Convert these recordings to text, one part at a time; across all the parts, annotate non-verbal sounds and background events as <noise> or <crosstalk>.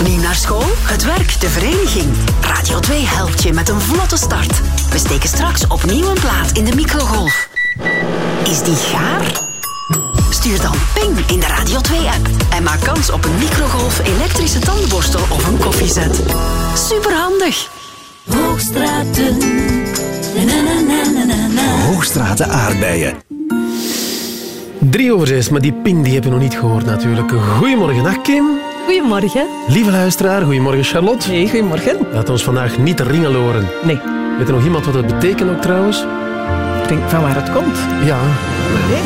Opnieuw naar school, het werk, de vereniging. Radio 2 helpt je met een vlotte start. We steken straks opnieuw een plaat in de microgolf. Is die gaar? Stuur dan ping in de Radio 2-app en maak kans op een microgolf elektrische tandenborstel of een koffiezet. Superhandig! Hoogstraten. Na, na, na, na, na, na. Hoogstraten aardbeien. Drie over zes, maar die ping die heb je nog niet gehoord natuurlijk. Goedemorgen, dag Kim. Goedemorgen. Lieve luisteraar, goedemorgen Charlotte. Hey, goedemorgen. Laat ons vandaag niet ringelen horen. Nee, Weet er nog iemand wat dat betekent ook trouwens? ik denk van waar het komt. Ja, Nee.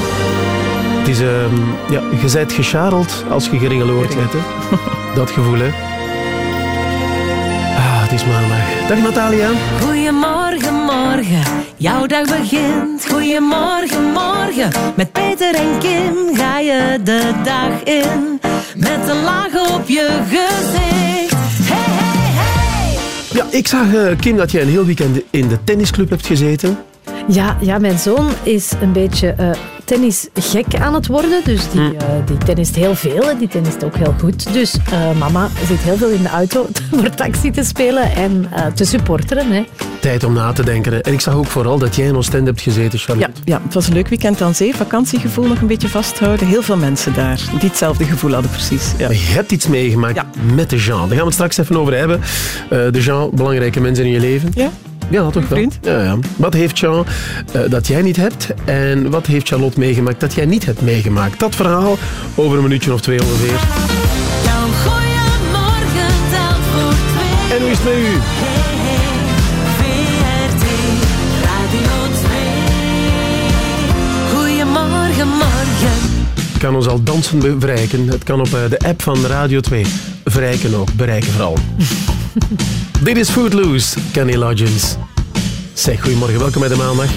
het is... ehm, ja, je bent gescharreld als je geringel hoort. Weet, hè? <laughs> Dat gevoel, hè. Ah, het is maandag. Dag Natalia. Goedemorgen, morgen. Jouw dag begint. Goedemorgen, morgen. Met Peter en Kim ga je de dag in. Met een laag op je gezicht. Hey, hey, hey. Ja, ik zag, eh, Kim, dat jij een heel weekend in de tennisclub hebt gezeten. Ja, ja, mijn zoon is een beetje eh tennisgek aan het worden. Dus die, Hm. eh, die tennist heel veel en die tennist ook heel goed. Dus eh, mama zit heel veel in de auto <laughs> voor taxi te spelen en eh, te supporteren. Hè. Tijd om na te denken. hè. En ik zag ook vooral dat jij in Oostende hebt gezeten, Ja, Charlotte. ja, het was een leuk weekend aan zee. Vakantiegevoel nog een beetje vasthouden. Heel veel mensen daar die hetzelfde gevoel hadden, precies. Ja. Maar Je hebt iets meegemaakt Ja. met de Jean. Daar gaan we het straks even over hebben. Eh, de Jean, belangrijke mensen in je leven. Ja? Ja, toch wel. Ja, ja. Wat heeft Jean eh, dat jij niet hebt? En wat heeft Charlotte meegemaakt dat jij niet hebt meegemaakt? Dat verhaal over een minuutje of twee ongeveer. Jouw goeiemorgen telt voor twee. En hoe is het met u? Hey, hey. VRT Radio 2. Goedemorgen, morgen. Het kan ons al dansen bereiken. Het kan op eh, de app van Radio 2. Verrijken ook, bereiken vooral. Dit is Footloose, Kenny Loggins. Zeg, goedemorgen, welkom bij de maandag.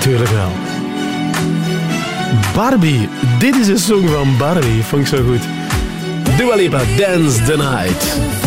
Tuurlijk wel. Barbie. Dit is een song van Barbie. Vond ik zo goed. Dua Lipa, Dance the Night.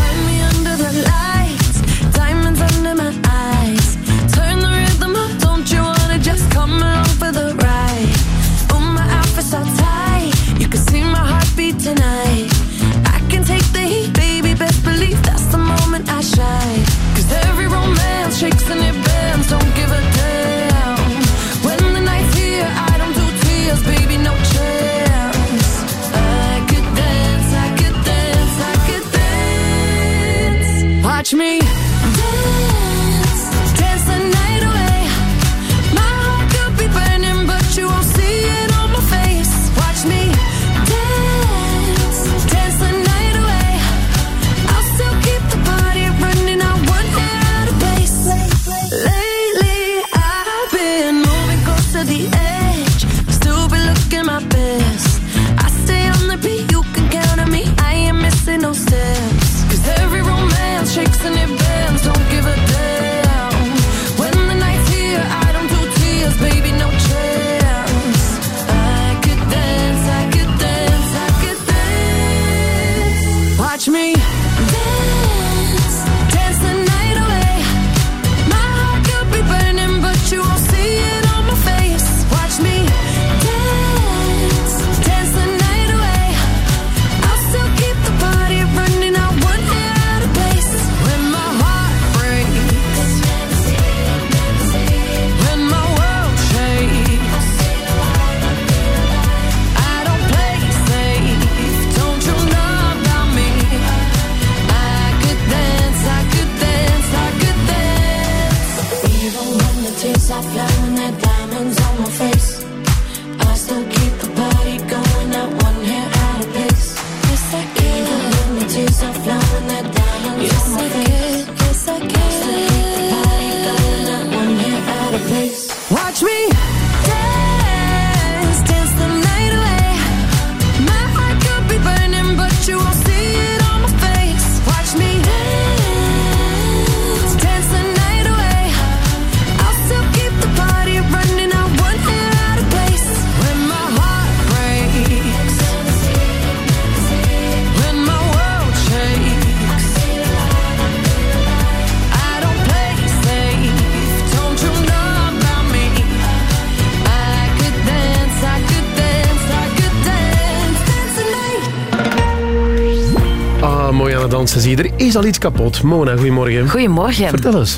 Zie je. Er is al iets kapot. Mona, goedemorgen. Goedemorgen. Vertel eens.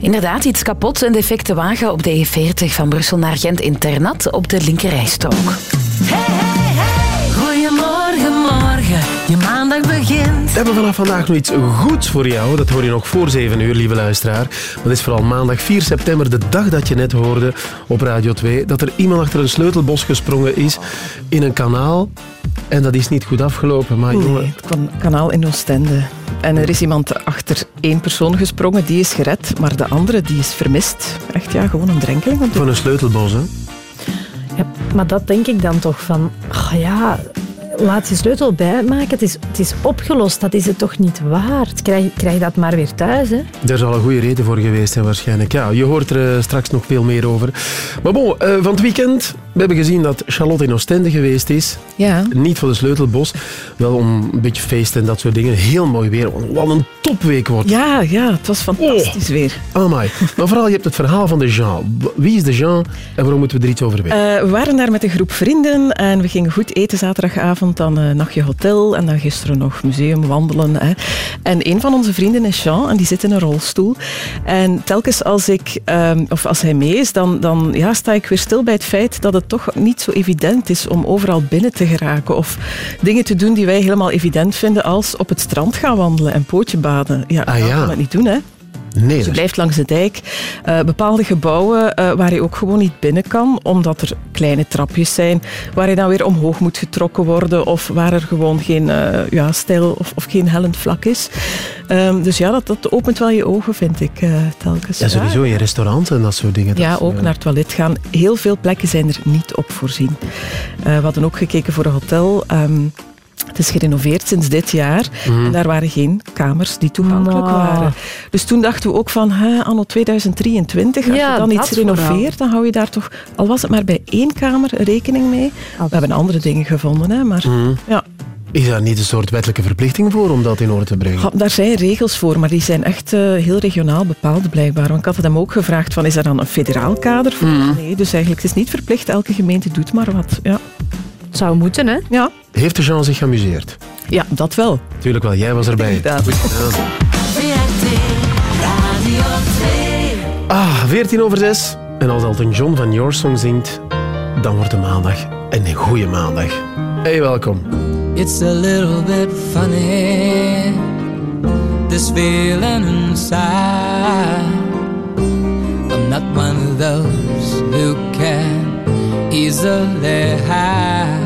Inderdaad, iets kapot. Een defecte wagen op de E40 van Brussel naar Gent internat op de linkerrijstrook. Hey, hey, hey. Goedemorgen, morgen. Je maandag begint. We hebben vanaf vandaag nog iets goeds voor jou. Dat hoor je nog voor 7 uur, lieve luisteraar. Dat is vooral maandag 4 september, de dag dat je net hoorde op Radio 2, dat er iemand achter een sleutelbos gesprongen is in een kanaal. En dat is niet goed afgelopen, maar jongen... Het kan- kanaal in Oostende. En er is iemand achter één persoon gesprongen, die is gered, maar de andere die is vermist. Echt ja, gewoon een drenkeling. op de- Van een sleutelbos, hè? Ja, maar dat denk ik dan toch van, ah ja, laat je sleutel bijmaken. Het is, het is opgelost, dat is het toch niet waard. Krijg, krijg dat maar weer thuis, hè. Daar zal een goede reden voor geweest zijn waarschijnlijk. Ja, je hoort er eh, straks nog veel meer over. Maar bon, eh, van het weekend, we hebben gezien dat Charlotte in Oostende geweest is. Ja. Niet voor de sleutelbos, wel om een beetje feesten en dat soort dingen. Heel mooi weer, wat een topweek wordt. Ja, ja, het was fantastisch weer. Amai. Maar vooral, je hebt het verhaal van de Jean. Wie is de Jean en waarom moeten we er iets over weten? Eh, we waren daar met een groep vrienden en we gingen goed eten zaterdagavond. Dan een nachtje hotel en dan gisteren nog museum wandelen. Hè. En een van onze vrienden is Jean en die zit in een rolstoel. En telkens als, ik, ehm, of als hij mee is, dan, dan ja, sta ik weer stil bij het feit dat het toch niet zo evident is om overal binnen te geraken. Of dingen te doen die wij helemaal evident vinden als op het strand gaan wandelen en pootje baden. Ja, Ah, dat kan het niet doen, hè. Nee, Dus je blijft langs de dijk. Eh, bepaalde gebouwen eh, waar je ook gewoon niet binnen kan, omdat er kleine trapjes zijn, waar je dan weer omhoog moet getrokken worden, of waar er gewoon geen eh, ja, stijl of, of geen hellend vlak is. Ehm, dus ja, dat, dat opent wel je ogen, vind ik, telkens. ja, sowieso in restaurants en dat soort dingen. Dat Ja, ook naar het toilet gaan. Heel veel plekken zijn er niet op voorzien. We hadden ook gekeken voor een hotel. ehm, Het is gerenoveerd sinds dit jaar. En daar waren geen kamers die toegankelijk waren. Dus toen dachten we ook van, hè, anno 2023, als Ja, je dan iets vooral. renoveert, dan hou je daar toch, al was het maar bij één kamer, rekening mee. We hebben andere dingen gevonden, hè, maar ja. Is daar niet een soort wettelijke verplichting voor om dat in orde te brengen? Daar zijn regels voor, maar die zijn echt eh, heel regionaal bepaald blijkbaar. Want ik had het hem ook gevraagd, van, is er dan een federaal kader voor? Nee, dus eigenlijk het is niet verplicht. Elke gemeente doet maar wat. Ja, Het zou moeten, hè? ja. Heeft de Jean zich geamuseerd? ja dat wel. Tuurlijk wel, jij was erbij. Inderdaad. Ah, 14 over 6. En als Elton John van Your Song zingt, dan wordt de maandag een goede maandag. Hey, welkom. It's a little bit funny, this feeling inside. I'm not one of those who can easily hide.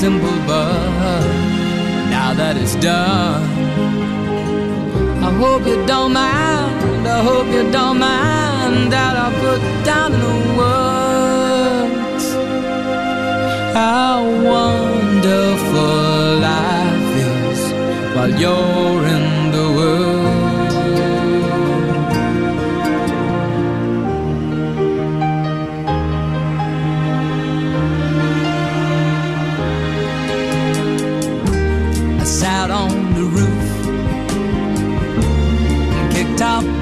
simple, but now that it's done, I hope you don't mind. I hope you don't mind that I put down in the words how wonderful life is while you're in the world.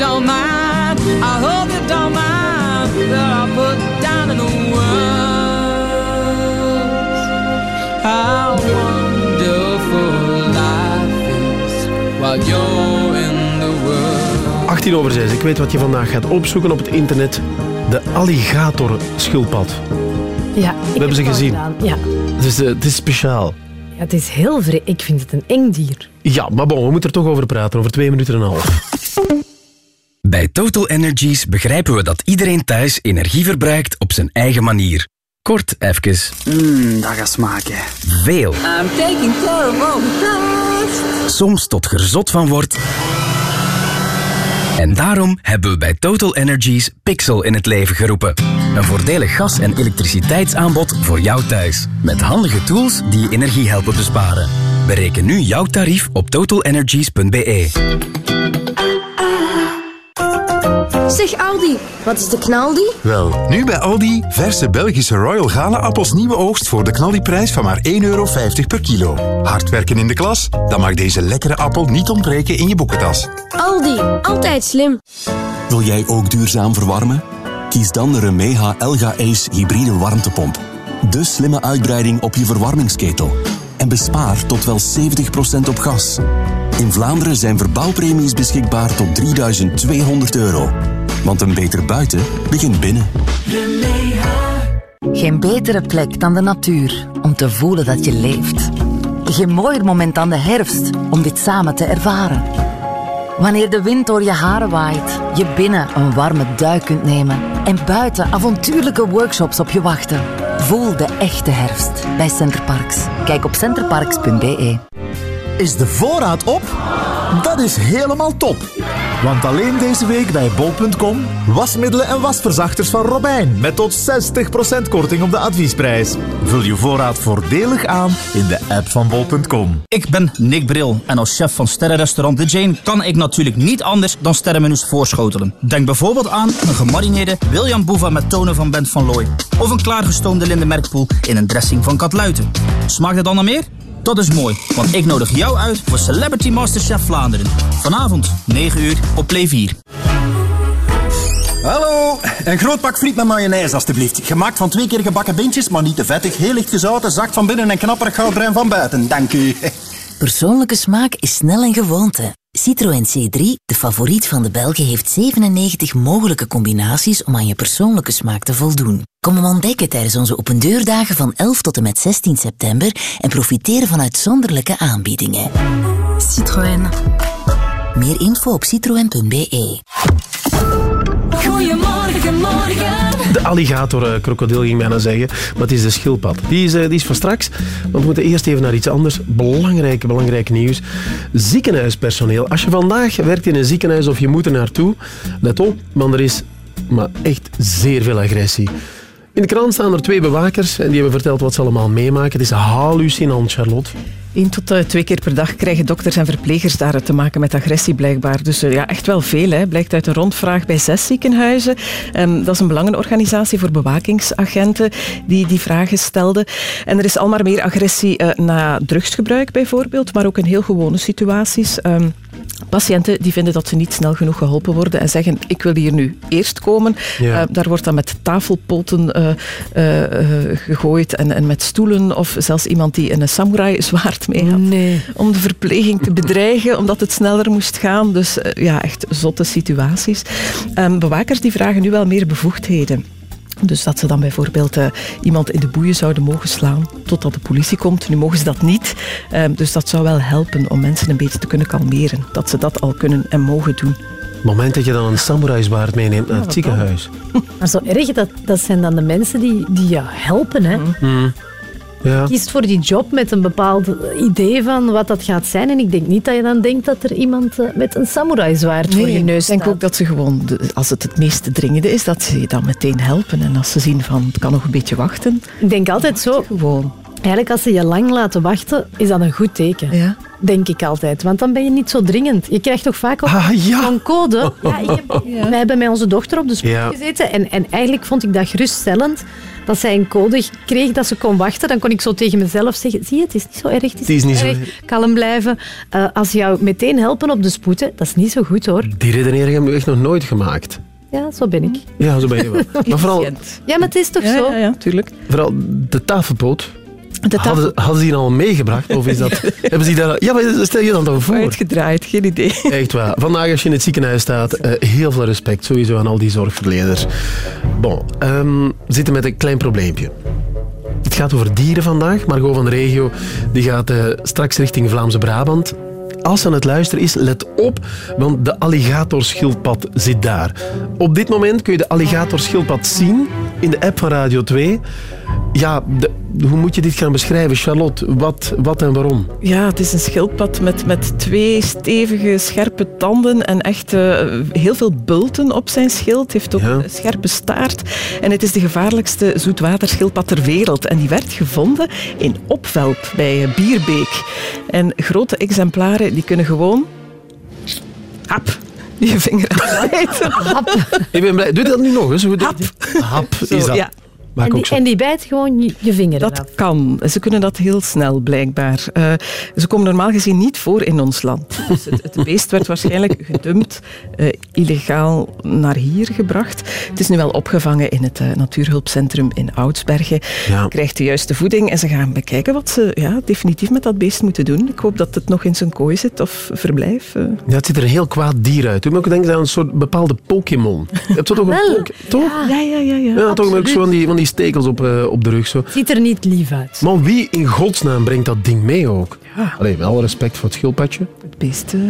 don't mind. I hope you don't mind that I put down in the words how wonderful life is while you're in the world. 18 over 6. Ik weet wat je vandaag gaat opzoeken op het internet. De alligator-schildpad. Ja, ik hebben ze gezien. gedaan. Ja. Het is, eh, het is speciaal. ja, het is heel vreemd. Ik vind het een eng dier. Ja, maar bon, we moeten er toch over praten. Over twee minuten en een half. Bij Total Energies begrijpen we dat iedereen thuis energie verbruikt op zijn eigen manier. Kort even. Mmm, dat gaat smaken. Veel. I'm taking care of all the Soms tot gerzot van wordt. En daarom hebben we bij Total Energies Pixel in het leven geroepen. Een voordelig gas- en elektriciteitsaanbod voor jou thuis. Met handige tools die je energie helpen besparen. Bereken nu jouw tarief op totalenergies.be. Zeg Aldi, wat is de knaldi? Wel, nu bij Aldi verse Belgische Royal Gala appels nieuwe oogst voor de knaldiprijs van maar 1,50 euro per kilo. Hard werken in de klas? Dan mag deze lekkere appel niet ontbreken in je boekentas. Aldi, altijd slim. Wil jij ook duurzaam verwarmen? Kies dan de Remeha Elga Ace hybride warmtepomp. De slimme uitbreiding op je verwarmingsketel. En bespaar tot wel 70% op gas. In Vlaanderen zijn verbouwpremies beschikbaar tot 3200 euro. Want een beter buiten begint binnen. Geen betere plek dan de natuur om te voelen dat je leeft. Geen mooier moment dan de herfst om dit samen te ervaren. Wanneer de wind door je haren waait, je binnen een warme duik kunt nemen en buiten avontuurlijke workshops op je wachten. Voel de echte herfst bij Centerparks. Kijk op centerparks.be. Is de voorraad op? Dat is helemaal top. Want alleen deze week bij bol.com wasmiddelen en wasverzachters van Robijn met tot 60% korting op de adviesprijs. Vul je voorraad voordelig aan in de app van bol.com. Ik ben Nick Bril en als chef van sterrenrestaurant The Jane kan ik natuurlijk niet anders dan sterrenmenus voorschotelen. Denk bijvoorbeeld aan een gemarineerde William Boeva met tonen van Bent van Looy of een klaargestoomde Linde Merkpoel in een dressing van Katluiten. Smaakt het dan naar meer? Dat is mooi, want ik nodig jou uit voor Celebrity Masterchef Vlaanderen. Vanavond, 9 uur, op Play 4. Hallo, een groot pak friet met mayonaise alstublieft. Gemaakt van twee keer gebakken bintjes, maar niet te vettig. Heel licht gezouten, zacht van binnen en knapperig goudbruin van buiten. Dank u. <laughs> Persoonlijke smaak is snel een gewoonte. Citroën C3, de favoriet van de Belgen, heeft 97 mogelijke combinaties om aan je persoonlijke smaak te voldoen. Kom hem ontdekken tijdens onze opendeurdagen van 11 tot en met 16 september en profiteer van uitzonderlijke aanbiedingen. Citroën. Meer info op citroën.be. Goedemorgen, morgen. De alligator-krokodil ging bijna zeggen, maar het is de schildpad. Die is, eh, die is voor straks, want we moeten eerst even naar iets anders. Belangrijk, belangrijk nieuws. Ziekenhuispersoneel. Als je vandaag werkt in een ziekenhuis of je moet er naartoe, let op, want er is maar echt zeer veel agressie. In de krant staan er twee bewakers en die hebben verteld wat ze allemaal meemaken. Het is hallucinant, Charlotte. Eén tot eh, twee keer per dag krijgen dokters en verplegers daar te maken met agressie blijkbaar. Dus eh, ja, echt wel veel. Hè. Blijkt uit een rondvraag bij zes ziekenhuizen. Ehm, dat is een belangenorganisatie voor bewakingsagenten die die vragen stelde. En er is al maar meer agressie eh, na drugsgebruik bijvoorbeeld, maar ook in heel gewone situaties. Ehm, Patiënten die vinden dat ze niet snel genoeg geholpen worden en zeggen ik wil hier nu eerst komen. Ja. Eh, daar wordt dan met tafelpoten eh, eh, gegooid en, en met stoelen of zelfs iemand die een samurai zwaard mee had. Om de verpleging te bedreigen, omdat het sneller moest gaan. Dus ja, echt zotte situaties. Ehm, bewakers die vragen nu wel meer bevoegdheden. Dus dat ze dan bijvoorbeeld eh, iemand in de boeien zouden mogen slaan totdat de politie komt. Nu mogen ze dat niet. Ehm, dus dat zou wel helpen om mensen een beetje te kunnen kalmeren. Dat ze dat al kunnen en mogen doen. Het moment dat je dan een samurai-zwaard meeneemt naar het ziekenhuis. Maar zo erg, dat, dat zijn dan de mensen die, die je helpen. Hè. Hmm. Ja. kiest voor die job met een bepaald idee van wat dat gaat zijn. En ik denk niet dat je dan denkt dat er iemand eh, met een samurai-zwaard voor je neus ik denk staat. ook dat ze gewoon, als het het meest dringende is, dat ze je dan meteen helpen. En als ze zien van het kan nog een beetje wachten. Ik denk altijd zo. Gewoon. Eigenlijk als ze je lang laten wachten, is dat een goed teken. Ja. Denk ik altijd. Want dan ben je niet zo dringend. Je krijgt toch vaak ook Ah, ja. zo'n code. <laughs> Ja, ik heb, Wij hebben met onze dochter op de spoor Ja. gezeten. En, en eigenlijk vond ik dat geruststellend. Dat zij een code kreeg dat ze kon wachten. Dan kon ik zo tegen mezelf zeggen... Zie je, het is niet zo erg. Het is, Het is niet zo erg. erg. Kalm blijven. Eh, als ze jou meteen helpen op de spoed, dat is niet zo goed hoor. Die redenering hebben we echt nog nooit gemaakt. Ja, zo ben ik. Ja, zo ben je wel. <laughs> Maar vooral, Ja, maar het is toch Ja, zo? ja, ja, tuurlijk. vooral de tafelpoot. De Hadden, hadden ze die al meegebracht? Of is dat... <laughs> hebben ze daar... Ja, maar stel je dan toch voor? Uitgedraaid, geen idee. Echt waar. Vandaag als je in het ziekenhuis staat, eh, heel veel respect sowieso aan al die zorgverleners. Bon, ehm, we zitten met een klein probleempje. Het gaat over dieren vandaag. Margot van de regio die gaat eh, straks richting Vlaamse Brabant. Als ze aan het luisteren is, let op, want de alligatorschildpad zit daar. Op dit moment kun je de alligatorschildpad zien in de app van Radio 2. Ja, de- hoe moet je dit gaan beschrijven? Charlotte, wat, wat en waarom? Ja, het is een schildpad met, met twee stevige, scherpe tanden en echt eh, heel veel bulten op zijn schild. Het heeft ook een scherpe staart. En het is de gevaarlijkste zoetwaterschildpad ter wereld. En die werd gevonden in Opvelp bij eh, Bierbeek. En grote exemplaren die kunnen gewoon... Hap! Je vinger <laughs> afbijten. Ik ben blij. Doe dat nu nog eens. Hap. Hap is dat. ja. Maak En ook die, zo. en die bijt gewoon je, je vinger Dat kan. Ze kunnen dat heel snel, blijkbaar. Eh, ze komen normaal gezien niet voor in ons land. <laughs> Dus het, het beest werd waarschijnlijk gedumpt, eh, illegaal naar hier gebracht. Het is nu wel opgevangen in het eh, natuurhulpcentrum in Oudsbergen. Ja. Krijgt de juiste voeding en ze gaan bekijken wat ze ja, definitief met dat beest moeten doen. Ik hoop dat het nog in zijn kooi zit of verblijf. Ja, het ziet er een heel kwaad dier uit. Doe me ook denken aan een soort bepaalde Pokémon. Je hebt toch een Toch? Ja, ja, ja. ja. Ja, toch ook absoluut. zo van die, van die stekels op, eh, op de rug. Zo. Ziet er niet lief uit. Maar wie in godsnaam brengt dat ding mee ook? Allee, wel respect voor het schildpadje. Het beest eh,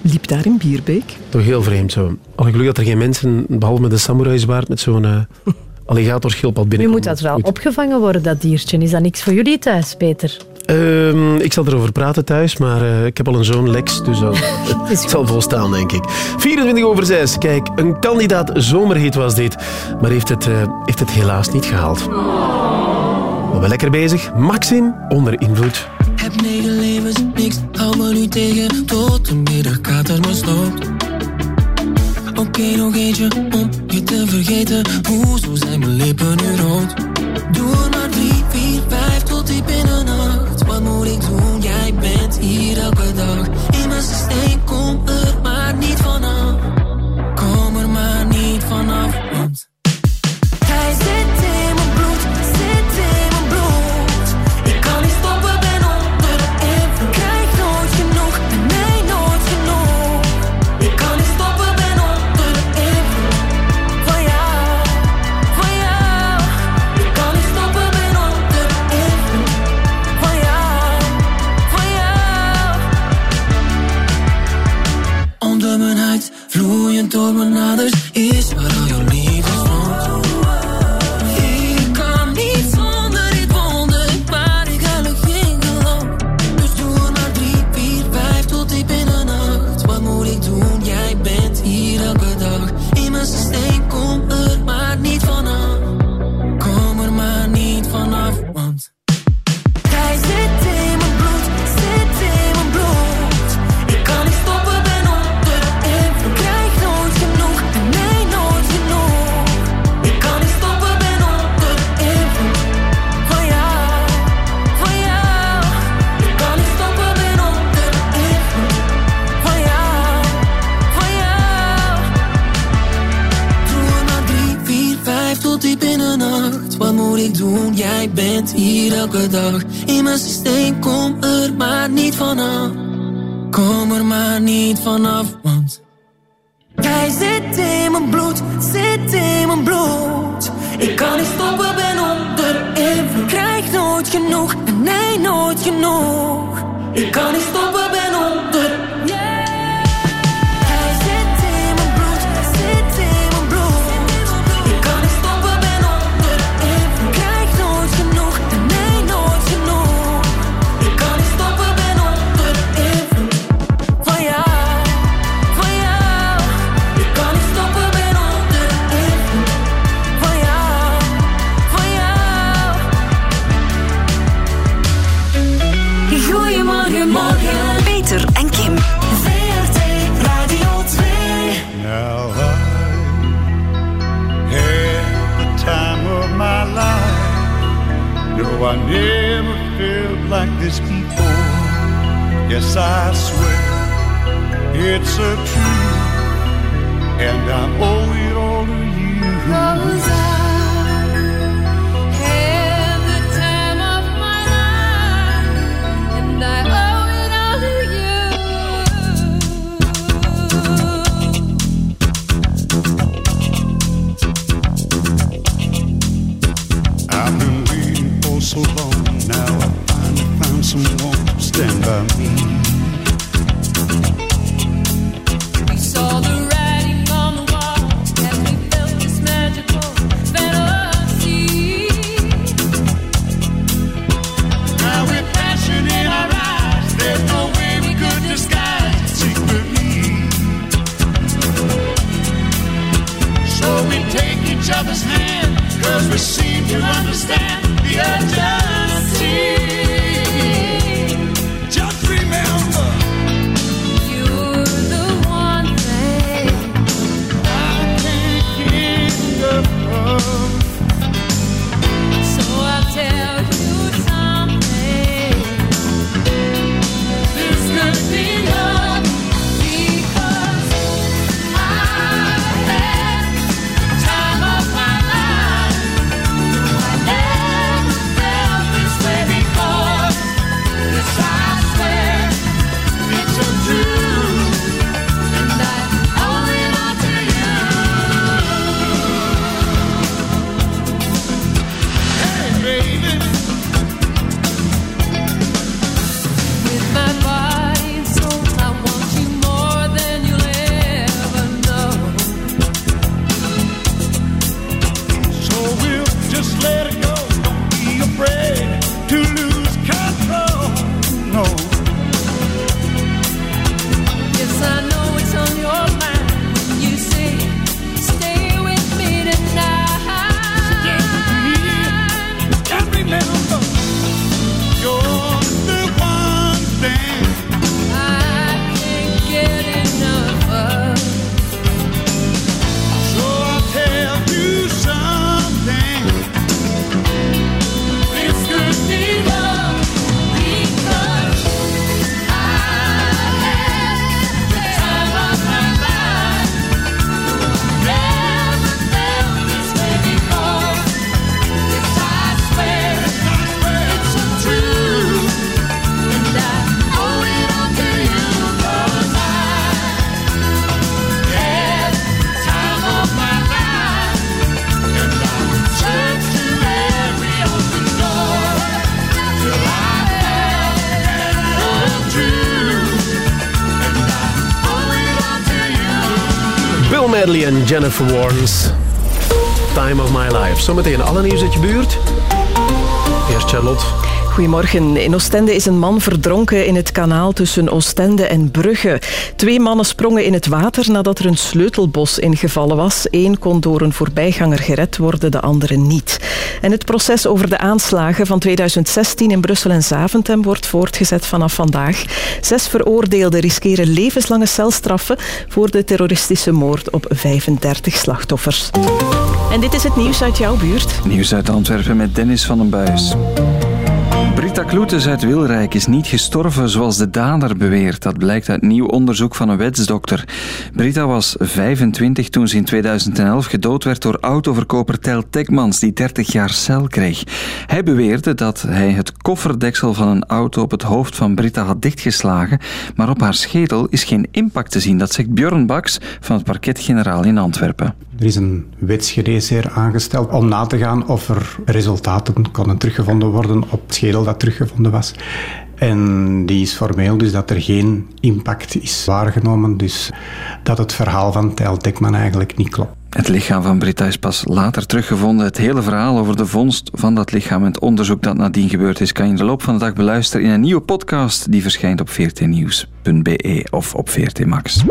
liep daar in Bierbeek. Toch heel vreemd zo. Al geluk dat er geen mensen, behalve met een samurai-zwaard, met zo'n eh <laughs> alligator-schildpad Nu binnenkomen. moet dat wel opgevangen worden, dat diertje. Is dat niks voor jullie thuis, Peter? Ehm, ik zal erover praten thuis, maar eh, ik heb al een zoon, Lex, dus dat <laughs> het <laughs> zal volstaan, denk ik. 24 over 6. Kijk, een kandidaat zomerhit was dit, maar heeft het, eh, heeft het helaas niet gehaald. Maar wel lekker bezig. Maxim onder invloed. Heb negen levens, niks hou me nu tegen Tot de middagkater me stopt Oké, nog eentje om je te vergeten Hoezo zijn mijn lippen nu rood? Doe en Jennifer Warnes. Time of my life. Zometeen alle nieuws uit je buurt. Eerst Charlotte. Goedemorgen. In Oostende is een man verdronken in het kanaal tussen Oostende en Brugge. Twee mannen sprongen in het water nadat er een sleutelbos ingevallen was. Eén kon door een voorbijganger gered worden, de andere niet. En het proces over de aanslagen van 2016 in Brussel en Zaventem wordt voortgezet vanaf vandaag. Zes veroordeelden riskeren levenslange celstraffen voor de terroristische moord op 35 slachtoffers. En dit is het nieuws uit jouw buurt. Nieuws uit Antwerpen met Dennis van den Buis. Kloetes uit Wilrijk is niet gestorven zoals de dader beweert. Dat blijkt uit nieuw onderzoek van een wetsdokter. Britta was 25 toen ze in 2011 gedood werd door autoverkoper Tel Tekmans, die 30 jaar cel kreeg. Hij beweerde dat hij het kofferdeksel van een auto op het hoofd van Britta had dichtgeslagen, maar op haar schedel is geen impact te zien. Dat zegt Björn Baks van het parket-generaal in Antwerpen. Er is een wetsgeneesheer aangesteld om na te gaan of er resultaten konden teruggevonden worden op het schedel dat teruggevonden was. En die is formeel, dus dat er geen impact is waargenomen. Dus dat het verhaal van Tijl Dekman eigenlijk niet klopt. Het lichaam van Britta is pas later teruggevonden. Het hele verhaal over de vondst van dat lichaam en het onderzoek dat nadien gebeurd is, kan je in de loop van de dag beluisteren in een nieuwe podcast die verschijnt op vrtnieuws.be of op VRT Max.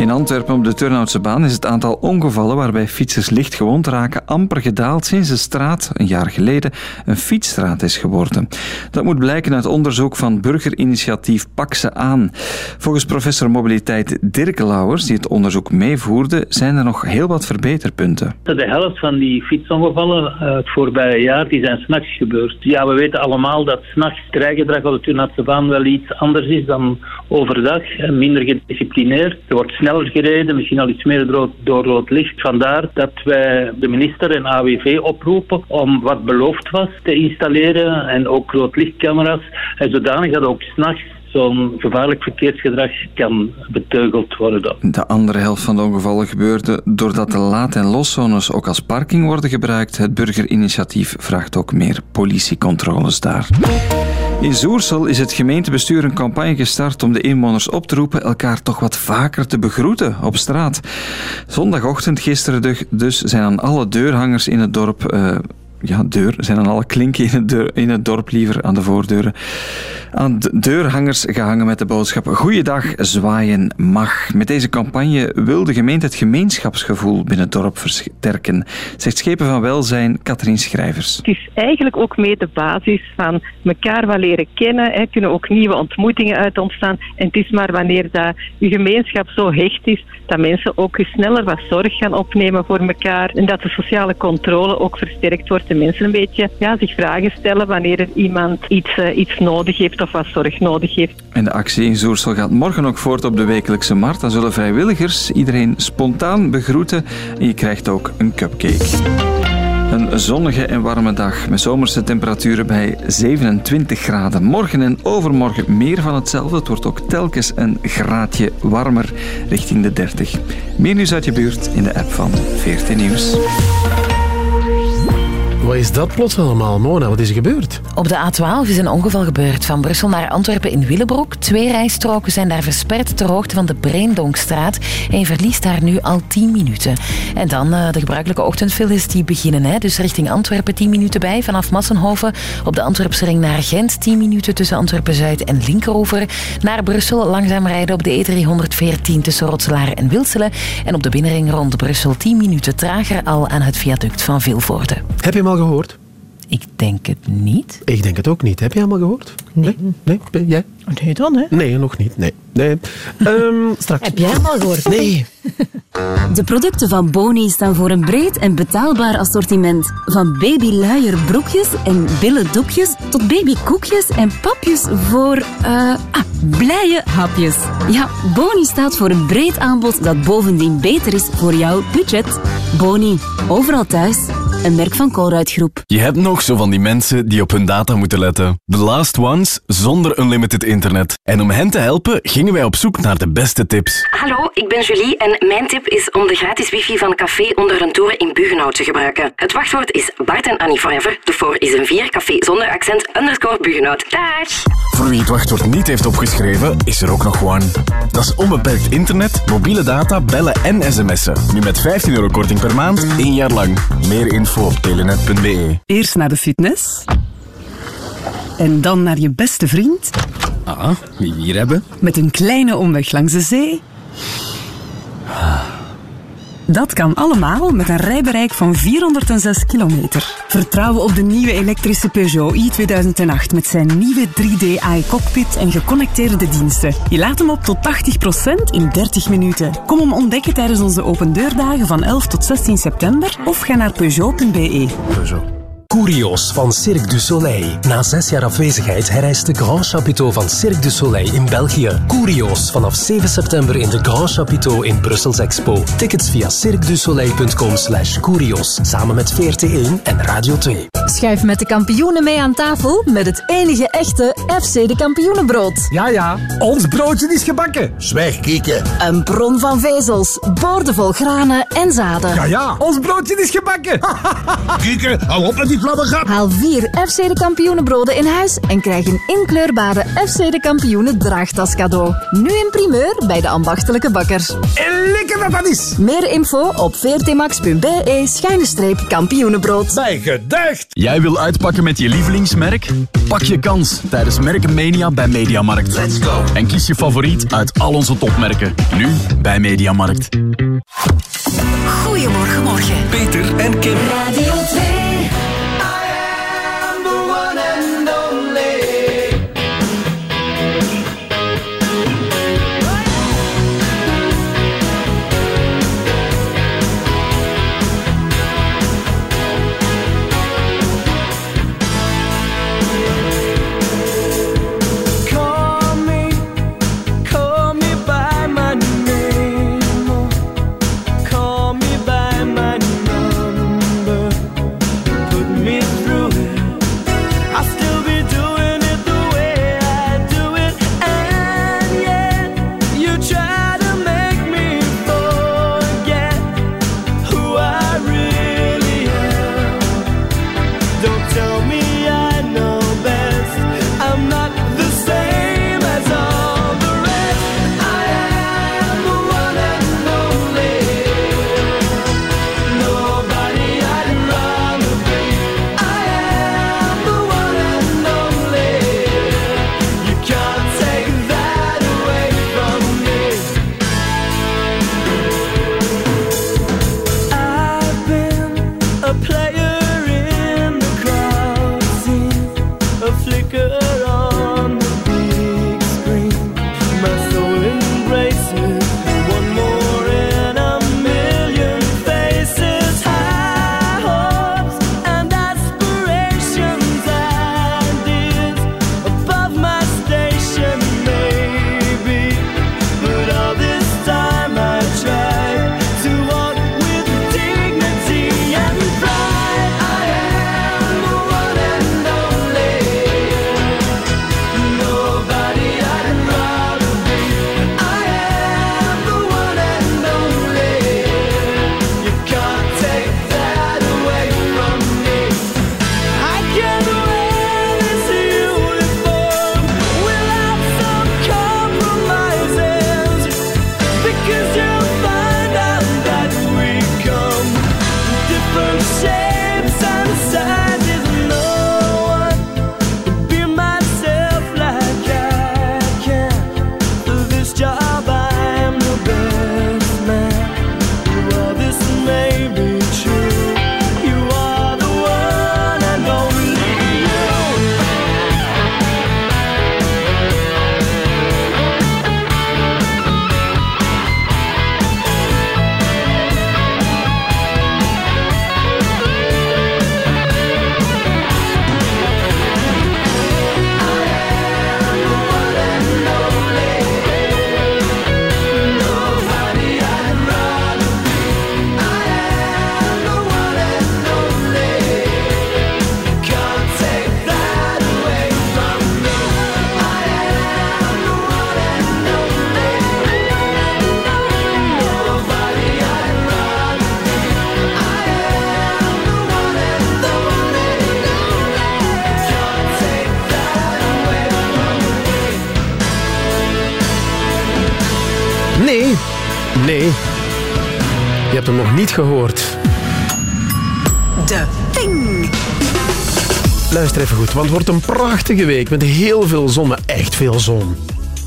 In Antwerpen op de Turnhoutse baan is het aantal ongevallen waarbij fietsers licht gewond raken amper gedaald sinds de straat, een jaar geleden, een fietsstraat is geworden. Dat moet blijken uit onderzoek van burgerinitiatief Pak ze aan. Volgens professor mobiliteit Dirk Lauwers, die het onderzook meevoerde, zijn er nog heel wat verbeterpunten. De helft van die fietsongevallen eh, het voorbije jaar die zijn s'nachts gebeurd. Ja, we weten allemaal dat s'nachts rijgedrag op de Turnhoutse baan wel iets anders is dan overdag. Minder gedisciplineerd. Er wordt sneller gereden, misschien al iets meer door, door rood licht. Vandaar dat wij de minister en AWV oproepen om wat beloofd was te installeren en ook rood lichtcamera's. En zodanig dat ook s'nachts zo'n gevaarlijk verkeersgedrag kan beteugeld worden. De andere helft van de ongevallen gebeurde doordat de laad- en loszones ook als parking worden gebruikt. Het burgerinitiatief vraagt ook meer politiecontroles daar. In Zoersel is het gemeentebestuur een campagne gestart om de inwoners op te roepen elkaar toch wat vaker te begroeten op straat. Zondagochtend gisteren dus zijn aan alle deurhangers in het dorp eh, ja, deur. Zijn aan alle klinken in het, in het dorp liever aan de voordeuren. Aan de deurhangers gehangen met de boodschap Goeiedag, zwaaien mag. Met deze campagne wil de gemeente het gemeenschapsgevoel binnen het dorp versterken, zegt Schepen van Welzijn Katrien Schrijvers. Het is eigenlijk ook mee de basis van elkaar wel leren kennen. Er kunnen ook nieuwe ontmoetingen uit ontstaan. En het is maar wanneer dat je gemeenschap zo hecht is, dat mensen ook sneller wat zorg gaan opnemen voor elkaar. En dat de sociale controle ook versterkt wordt. En mensen een beetje ja, zich vragen stellen wanneer er iemand iets, eh, iets nodig heeft of wat zorg nodig heeft. En de actie in Zoersel gaat morgen ook voort op de wekelijkse markt. Dan zullen vrijwilligers iedereen spontaan begroeten en je krijgt ook een cupcake. Een zonnige en warme dag met zomerse temperaturen bij 27 graden. Morgen en overmorgen meer van hetzelfde. Het wordt ook telkens een graadje warmer richting de 30. Meer nieuws uit je buurt in de app van 14 Nieuws. Wat is dat plots allemaal, Mona? Wat is er gebeurd? Op de A12 is een ongeval gebeurd. Van Brussel naar Antwerpen in Willebroek. Twee rijstroken zijn daar versperd ter hoogte van de Breendonkstraat. En je verliest daar nu al 10 minuten. En dan eh, de gebruikelijke ochtendfiles die beginnen. Hè. Dus richting Antwerpen 10 minuten bij vanaf Massenhoven. Op de Antwerpse ring naar Gent 10 minuten tussen Antwerpen-Zuid en Linkeroever. Naar Brussel langzaam rijden op de E314 tussen Rotselaar en Wilselen. En op de binnenring rond Brussel 10 minuten trager al aan het viaduct van Vilvoorde. Heb je hem al gehoord? Ik denk het niet. Ik denk het ook niet. Heb je hem al gehoord? Nee. Nee? Ben jij? Nee dan, hè? Nee, nog niet. Nee. nee. <laughs> Ehm, straks. Heb jij hem al gehoord? Nee. <laughs> De producten van Boni staan voor een breed en betaalbaar assortiment. Van babyluier broekjes en billen doekjes tot babykoekjes en papjes voor, eh ah, blije hapjes. Ja, Boni staat voor een breed aanbod dat bovendien beter is voor jouw budget. Boni, overal thuis. Een merk van Colruyt Groep. Je hebt nog zo van die mensen die op hun data moeten letten. The last ones zonder unlimited internet. En om hen te helpen gingen wij op zoek naar de beste tips. Hallo, ik ben Julie en mijn tip is om de gratis wifi van Café onder een toren in Bugenhout te gebruiken. Het wachtwoord is Bart en Annie Forever. De voor is een 4 café zonder accent underscore Bugenhout. Dag! Voor wie het wachtwoord niet heeft opgeschreven, is er ook nog one. Dat is onbeperkt internet, mobiele data, bellen en sms'en. Nu met 15 euro korting per maand, één jaar lang. Meer info op telenet.be. Eerst naar de fitness. En dan naar je beste vriend. Ah, wie we hier hebben? Met een kleine omweg langs de zee. Dat kan allemaal met een rijbereik van 406 kilometer. Vertrouwen op de nieuwe elektrische Peugeot i 2008 met zijn nieuwe 3D AI-cockpit en geconnecteerde diensten. Je laat hem op tot 80% in 30 minuten. Kom hem ontdekken tijdens onze open deurdagen van 11 tot 16 september of ga naar peugeot.be. Curios van Cirque du Soleil. Na zes jaar afwezigheid herrijst de Grand Chapiteau van Cirque du Soleil in België. Curios vanaf 7 september in de Grand Chapiteau in Brussels Expo. Tickets via cirquedusoleil.com slash curios. Samen met VRT1 en Radio 2. Schuif met de kampioenen mee aan tafel met het enige echte FC de kampioenenbrood. Ja, ja, ons broodje is gebakken. Zwijg, kieken. Een bron van vezels, boordevol granen en zaden. Ja, ja, ons broodje is gebakken. <laughs> Kieken, hou op met die flabbergap. Haal vier FC de kampioenenbroden in huis en krijg een inkleurbare FC de kampioenen draagtas cadeau. Nu in primeur bij de ambachtelijke bakker. En lekker dat dat is. Meer info op vrtmax.be schuine streep kampioenenbrood. Bij gedacht. Jij wil uitpakken met je lievelingsmerk? Pak je kans tijdens Merkenmania bij Mediamarkt. Let's go. En kies je favoriet uit al onze topmerken. Nu bij Mediamarkt. Goedemorgen, morgen. Peter en Kim. Radio 2. Goed, want het wordt een prachtige week met heel veel zon, maar echt veel zon.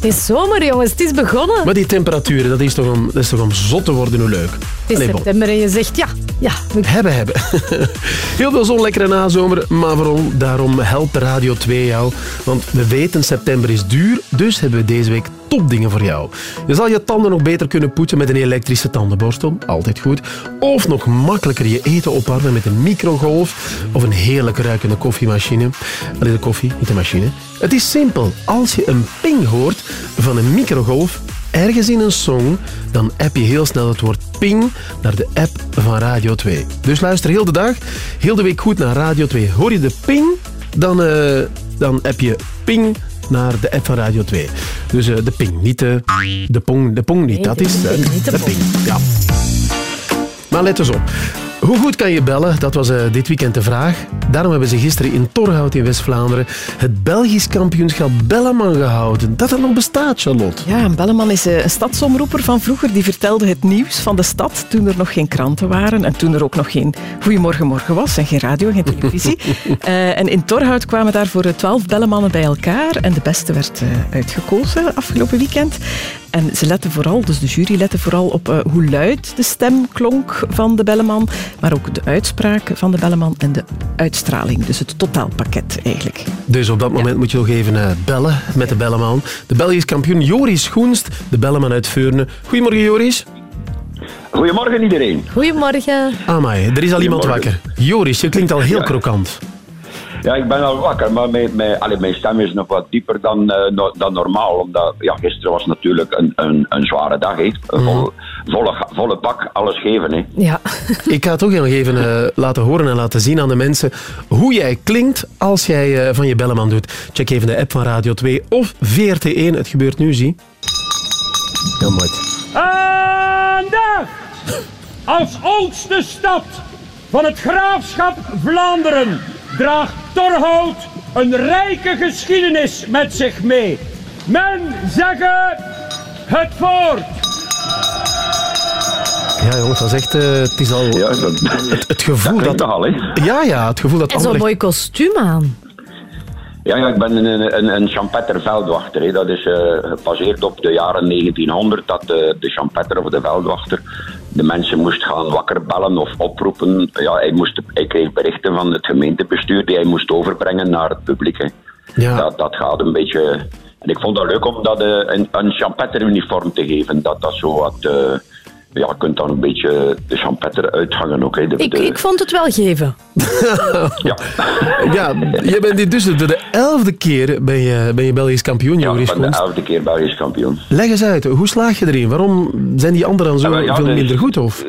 Het is zomer, jongens. Het is begonnen. Maar die temperaturen, dat is toch om, dat is toch om zot te worden, hoe leuk. Het is september en je zegt ja. ja we- Hebben, hebben. <laughs> Heel veel zon, lekkere nazomer, maar vooral daarom helpt Radio 2 jou. Want we weten, september is duur, dus hebben we deze week topdingen voor jou. Je zal je tanden nog beter kunnen poetsen met een elektrische tandenborstel, altijd goed. Of nog makkelijker je eten opwarmen met een microgolf of een heerlijk ruikende koffiemachine. Alleen de koffie, niet de machine. Het is simpel. Als je een ping hoort van een microgolf, ergens in een song, dan app je heel snel het woord ping naar de app van Radio 2. Dus luister heel de dag, heel de week goed naar Radio 2. Hoor je de ping, dan, eh, dan app je ping naar de app van Radio 2. Dus eh, de ping, niet de, de pong. De pong niet, dat is eh, de ping. Ja. Maar let eens op. Hoe goed kan je bellen? Dat was eh, dit weekend de vraag. Daarom hebben ze gisteren in Torhout in West-Vlaanderen het Belgisch kampioenschap Belleman gehouden. Dat er nog bestaat, Charlotte. Ja, een Belleman is eh, een stadsomroeper van vroeger. Die vertelde het nieuws van de stad toen er nog geen kranten waren en toen er ook nog geen Goedemorgen Morgen was en geen radio, geen televisie. <laughs> Eh, en in Torhout kwamen daarvoor twaalf Bellemannen bij elkaar en de beste werd uitgekozen afgelopen weekend. En ze letten vooral, dus de jury lette vooral op eh, hoe luid de stem klonk van de Belleman, maar ook de uitspraak van de Belleman en de uitstraling. Dus het totaalpakket eigenlijk. Dus op dat moment moet je nog even eh, bellen met de Belleman. De Belgisch kampioen Joris Schoenst, de Belleman uit Veurne. Goedemorgen, Joris. Goedemorgen iedereen. Goedemorgen. Amai, er is al iemand wakker. Joris, je klinkt al heel krokant. Ja, ik ben al wakker, maar mijn, mijn, allee, mijn stem is nog wat dieper dan, eh, no- dan normaal. Omdat ja, gisteren was natuurlijk een, een, een zware dag. Hè. Mhm. Vol, volle, volle bak, alles geven. Hè. Ja. <laughs> Ik ga toch nog even eh, laten horen en laten zien aan de mensen hoe jij klinkt als jij eh, van je Belleman doet. Check even de app van Radio 2 of VRT1. Het gebeurt nu, zie. Heel mooi. Aandacht! Als oudste stad van het graafschap Vlaanderen draagt Torhout een rijke geschiedenis met zich mee. Men zeggen het voort. Ja, jongens, dat is echt... eh, het is al... het, het gevoel dat... al, hè? Ja, ja, het gevoel dat... En zo'n mooi kostuum aan. Ja, ja, ik ben een, een, een Champetter veldwachter. Hè. Dat is eh, gebaseerd op de jaren 1900 dat de, de Champetter of de veldwachter de mensen moest gaan wakker bellen of oproepen. Ja, hij, moest, hij kreeg berichten van het gemeentebestuur die hij moest overbrengen naar het publiek. Hè. Ja. Dat, dat gaat een beetje... En ik vond dat leuk om dat eh, een, een Champetter-uniform te geven. Dat dat zo wat... eh, ja, je kunt dan een beetje de Champetter uithangen ook. Hè. De, Ik, de- ik vond het wel geven. <laughs> ja. <laughs> Ja, je bent dus de elfde keer ben je, ben je Belgisch kampioen, Ja, Joris ik ben de elfde keer Belgisch kampioen. Leg eens uit, hoe slaag je erin? Waarom zijn die anderen zo Ja, veel dus- minder goed? Of?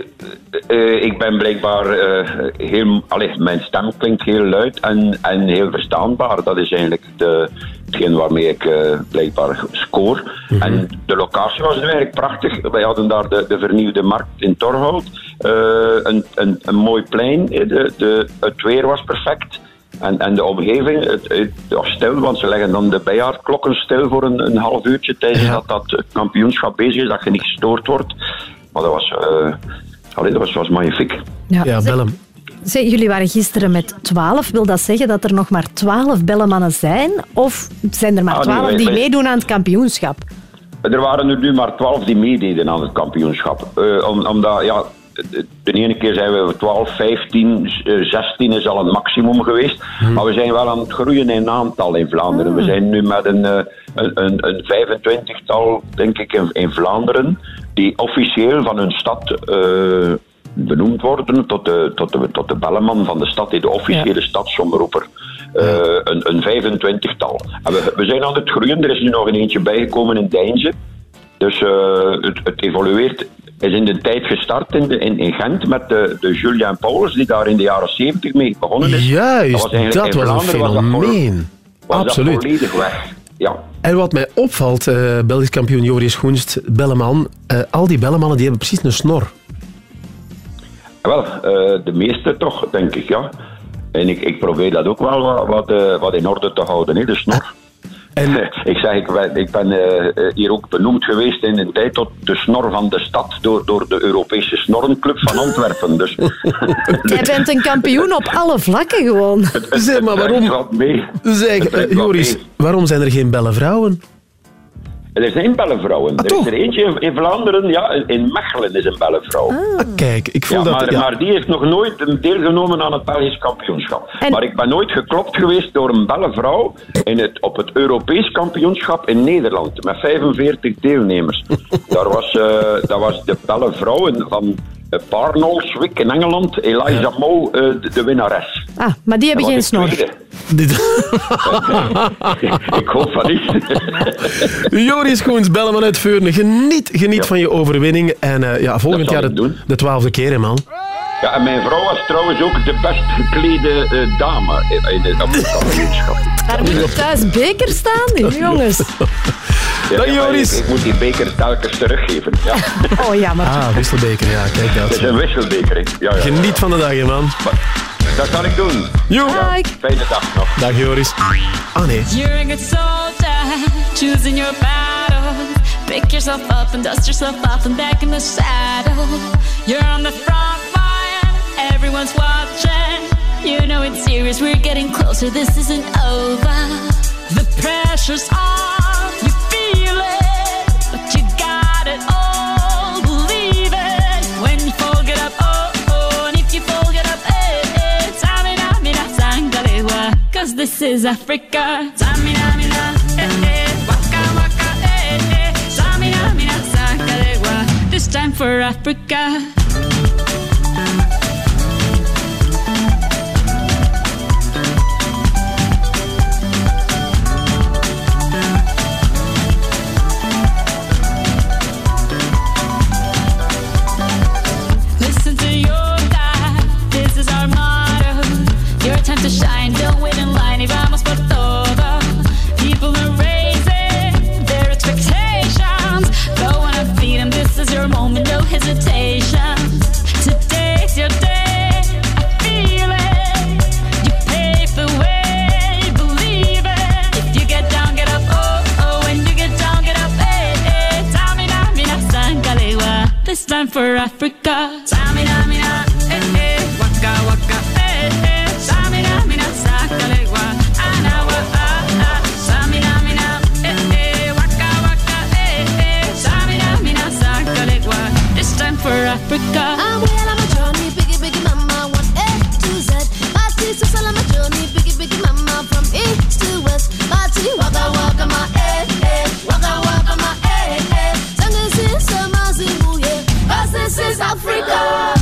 Eh, ik ben blijkbaar eh, heel... Allee, mijn stem klinkt heel luid en, en heel verstaanbaar. Dat is eigenlijk de, hetgeen waarmee ik eh, blijkbaar score. En de locatie was eigenlijk prachtig. Wij hadden daar de, de vernieuwde markt in Torhout. Eh, een, een, een mooi plein. Eh, De, de, het weer was perfect. En, en de omgeving, het, het was stil, want ze leggen dan de bijaardklokken stil voor een, een half uurtje tijdens dat dat kampioenschap bezig is, dat je niet gestoord wordt. Maar dat was, eh allee, dat was, was magnifiek. Ja, bellen. Zeg, jullie waren gisteren met 12. Wil dat zeggen dat er nog maar 12 bellemannen zijn? Of zijn er maar Ah, nee, 12 wij- die meedoen aan het kampioenschap? Er waren er nu maar 12 die meededen aan het kampioenschap. Eh, om, omdat, ja, de, ene keer zijn we 12, 15, eh, 16 is al een maximum geweest. Maar we zijn wel aan het groeien in aantal in Vlaanderen. We zijn nu met een, eh, een, een, een 25-tal, denk ik, in, in Vlaanderen, die officieel van hun stad eh, benoemd worden tot de, tot, de, tot de belleman van de stad, de officiële stadsomroeper. Eh, een, een 25-tal. En we, we zijn aan het groeien. Er is nu nog een eentje bijgekomen in Deinze. Dus eh, het, het evolueert. is in de tijd gestart in, de, in, in Gent met de, de Julian Paulus, die daar in de jaren 70 mee begonnen is. Juist, dat was een dat voor- fenomeen. was dat Absoluut. volledig weg. Ja. En wat mij opvalt, eh Belgisch kampioen Joris Schoenst, Belleman, al die Bellemannen die hebben precies een snor. Wel, eh, de meeste toch, denk ik, ja. En ik, ik probeer dat ook wel wat, wat, eh, wat in orde te houden, hè, de snor. En... <laughs> Ik zeg, ik ben, ik ben eh, hier ook benoemd geweest in een tijd tot de snor van de stad door, door de Europese Snorrenclub van Antwerpen. Dus <laughs> <laughs> Jij bent een kampioen op alle vlakken gewoon. Zeg, maar waarom... valt mee. Zeg, Joris, mee. waarom zijn er geen belle vrouwen? Er zijn bellenvrouwen. er is er eentje in, in Vlaanderen, ja, in Mechelen is een bellenvrouw. Ah, kijk, ik voel ja, dat... maar, ja. maar die heeft nog nooit deelgenomen aan het Belgisch kampioenschap. En- Maar ik ben nooit geklopt geweest door een bellenvrouw in het, op het Europees kampioenschap in Nederland. Met 45 deelnemers. <laughs> Daar was, eh, dat was de bellenvrouw van uh, Barnoldswick in Engeland. Elijah Moe, eh, de, de winnares. Ah, maar die hebben Dat geen de snor. <laughs> ik hoop van niet. <laughs> Joris Koens, bellen vanuit Veurne. Geniet, geniet van je overwinning. En eh, ja, volgend Dat jaar de, doen. de twaalfde keer, hè, man. Ja, en mijn vrouw was trouwens ook de best geklede eh, dame in, het op het kampioenschap. Daar moet je thuis beker staan, <laughs> jongens. Ja, Dag, Joris. Ik, ik moet die beker telkens teruggeven. Ja. <laughs> Oh ja, maar... Ah, wisselbeker, ja, kijk Het is dat. een wisselbeker. Ja, ja, ja. Geniet van de dag, hè, man. Dat zal ik doen. Jo. Dag. Fijne dag nog. Dag, Joris. Ah, nee. You're a good soldier, choosing your battle. Pick yourself up and dust yourself off and back in the saddle. You're on the front line, everyone's watching. You know it's serious, we're getting closer, this isn't over. The pressure's on, this is Africa. Tamina, mina, eh, eh waka, waka, eh, eh. this time for Africa. Listen to your this is our motto. Your time to shine, don't wait for todo. People are raising their expectations. Going to feed this is your moment no hesitation. Today today feeling you pave the way believe it. You get down get up oh, oh when you get down get up it's time now mina sankale wa this land for Africa. Africa.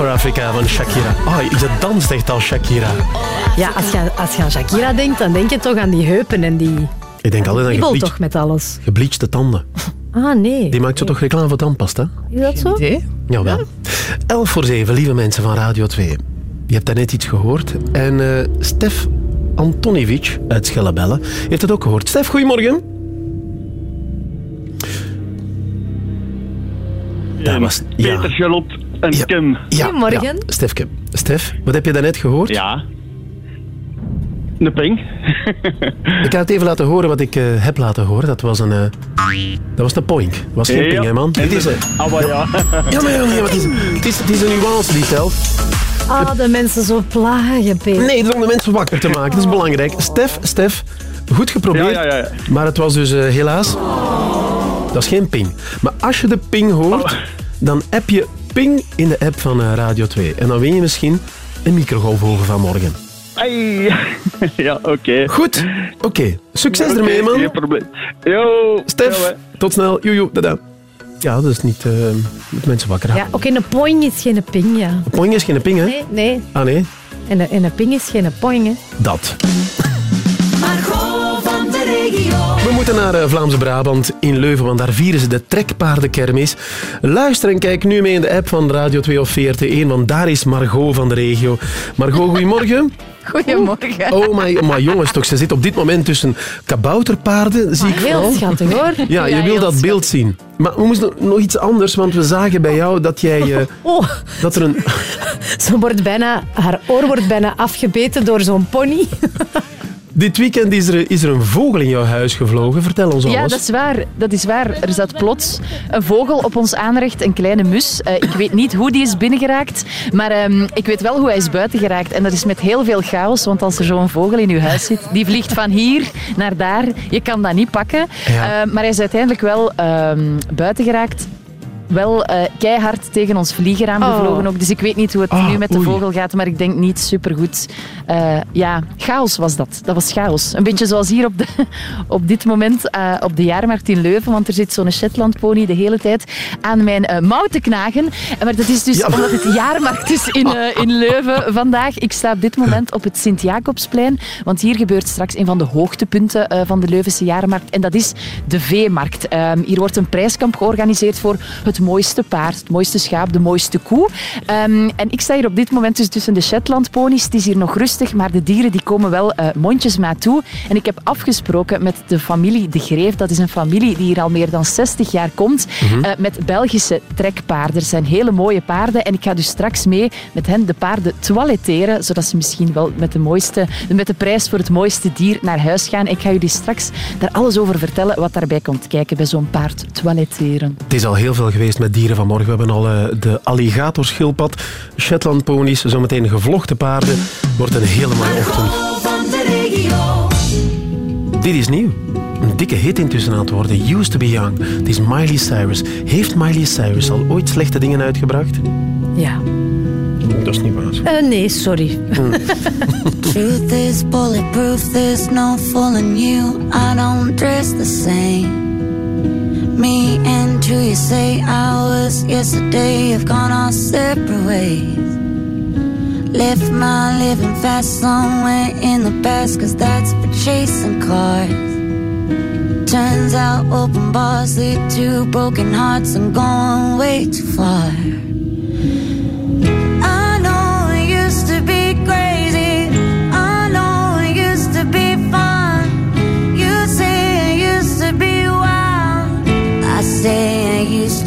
For Africa van Shakira. Ah, je danst echt als Shakira. Ja, als je, als je aan Shakira denkt, dan denk je toch aan die heupen en die... Ik denk altijd aan gebleach- toch met alles. gebleachte tanden. Ah, nee. Die maakt zo toch reclame voor tandpasta? Is dat zo? Jawel. 11 voor 7, lieve mensen van Radio 2. Je hebt daarnet iets gehoord. En eh, Stef Antonievich uit Schellebelle heeft het ook gehoord. Stef, goedemorgen. Dat was... Peter, Charlotte en Kim. Ja, Goedemorgen. Ja, Stefke. Stef, wat heb je daarnet gehoord? Ja. Een ping. <laughs> Ik ga het even laten horen wat ik eh, heb laten horen. Dat was een... eh, dat was een poink. Dat was geen ping, hè, man. Het is, de- een- Ah, <laughs> maar ja. Ja, maar, ja, nee, het, is, het, is, het is een nuance die telt. Ah, de mensen zo plagen, Peter. Nee, het is om de mensen wakker te maken. Dat is belangrijk. Stef, Stef, goed geprobeerd. Ja, ja, ja. Maar het was dus eh, helaas... Dat is geen ping. Maar als je de ping hoort, dan heb je ping in de app van eh, Radio 2. En dan win je misschien een microgolfoven van morgen. Ai, <laughs> ja, oké. Goed, oké. Succes ermee, man. Geen probleem. Yo. Stef, Yo, tot snel. Joejoe, dada. Ja, dat is niet... eh moet mensen wakker Ja, houden. oké, een poing is geen ping, ja. Poing is geen ping, hè? Nee, nee. Ah, nee? En een, en een ping is geen poing, hè. Dat. We moeten naar eh, Vlaamse Brabant in Leuven, want daar vieren ze de trekpaardenkermis. Luister en kijk nu mee in de app van Radio 2 of VRT1, want daar is Margot van de regio. Margot, goedemorgen. <laughs> Goedemorgen. Oh my, maar jongens, toch, ze zit op dit moment tussen kabouterpaarden, zie ik heel vooral. schattig, hoor. Ja, je Ja, wil heel dat beeld zien. Maar we moesten nog iets anders, want we zagen bij jou dat jij... eh, <laughs> Oh, dat er een... <laughs> ze wordt bijna, haar oor wordt bijna afgebeten door zo'n pony. Dit weekend is er, is er een vogel in jouw huis gevlogen. Vertel ons alles. Ja, dat is waar. Dat is waar. Er zat plots een vogel op ons aanrecht, een kleine mus. Eh, ik weet niet hoe die is binnengeraakt, maar ehm, ik weet wel hoe hij is buiten geraakt. En dat is met heel veel chaos, want als er zo'n vogel in uw huis zit, die vliegt van hier naar daar. Je kan dat niet pakken. Ja. Eh, maar hij is uiteindelijk wel ehm, buiten geraakt. Wel eh, keihard tegen ons vliegeraam Oh. gevlogen ook. Dus ik weet niet hoe het Ah, nu met de oei. vogel gaat, maar ik denk niet supergoed. Eh ja, chaos was dat. Dat was chaos. Een beetje zoals hier op, de, <laughs> op dit moment eh, op de jaarmarkt in Leuven, want er zit zo'n Shetland pony de hele tijd aan mijn eh, mouw te knagen. En Maar dat is dus Ja, <laughs> omdat het jaarmarkt is in, <laughs> in Leuven vandaag. Ik sta op dit moment op het Sint-Jacobsplein, want hier gebeurt straks een van de hoogtepunten eh, van de Leuvense jaarmarkt. En dat is de veemarkt. Ehm, hier wordt een prijskamp georganiseerd voor het mooiste paard, het mooiste schaap, de mooiste koe. Ehm, en ik sta hier op dit moment dus tussen de Shetland ponies. Het is hier nog rustig, maar de dieren die komen wel eh, mondjesmaat toe. En ik heb afgesproken met de familie De Greef. Dat is een familie die hier al meer dan 60 jaar komt. Mhm. eh, met Belgische trekpaarden. Er zijn hele mooie paarden. En ik ga dus straks mee met hen de paarden toiletteren. Zodat ze misschien wel met de, mooiste, met de prijs voor het mooiste dier naar huis gaan. Ik ga jullie straks daar alles over vertellen wat daarbij komt kijken bij zo'n paard toiletteren. Het is al heel veel geweest met dieren vanmorgen. We hebben al eh, de alligatorschildpad, Shetland ponies, zometeen gevlochten paarden. Wordt een hele mooie ochtend. Dit is nieuw. Een dikke hit intussen aan het worden. Used to be young. Het is Miley Cyrus. Heeft Miley Cyrus al ooit slechte dingen uitgebracht? Ja. Dat is niet waar. Eh, nee, sorry. <laughs> Truth is bulletproof, there's no fooling you. I don't dress the same. Me and you, you say I was yesterday have gone our separate ways. Left my living fast somewhere in the past, cause that's for chasing cars. Turns out open bars lead to broken hearts and going way too far.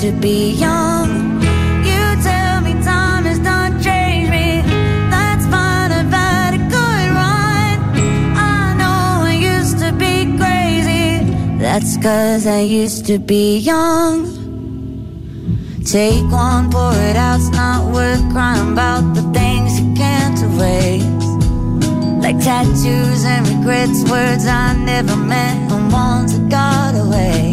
To be young, you tell me time has not changed crazy. That's cause I used to be young. Take one, pour it out, it's not worth crying about the things you can't erase. Like tattoos and regrets, words I never meant, and ones that got away.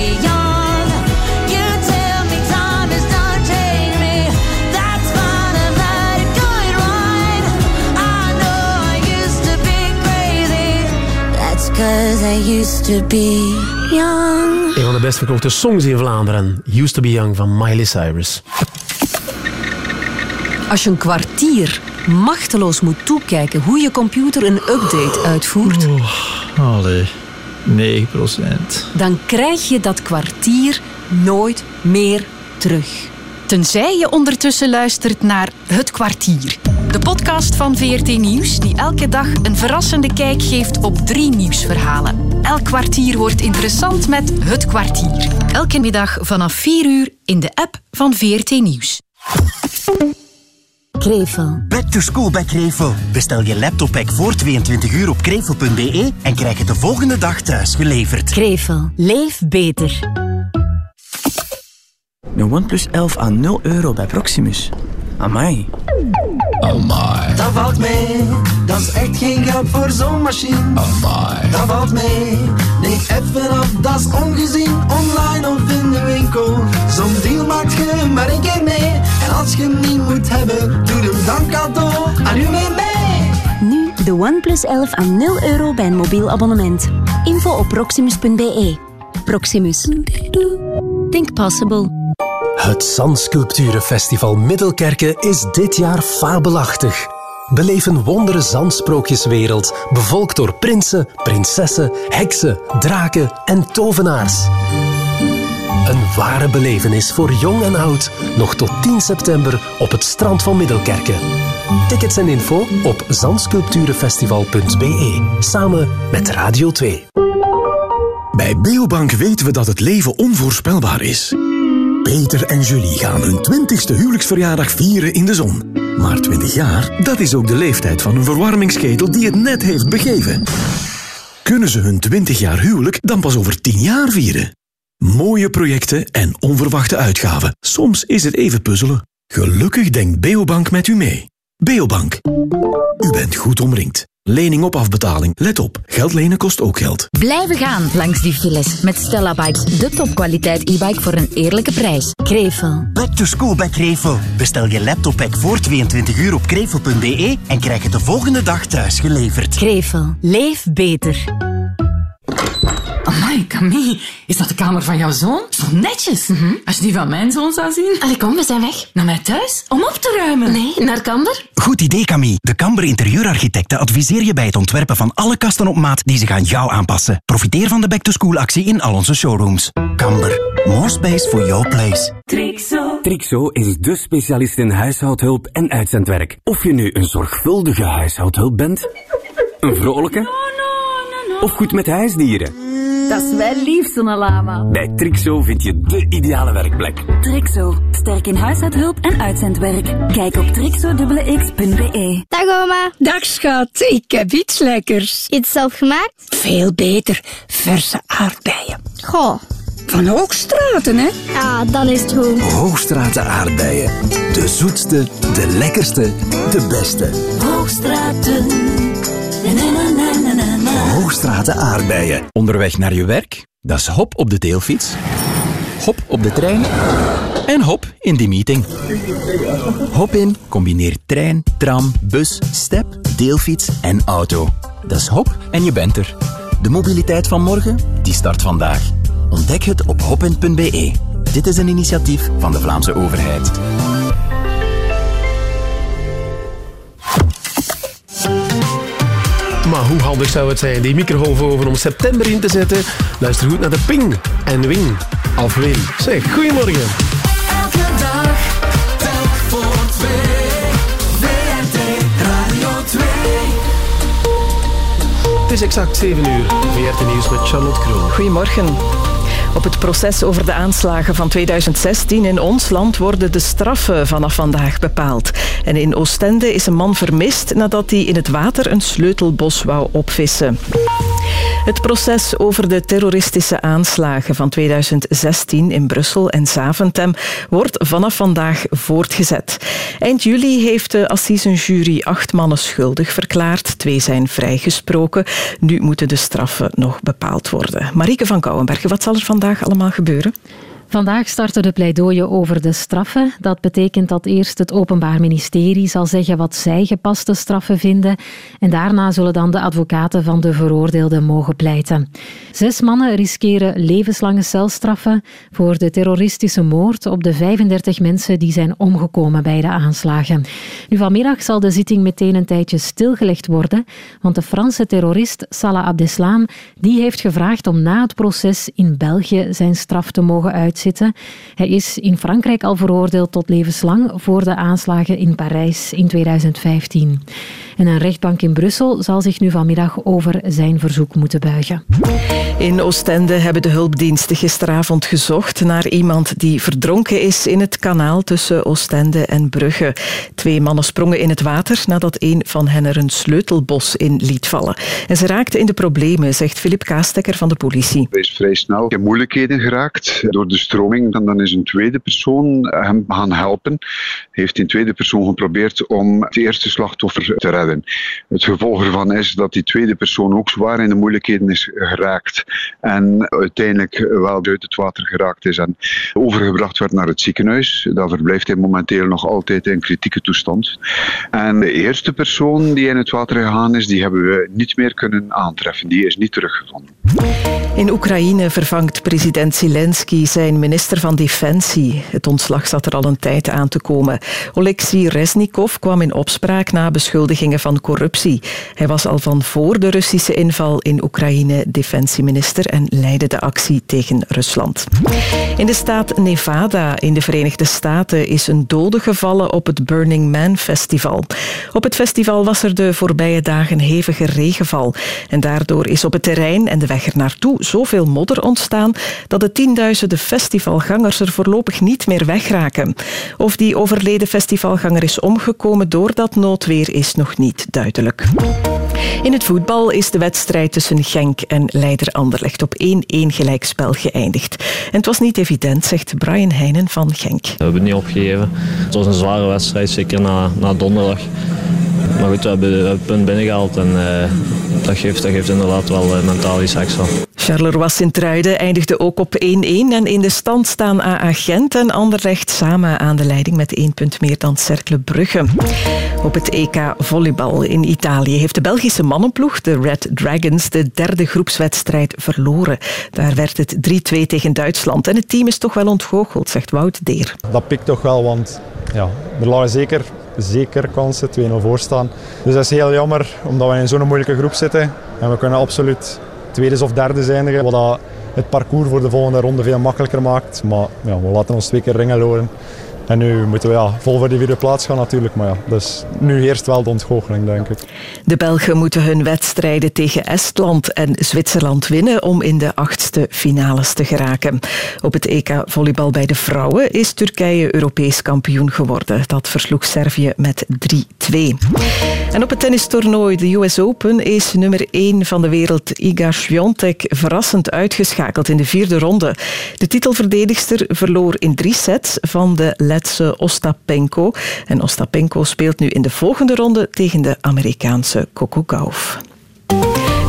cause I used to be young. Een van de best verkochte songs in Vlaanderen. Used to be Young van Miley Cyrus. Als je een kwartier machteloos moet toekijken hoe je computer een update uitvoert, Allee, 9% dan krijg je dat kwartier nooit meer terug. Tenzij je ondertussen luistert naar Het Kwartier. De podcast van VRT Nieuws die elke dag een verrassende kijk geeft op drie nieuwsverhalen. Elk kwartier wordt interessant met Het Kwartier. Elke middag vanaf 4 uur in de app van VRT Nieuws. Krevel. Back to school bij Krevel. Bestel je laptoppack voor 22 uur op krevel.be en krijg het de volgende dag thuis geleverd. Krevel. Leef beter. Een OnePlus 11 aan 0 euro bij Proximus. Amai. Amai. Dat valt mee, dat is echt geen geld voor zo'n machine. Amai. Dat valt mee, nee even af, dat is ongezien. Online of in de winkel, zo'n deal maakt je maar één keer mee. En als je hem niet moet hebben, doe hem dan cadeau aan u mee mee. Nu de OnePlus 11 aan 0 euro bij een mobiel abonnement. Info op proximus.be. Proximus. Think possible. Het Zandsculpturenfestival Middelkerke is dit jaar fabelachtig. Beleef een wondere zandsprookjeswereld, bevolkt door prinsen, prinsessen, heksen, draken en tovenaars. Een ware belevenis voor jong en oud, nog tot 10 september op het strand van Middelkerke. Tickets en info op zandsculpturenfestival.be, samen met Radio 2. Bij Beobank weten we dat het leven onvoorspelbaar is. Peter en Julie gaan hun 20ste huwelijksverjaardag vieren in de zon. Maar 20 jaar, dat is ook de leeftijd van een verwarmingsketel die het net heeft begeven. Kunnen ze hun 20 jaar huwelijk dan pas over 10 jaar vieren? Mooie projecten en onverwachte uitgaven. Soms is het even puzzelen. Gelukkig denkt Beobank met u mee. Beobank. U bent goed omringd. Lening op afbetaling. Let op, geld lenen kost ook geld. Blijven gaan langs die files met Stella Bikes, de topkwaliteit e-bike voor een eerlijke prijs. Krevel. Back to school bij Krevel. Bestel je laptoppack voor 22 uur op krevel.be en krijg het de volgende dag thuis geleverd. Krevel. Leef beter. Amai, Camille, is dat de kamer van jouw zoon? Zo netjes. Als je die van mijn zoon zou zien. Allee, kom, we zijn weg. Naar mij thuis? Om op te ruimen. Nee, naar Kamber. Goed idee, Camille. De Camber interieurarchitecten adviseer je bij het ontwerpen van alle kasten op maat die zich aan jou aanpassen. Profiteer van de back-to-school actie in al onze showrooms. Camber. More space for your place. Trixo. Trixo is de specialist in huishoudhulp en uitzendwerk. Of je nu een zorgvuldige huishoudhulp bent, een vrolijke, of goed met huisdieren. Dat is wel lief, zo'n lama. Bij Trixo vind je de ideale werkplek. Trixo. Sterk in huishoudhulp en uitzendwerk. Kijk op trixo.be. Dag oma. Dag schat, ik heb iets lekkers. Iets zelf gemaakt? Veel beter, verse aardbeien. Goh. Van Hoogstraten, hè? Ja, dan is het goed. Hoogstraten aardbeien. De zoetste, de lekkerste, de beste. Hoogstraten. Aardbeien. Onderweg naar je werk? Dat is hop op de deelfiets. Hop op de trein. En hop in die meeting. Hop in combineert trein, tram, bus, step, deelfiets en auto. Dat is hop en je bent er. De mobiliteit van morgen, die start vandaag. Ontdek het op hopin.be. Dit is een initiatief van de Vlaamse overheid. Maar hoe handig zou het zijn, die microgolfoven om september in te zetten? Luister goed naar de ping en wing. Alfwin. Zeg, goedemorgen. Elke dag, telk voor twee. VRT Radio 2. Het is exact 7 uur. VRT Nieuws met Charlotte Kroon. Goedemorgen. Op het proces over de aanslagen van 2016 in ons land worden de straffen vanaf vandaag bepaald. En in Oostende is een man vermist nadat hij in het water een sleutelbos wou opvissen. Het proces over de terroristische aanslagen van 2016 in Brussel en Zaventem wordt vanaf vandaag voortgezet. Eind juli heeft de assisenjury acht mannen schuldig verklaard. Twee zijn vrijgesproken. Nu moeten de straffen nog bepaald worden. Marieke van Kouwenbergen, wat zal er vandaag allemaal gebeuren? Vandaag starten de pleidooien over de straffen. Dat betekent dat eerst het Openbaar Ministerie zal zeggen wat zij gepaste straffen vinden. En daarna zullen dan de advocaten van de veroordeelden mogen pleiten. Zes mannen riskeren levenslange celstraffen voor de terroristische moord op de 35 mensen die zijn omgekomen bij de aanslagen. Nu vanmiddag zal de zitting meteen een tijdje stilgelegd worden, want de Franse terrorist Salah Abdeslam die heeft gevraagd om na het proces in België zijn straf te mogen uitzitten zitten. Hij is in Frankrijk al veroordeeld tot levenslang voor de aanslagen in Parijs in 2015. En een rechtbank in Brussel zal zich nu vanmiddag over zijn verzoek moeten buigen. In Oostende hebben de hulpdiensten gisteravond gezocht naar iemand die verdronken is in het kanaal tussen Oostende en Brugge. Twee mannen sprongen in het water nadat een van hen er een sleutelbos in liet vallen. En ze raakten in de problemen, zegt Filip Kaastekker van de politie. Hij is vrij snel in moeilijkheden geraakt door de stroming. En dan is een tweede persoon hem gaan helpen. Heeft een tweede persoon geprobeerd om het eerste slachtoffer te redden. Het gevolg ervan is dat die tweede persoon ook zwaar in de moeilijkheden is geraakt. En uiteindelijk wel uit het water geraakt is en overgebracht werd naar het ziekenhuis. Daar verblijft hij momenteel nog altijd in kritieke toestand. En de eerste persoon die in het water gegaan is, die hebben we niet meer kunnen aantreffen. Die is niet teruggevonden. In Oekraïne vervangt president Zelensky zijn minister van Defensie. Het ontslag zat er al een tijd aan te komen. Oleksiy Reznikov kwam in opspraak na van corruptie. Hij was al van voor de Russische inval in Oekraïne defensieminister en leidde de actie tegen Rusland. In de staat Nevada in de Verenigde Staten is een dode gevallen op het Burning Man Festival. Op het festival was er de voorbije dagen hevige regenval. En daardoor is op het terrein en de weg er naartoe zoveel modder ontstaan dat de tienduizenden festivalgangers er voorlopig niet meer wegraken. Of die overleden festivalganger is omgekomen door dat noodweer is nog niet duidelijk. In het voetbal is de wedstrijd tussen Genk en Leider Anderlecht op 1-1 gelijkspel geëindigd. En het was niet evident, zegt Brian Heijnen van Genk. We hebben het niet opgegeven. Het was een zware wedstrijd, zeker na, na donderdag. Maar goed, we hebben het punt binnengehaald en uh, dat, geeft, dat geeft inderdaad wel uh, mentaal iets extra. Charleroi Sint-Truiden eindigde ook op 1-1 en in de stand staan AA Gent en Anderlecht samen aan de leiding met één punt meer dan Cercle Brugge. Op het EK volleybal in Italië heeft de Belgische mannenploeg, de Red Dragons, de derde groepswedstrijd verloren. Daar werd het 3-2 tegen Duitsland en het team is toch wel ontgoocheld, zegt Wout Deer. Dat pikt toch wel, want ja, er lagen zeker zeker kansen, 2-0 voor staan. Dus dat is heel jammer, omdat we in zo'n moeilijke groep zitten. En we kunnen absoluut tweede of derde zijn, wat het parcours voor de volgende ronde veel makkelijker maakt. Maar ja, we laten ons twee keer ringen loren. En nu moeten we ja, vol voor die vierde plaats gaan natuurlijk. Maar ja, dus nu eerst wel de ontgoocheling, denk ik. De Belgen moeten hun wedstrijden tegen Estland en Zwitserland winnen om in de achtste finales te geraken. Op het EK volleybal bij de vrouwen is Turkije Europees kampioen geworden. Dat versloeg Servië met 3-2. En op het tennistoernooi, de US Open, is nummer 1 van de wereld Iga Swiatek verrassend uitgeschakeld in de vierde ronde. De titelverdedigster verloor in drie sets van de Ostapenko. En Ostapenko speelt nu in de volgende ronde tegen de Amerikaanse Coco Gauff.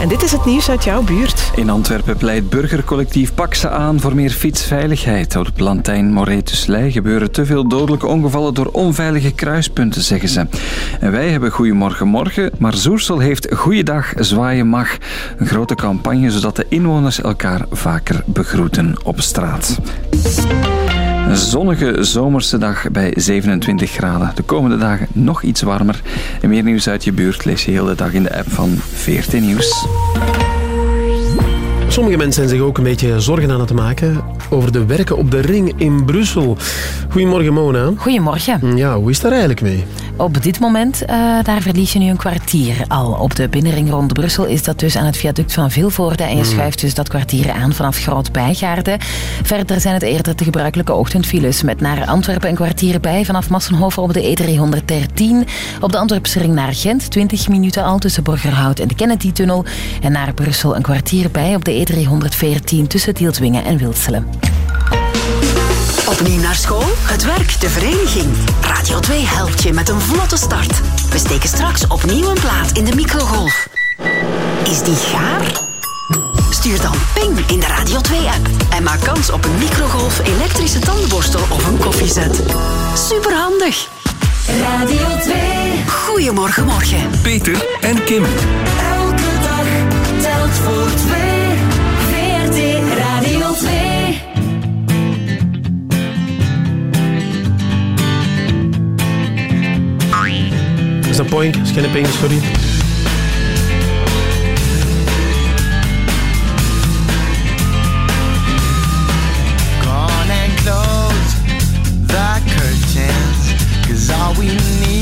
En dit is het nieuws uit jouw buurt. In Antwerpen pleit burgercollectief ze aan voor meer fietsveiligheid. Op Plantijn Moretuslei gebeuren te veel dodelijke ongevallen door onveilige kruispunten, zeggen ze. En wij hebben Goedemorgen Morgen, maar Zoersel heeft Goeiedag Zwaaien Mag. Een grote campagne zodat de inwoners elkaar vaker begroeten op straat. Een zonnige zomerse dag bij 27 graden. De komende dagen nog iets warmer. En meer nieuws uit je buurt lees je heel de dag in de app van 14 Nieuws. Sommige mensen zijn zich ook een beetje zorgen aan het maken over de werken op de ring in Brussel. Goedemorgen Mona. Goedemorgen. Ja, hoe is het daar eigenlijk mee? Op dit moment, eh, daar verlies je nu een kwartier al. Op de binnenring rond Brussel is dat dus aan het viaduct van Vilvoorde. En je schuift dus dat kwartier aan vanaf Groot-Bijgaarde. Verder zijn het eerder de gebruikelijke ochtendfiles. Met naar Antwerpen een kwartier bij vanaf Massenhoven op de E313. Op de Antwerpse ring naar Gent 20 minuten al tussen Borgerhout en de Kennedy-tunnel. En naar Brussel een kwartier bij op de E314 tussen Tieltwingen en Wilselen. Opnieuw naar school, het werk, de vereniging. Radio 2 helpt je met een vlotte start. We steken straks opnieuw een plaat in de microgolf. Is die gaar? Stuur dan ping in de Radio 2-app en maak kans op een microgolf, elektrische tandenborstel of een koffiezet. Superhandig! Radio 2. Goedemorgen, morgen. Peter en Kim. Elke dag telt voor twee. Dat point? Gone and close the curtains. Cause all we need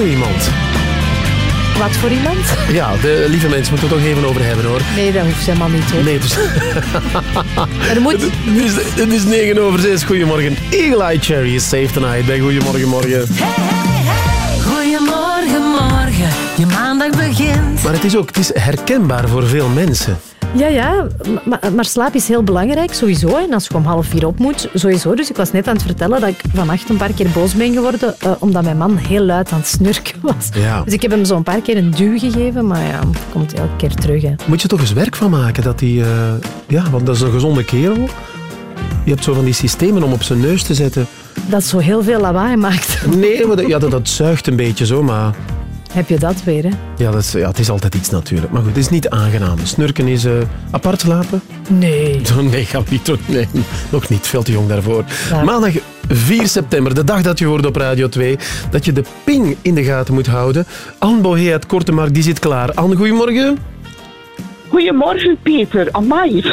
Zo iemand? Wat voor iemand? <laughs> Ja, de lieve mensen moeten het toch even over hebben hoor. Nee, dat hoeft helemaal niet hoor. Nee, dus... Er <laughs> moet... Het is, het is 9 over 6. Goedemorgen. Eagle Eye Cherry is safe tonight bij Goedemorgen Morgen. Goedemorgen, morgen. Je maandag begint. Maar het is ook het is herkenbaar voor veel mensen. Ja, ja, maar, maar slaap is heel belangrijk, sowieso. En als je om half vier op moet, sowieso. Dus ik was net aan het vertellen dat ik vannacht een paar keer boos ben geworden, eh, omdat mijn man heel luid aan het snurken was. Ja. Dus ik heb hem zo een paar keer een duw gegeven, maar ja, komt elke keer terug. Hè. Moet je toch eens werk van maken dat hij... ja, want dat is een gezonde kerel. Je hebt zo van die systemen om op zijn neus te zetten. dat zo heel veel lawaai maakt. Nee, maar dat, ja, dat, dat zuigt een beetje zo, maar... Heb je dat weer, hè? Ja, dat is, ja, het is altijd iets natuurlijk. Maar goed, het is niet aangenaam. Snurken is eh, apart slapen? Nee. <laughs> Nee, we niet doen. Nee, nog niet. Veel te jong daarvoor. Ja. Maandag 4 september, de dag dat je hoort op Radio 2, dat je de ping in de gaten moet houden. Anne Bohé uit Kortemark, die zit klaar. Anne, goedemorgen. Goedemorgen, Peter. Amai.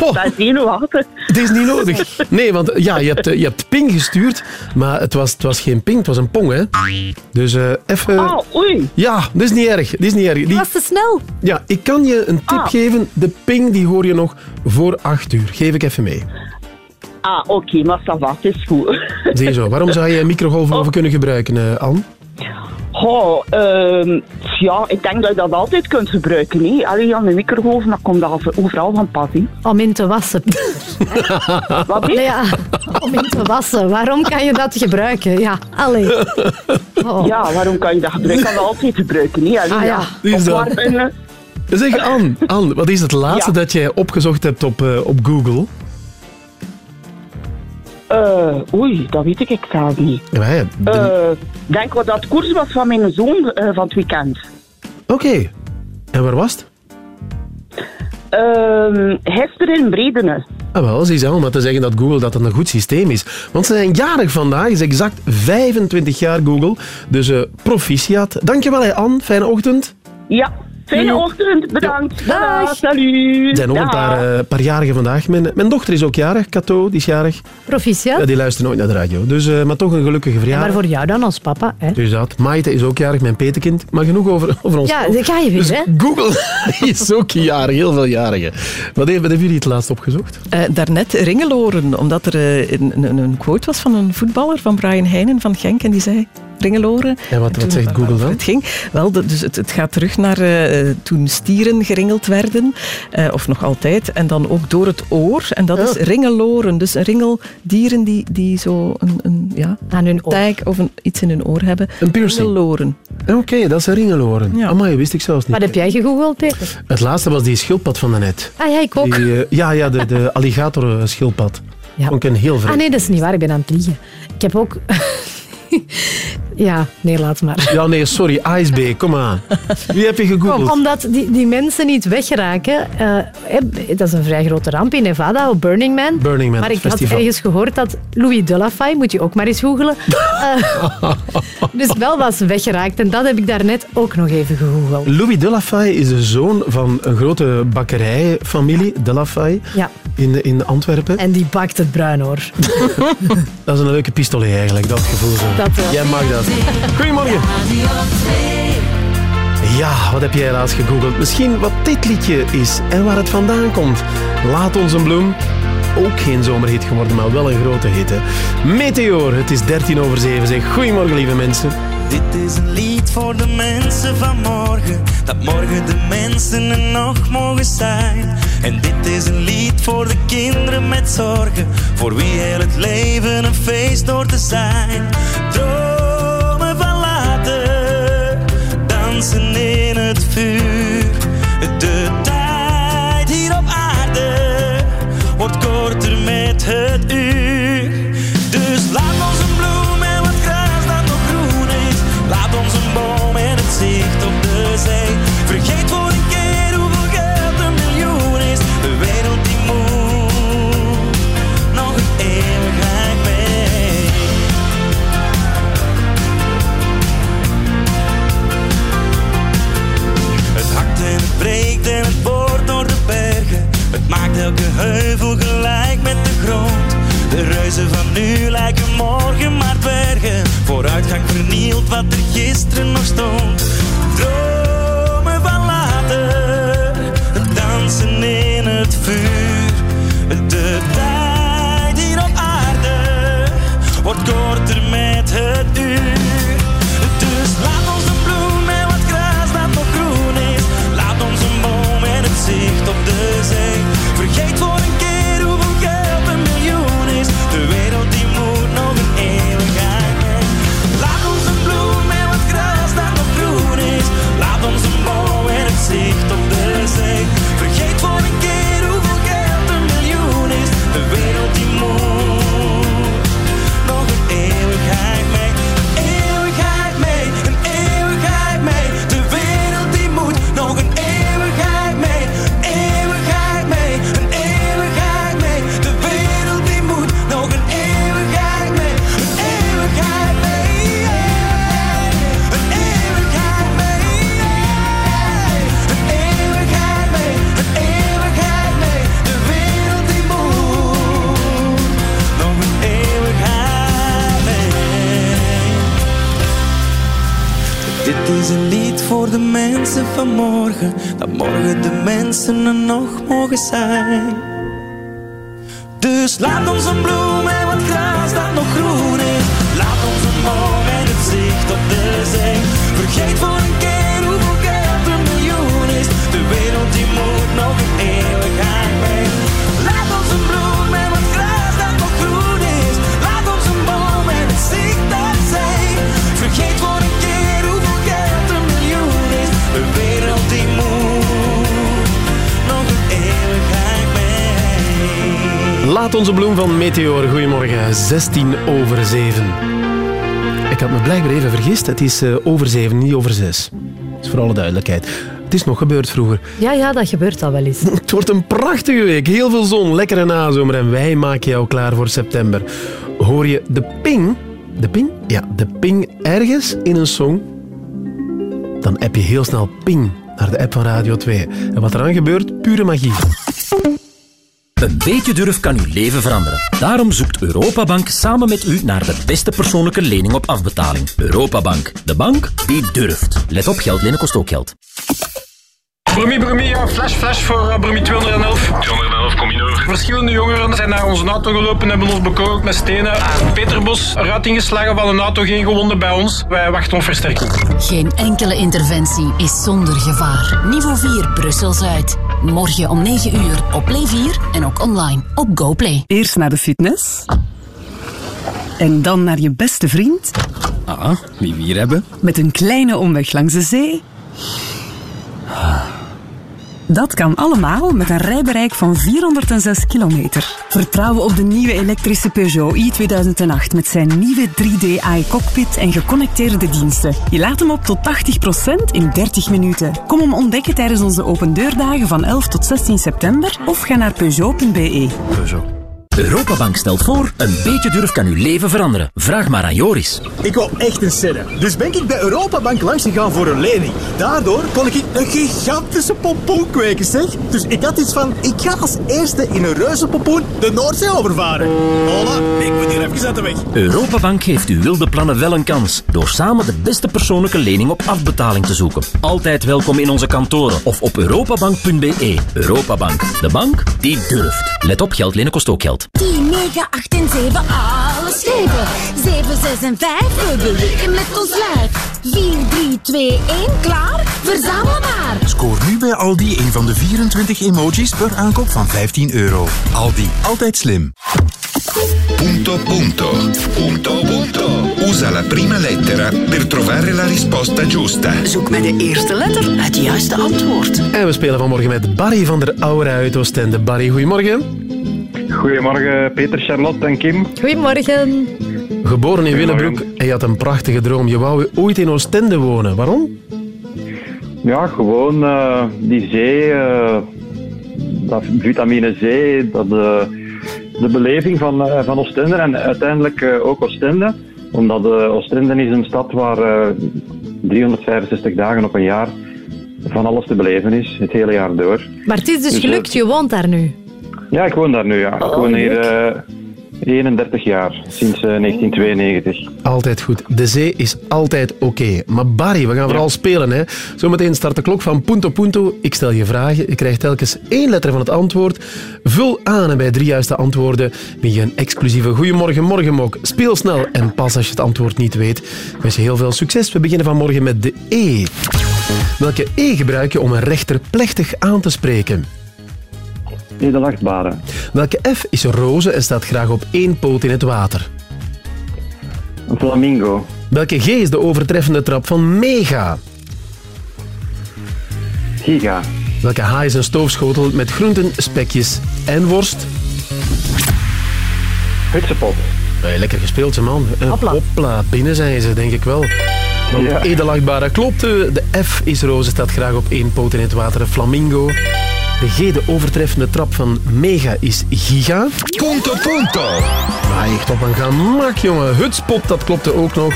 Oh. Dat is zenuwachtig. Het is niet nodig. Nee, want ja, je hebt, eh, je hebt ping gestuurd, maar het was, het was geen ping, het was een pong, hè. Dus eh, even... Ah, oei. Ja, dat is niet erg. Dat is niet erg. Die... was te snel. Ja, ik kan je een tip Ah. geven. De ping die hoor je nog voor 8 uur. Geef ik even mee. Ah, oké, maar ça va, het is goed. Zie je zo. Waarom zou je een microgolfoven kunnen gebruiken, eh Anne? Goh, ehm, ja, ik denk dat je dat altijd kunt gebruiken. Hè. Allee, aan de microgolf, dan komt dat overal van pas. hè. Om in te wassen. Wat Nee, <laughs> ja, om in te wassen. Waarom kan je dat gebruiken? Ja, allee. Oh. Ja, waarom kan je dat gebruiken? Ik kan dat altijd gebruiken. Hè. Allee, Ah, ja. Die is dat. Zeg, Anne, Anne, wat is het laatste Ja. dat jij opgezocht hebt op, eh, op Google? Eh, oei, dat weet ik ik zelf niet. Ja, ja, de- Eh, denk wat dat koers was van mijn zoon eh, van het weekend. Oké. En waar was het? Ehm gisteren in Bredene. Ah, wel, je al, maar te zeggen dat Google dat een goed systeem is. Want ze zijn jarig vandaag, is exact 25 jaar Google. Dus proficiat. Dankjewel, hè, Anne. Fijne ochtend. Ja, fijne ochtend. Bedankt. Dag. Salut. Er zijn nog een paar, eh, paar jarigen vandaag. Mijn, mijn dochter is ook jarig, Cato, die is jarig. Proficiat. Ja, die luistert nooit naar de radio. Dus, eh, maar toch een gelukkige Ja, verjaardag. maar voor jou dan als papa, hè? Dus dat. Maite is ook jarig, mijn petekind. Maar genoeg over, <laughs> over ons. Ja, daar ga je weer, Dus hè? Google <laughs> is ook jarig, heel veel jarigen. Wat hebben, wat hebben jullie het laatst opgezocht? Eh, daarnet ringeloren, omdat er eh, een, een, een quote was van een voetballer, van Brian Heijnen van Genk, en die zei ringeloren. En wat, wat zegt Google dan? Het ging wel, de- dus het, het gaat terug naar eh, toen stieren geringeld werden, eh, of nog altijd, en dan ook door het oor, en dat is ringeloren. Dus een ringeldieren die, die zo een, een ja, Aan hun oor. tijk of een, iets in hun oor hebben. Een piercing? Ringeloren. Oké, dat is een ringeloren. Ja. Amai, wist ik zelfs niet. Wat heb jij gegoogeld, Peter? Het laatste was die schildpad van daarnet. Ah ja, ik ook. Die, eh, ja, ja, de, de alligator schildpad. Ja. Vond ik een heel vreemd. Ah nee, dat is niet waar. Ik ben aan het liegen. Ik heb ook... <laughs> ja, nee, laat maar. Ja, nee, sorry. ASB, kom aan. Wie heb je gegoogeld? Omdat die, die mensen niet wegraken. eh, dat is een vrij grote ramp in Nevada, op Burning Man. Burning Man, maar ik festival. had ergens gehoord dat Louis Delafay, moet je ook maar eens googelen, <laughs> eh, dus wel was weggeraakt. En dat heb ik daarnet ook nog even gegoogeld. Louis Delafay is de zoon van een grote bakkerijfamilie, Delafay, Ja, in, in Antwerpen. en die bakt het bruin hoor. <laughs> Dat is een leuke pistolet eigenlijk, dat gevoel zo. Dat. Jij mag dat. Goedemorgen. Ja, wat heb jij laatst gegoogeld? Misschien wat dit liedje is en waar het vandaan komt. Laat ons een bloem. Ook geen zomerhit geworden, maar wel een grote hit. Hè. Meteor, het is 13 over 7. Zeg goedemorgen, lieve mensen. Dit is een lied voor de mensen van morgen. Dat morgen de mensen er nog mogen zijn. En dit is een lied voor de kinderen met zorgen. Voor wie heel het leven een feest door te zijn. In het vuur. De tijd hier op aarde wordt korter met het uur. Elke heuvel gelijk met de grond. De reuzen van nu lijken morgen maar dwergen. Vooruitgang vernielt wat er gisteren nog stond. Dromen van later, dansen in het vuur. De mensen van morgen, dat morgen de mensen er nog mogen zijn. Dus laat ons een bloem Laat onze bloem van Meteor. Goedemorgen, 16 over 7. Ik had me blijkbaar even vergist. Het is eh, over 7, niet over 6. Dat is voor alle duidelijkheid. Het is nog gebeurd vroeger. Ja, ja, dat gebeurt al wel eens. <laughs> Het wordt een prachtige week. Heel veel zon, lekkere nazomer. En wij maken jou klaar voor september. Hoor je de ping? De ping? Ja, de ping ergens in een song. Dan app je heel snel ping naar de app van Radio 2. En wat eraan gebeurt, pure magie. Een beetje durf kan uw leven veranderen. Daarom zoekt Europabank samen met u naar de beste persoonlijke lening op afbetaling. Europabank, de bank die durft. Let op, geld lenen kost ook geld. Brummy, Brummy, ja, flash, flash voor uh, Brummy 211. 211, kom in hoor. Verschillende jongeren zijn naar onze auto gelopen en hebben ons bekogeld met stenen. Peterbos eruit ingeslagen van een auto, geen gewonden bij ons. Wij wachten op versterking. Geen enkele interventie is zonder gevaar. Niveau 4 Brussel-Zuid. Morgen om 9 uur op Play 4 en ook online op GoPlay. Eerst naar de fitness. En dan naar je beste vriend. Ah, wie we hier hebben? Met een kleine omweg langs de zee. Dat kan allemaal met een rijbereik van 406 kilometer. Vertrouwen op de nieuwe elektrische Peugeot i2008 met zijn nieuwe 3D AI-cockpit en geconnecteerde diensten. Je laat hem op tot 80% in 30 minuten. Kom hem ontdekken tijdens onze open deurdagen van 11 tot 16 september of ga naar peugeot.be. Peugeot. Europabank stelt voor, een beetje durf kan uw leven veranderen. Vraag maar aan Joris. Ik wou echt een serre. Dus ben ik bij Europabank langs gegaan voor een lening. Daardoor kon ik een gigantische pompoen kweken, zeg. Dus ik had iets van, ik ga als eerste in een reuze pompoen de Noordzee overvaren. Hola, ik moet hier even uit de weg. Europabank geeft uw wilde plannen wel een kans. Door samen de beste persoonlijke lening op afbetaling te zoeken. Altijd welkom in onze kantoren of op europabank.be. Europabank, de bank die durft. Let op, geld lenen kost ook geld. 10, 9, 8 en 7, alles geven. 7, 6 en 5, we bewegen met ons lijf. 4, 3, 2, 1, klaar? Verzamel maar. Scoor nu bij Aldi een van de 24 emojis per aankoop van 15 euro. Aldi, altijd slim. Punto punto. Punto punto. Usa la prima lettera per trovare la risposta giusta. Zoek met de eerste letter het juiste antwoord. En we spelen vanmorgen met Barry van der Aura uit Oostende. Barry, goedemorgen. Goedemorgen Peter, Charlotte en Kim. Goedemorgen. Geboren in Willebroek en je had een prachtige droom. Je wou ooit in Oostende wonen. Waarom? Ja, gewoon eh, die zee, eh, dat vitamine C, dat, eh, de beleving van, eh, van Oostende en uiteindelijk eh, ook Oostende. Omdat eh, Oostende is een stad waar eh, 365 dagen op een jaar van alles te beleven is, het hele jaar door. Maar het is dus Dus, gelukt, je woont daar nu. Ja, ik woon daar nu, ja. ik woon hier leuk. eh, 31 jaar, sinds eh, 1992. Altijd goed. De zee is altijd oké. Maar Barry, we gaan vooral spelen. Hè. Zometeen start de klok van Punto Punto. Ik stel je vragen. Je krijgt telkens één letter van het antwoord. Vul aan en bij drie juiste antwoorden win je een exclusieve Goeiemorgen Morgenmok. Speel snel en pas als je het antwoord niet weet. Ik wens je heel veel succes. We beginnen vanmorgen met de E. Welke E gebruik je om een rechter plechtig aan te spreken? Edelachtbare. Welke F is roze en staat graag op één poot in het water? Een flamingo. Welke G is de overtreffende trap van mega? Giga. Welke H is een stoofschotel met groenten, spekjes en worst? Hutsepot. Hey, lekker gespeeld, ze man. Eh, Hopla. binnen zijn ze, denk ik wel. Ja. Edelachtbare klopt. eh, De F is roze, staat graag op één poot in het water. Een flamingo. De G, de overtreffende trap van mega, is giga. Punto punto. Maar echt op een gemak, jongen. Hutspot, dat klopte ook nog.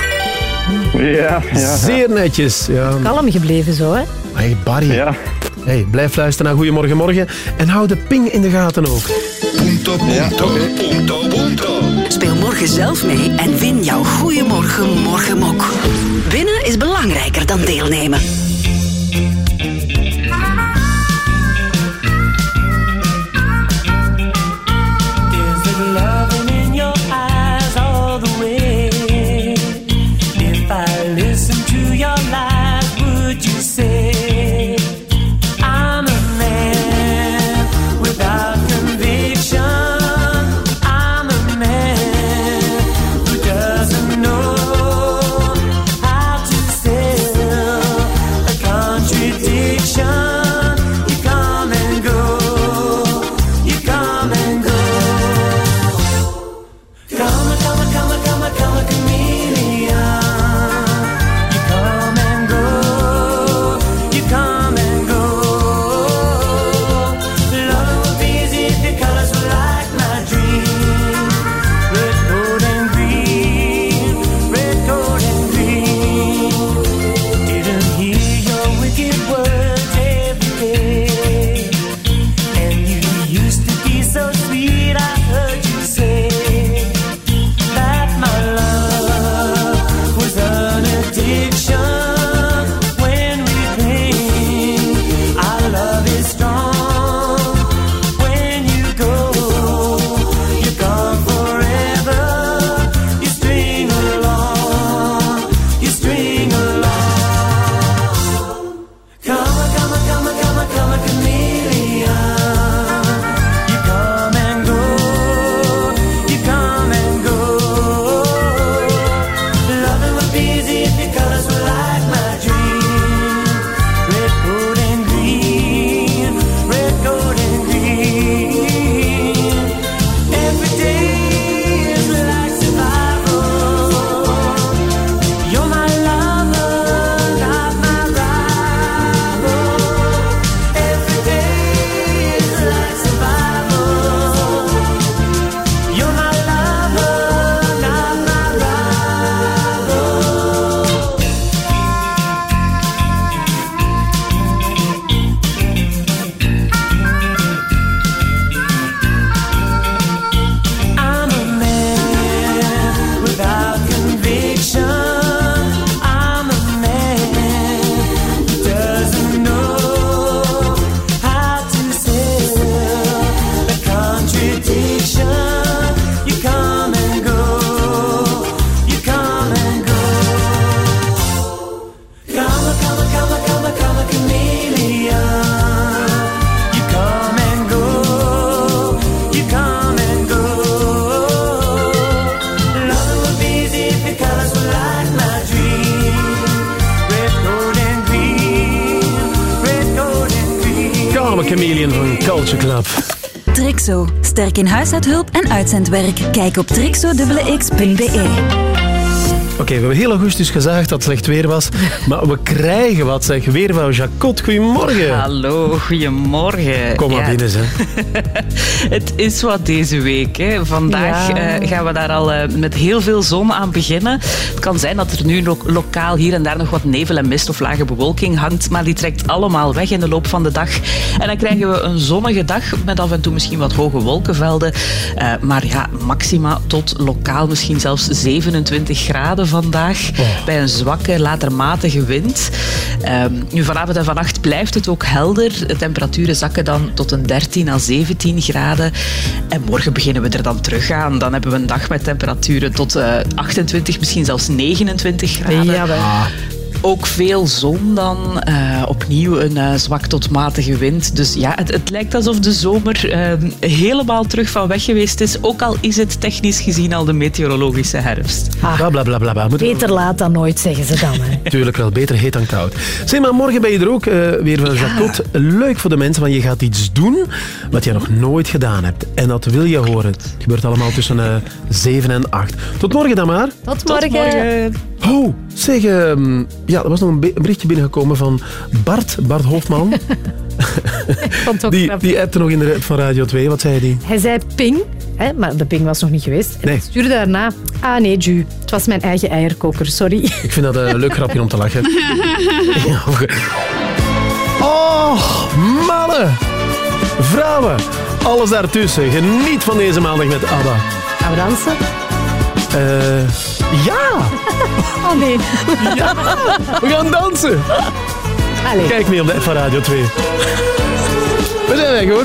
Ja, ja. ja. Zeer netjes. Ja. Kalm gebleven zo, hè? Hey Barry. Hey, blijf luisteren naar Goedemorgen Morgen en hou de ping in de gaten ook. Punto punto. Punto punto. Speel morgen zelf mee en win jouw Goeiemorgen Morgenmok. Winnen is belangrijker dan deelnemen. In huishoudhulp en uitzendwerk. Kijk op trixo.x.be. Oké, we hebben heel augustus gezegd dat het slecht weer was, maar we krijgen wat zeg. Weer van Jacot, goedemorgen. Hallo, goedemorgen. Kom maar Ja, binnen, zeg. <laughs> Het is wat deze week. Hè. Vandaag Ja. eh, gaan we daar al eh, met heel veel zon aan beginnen. Het kan zijn dat er nu lo- lokaal hier en daar nog wat nevel en mist of lage bewolking hangt, maar die trekt allemaal weg in de loop van de dag. En dan krijgen we een zonnige dag met af en toe misschien wat hoge wolkenvelden. Eh, maar ja, maxima tot lokaal misschien zelfs 27 graden vandaag. Bij een zwakke, later matige wind. Ehm, nu, vanavond en vannacht blijft het ook helder. De temperaturen zakken dan tot een 13 à 17 graden. En morgen beginnen we er dan terug aan. Dan hebben we een dag met temperaturen tot eh, 28, misschien zelfs 29 graden. Jawel. Ook veel zon dan. eh, opnieuw een eh, zwak tot matige wind. Dus ja, het, het lijkt alsof de zomer eh, helemaal terug van weg geweest is. Ook al is het technisch gezien al de meteorologische herfst. Bla, bla, bla, bla, bla. Moet- Beter laat dan nooit, zeggen ze dan. Hè. <laughs> Tuurlijk wel, beter heet dan koud. Zeg maar, morgen ben je er ook eh, weer van Jacot. Leuk voor de mensen, want je gaat iets doen wat je nog nooit gedaan hebt. En dat wil je horen. Het gebeurt allemaal tussen eh 7 en 8. Tot morgen dan maar. Tot morgen. Oh, zeg, ehm, ja, er was nog een, be- een berichtje binnengekomen van Bart, Bart Hofman. <laughs> <laughs> die, die appte nog in de app van Radio 2. Wat zei hij? Hij zei ping, hè, maar de ping was nog niet geweest. En Nee. stuurde daarna, ah nee, Ju, het was mijn eigen eierkoker, sorry. <laughs> Ik vind dat een leuk grapje om te lachen. Oh, mannen, vrouwen, alles daartussen. Geniet van deze maandag met ABBA. Gaan we dansen? Eh, Ja! Oh nee. Ja, we gaan dansen. Allee. Kijk mee op de app van Radio 2. We zijn weg hoor.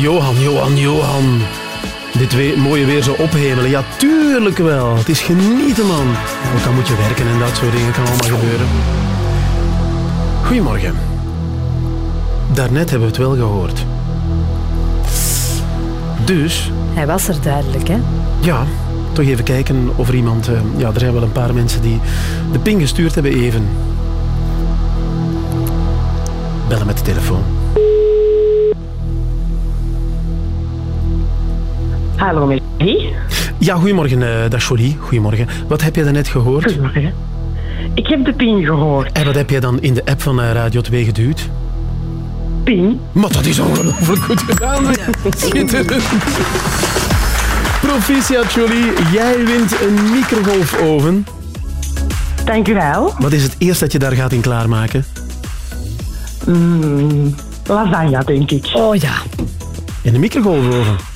Johan, Johan, Johan. Dit we mooie weer zo ophemelen. Ja, tuurlijk wel. Het is genieten, man. Ook al moet je werken en dat soort dingen kan allemaal gebeuren. Goedemorgen. Daarnet hebben we het wel gehoord. Dus, Hij was er duidelijk, hè? ja, toch even kijken of er iemand... eh, ja, er zijn wel een paar mensen die de ping gestuurd hebben even. Bellen met de telefoon. Hallo, wie? Ja, goedemorgen, eh dag Jolie. Goedemorgen. Wat heb je daarnet gehoord? Goedemorgen. Ik heb de ping gehoord. En wat heb jij dan in de app van eh, Radio 2 geduwd? Ping. Maar dat is ongelooflijk goed gedaan. Schitterend. Proficiat Jolie, jij wint een microgolfoven. Dank u wel. Wat is het eerst dat je daar gaat in klaarmaken? Mm, lasagne, denk ik. Oh ja. In de microgolfoven.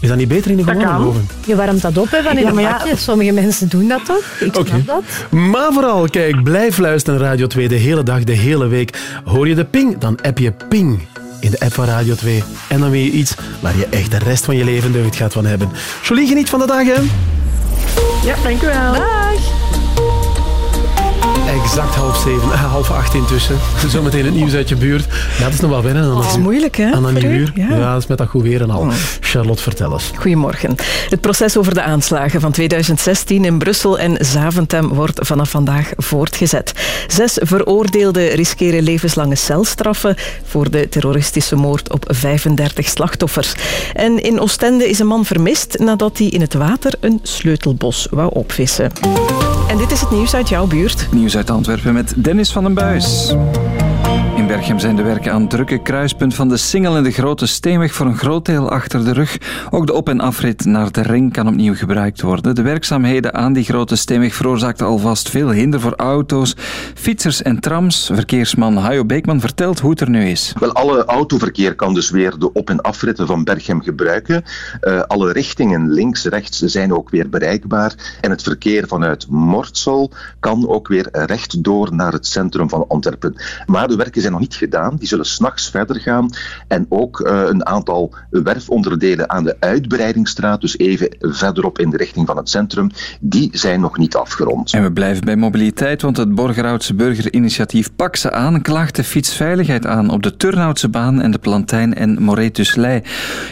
Is dat niet beter in de gewone oven? Je warmt dat op hè, van in Ja, een maar ja. bakje. Sommige mensen doen dat toch? Ik Oké. snap dat. Maar vooral, kijk, blijf luisteren naar Radio 2 de hele dag, de hele week. Hoor je de ping, dan app je ping in de app van Radio 2. En dan weet je iets waar je echt de rest van je leven deugd gaat van hebben. Jolie, geniet van de dag, hè? Ja, dank u wel. Dag. Exact half zeven, <laughs> half acht intussen. <laughs> Zometeen het nieuws uit je buurt. Ja, dat is nog wel wennen Dat is moeilijk, hè? Aan een uur. Ja. Ja. dat is met dat goed weer en al. Charlotte, vertel eens. Goedemorgen. Het proces over de aanslagen van 2016 in Brussel en Zaventem wordt vanaf vandaag voortgezet. Zes veroordeelden riskeren levenslange celstraffen voor de terroristische moord op 35 slachtoffers. En in Oostende is een man vermist nadat hij in het water een sleutelbos wou opvissen. En dit is het nieuws uit jouw buurt. Nieuws uit Antwerpen met Dennis van den Buis. Berchem zijn de werken aan het drukke kruispunt van de Singel en de Grote Steenweg voor een groot deel achter de rug. Ook de op- en afrit naar de ring kan opnieuw gebruikt worden. De werkzaamheden aan die Grote Steenweg veroorzaakten alvast veel hinder voor auto's, fietsers en trams. Verkeersman Hajo Beekman vertelt hoe het er nu is. Wel, alle autoverkeer kan dus weer de op- en afritten van Berchem gebruiken. Eh, alle richtingen links, rechts zijn ook weer bereikbaar. En het verkeer vanuit Mortsel kan ook weer rechtdoor naar het centrum van Antwerpen. Maar de werken zijn nog niet gedaan. Die zullen s'nachts verder gaan. En ook eh, een aantal werfonderdelen aan de uitbreidingsstraat, dus even verderop in de richting van het centrum, die zijn nog niet afgerond. En we blijven bij mobiliteit, want het Borgerhoutse burgerinitiatief Pak ze aan klaagt de fietsveiligheid aan op de Turnhoutse baan en de Plantijn en Moretuslei.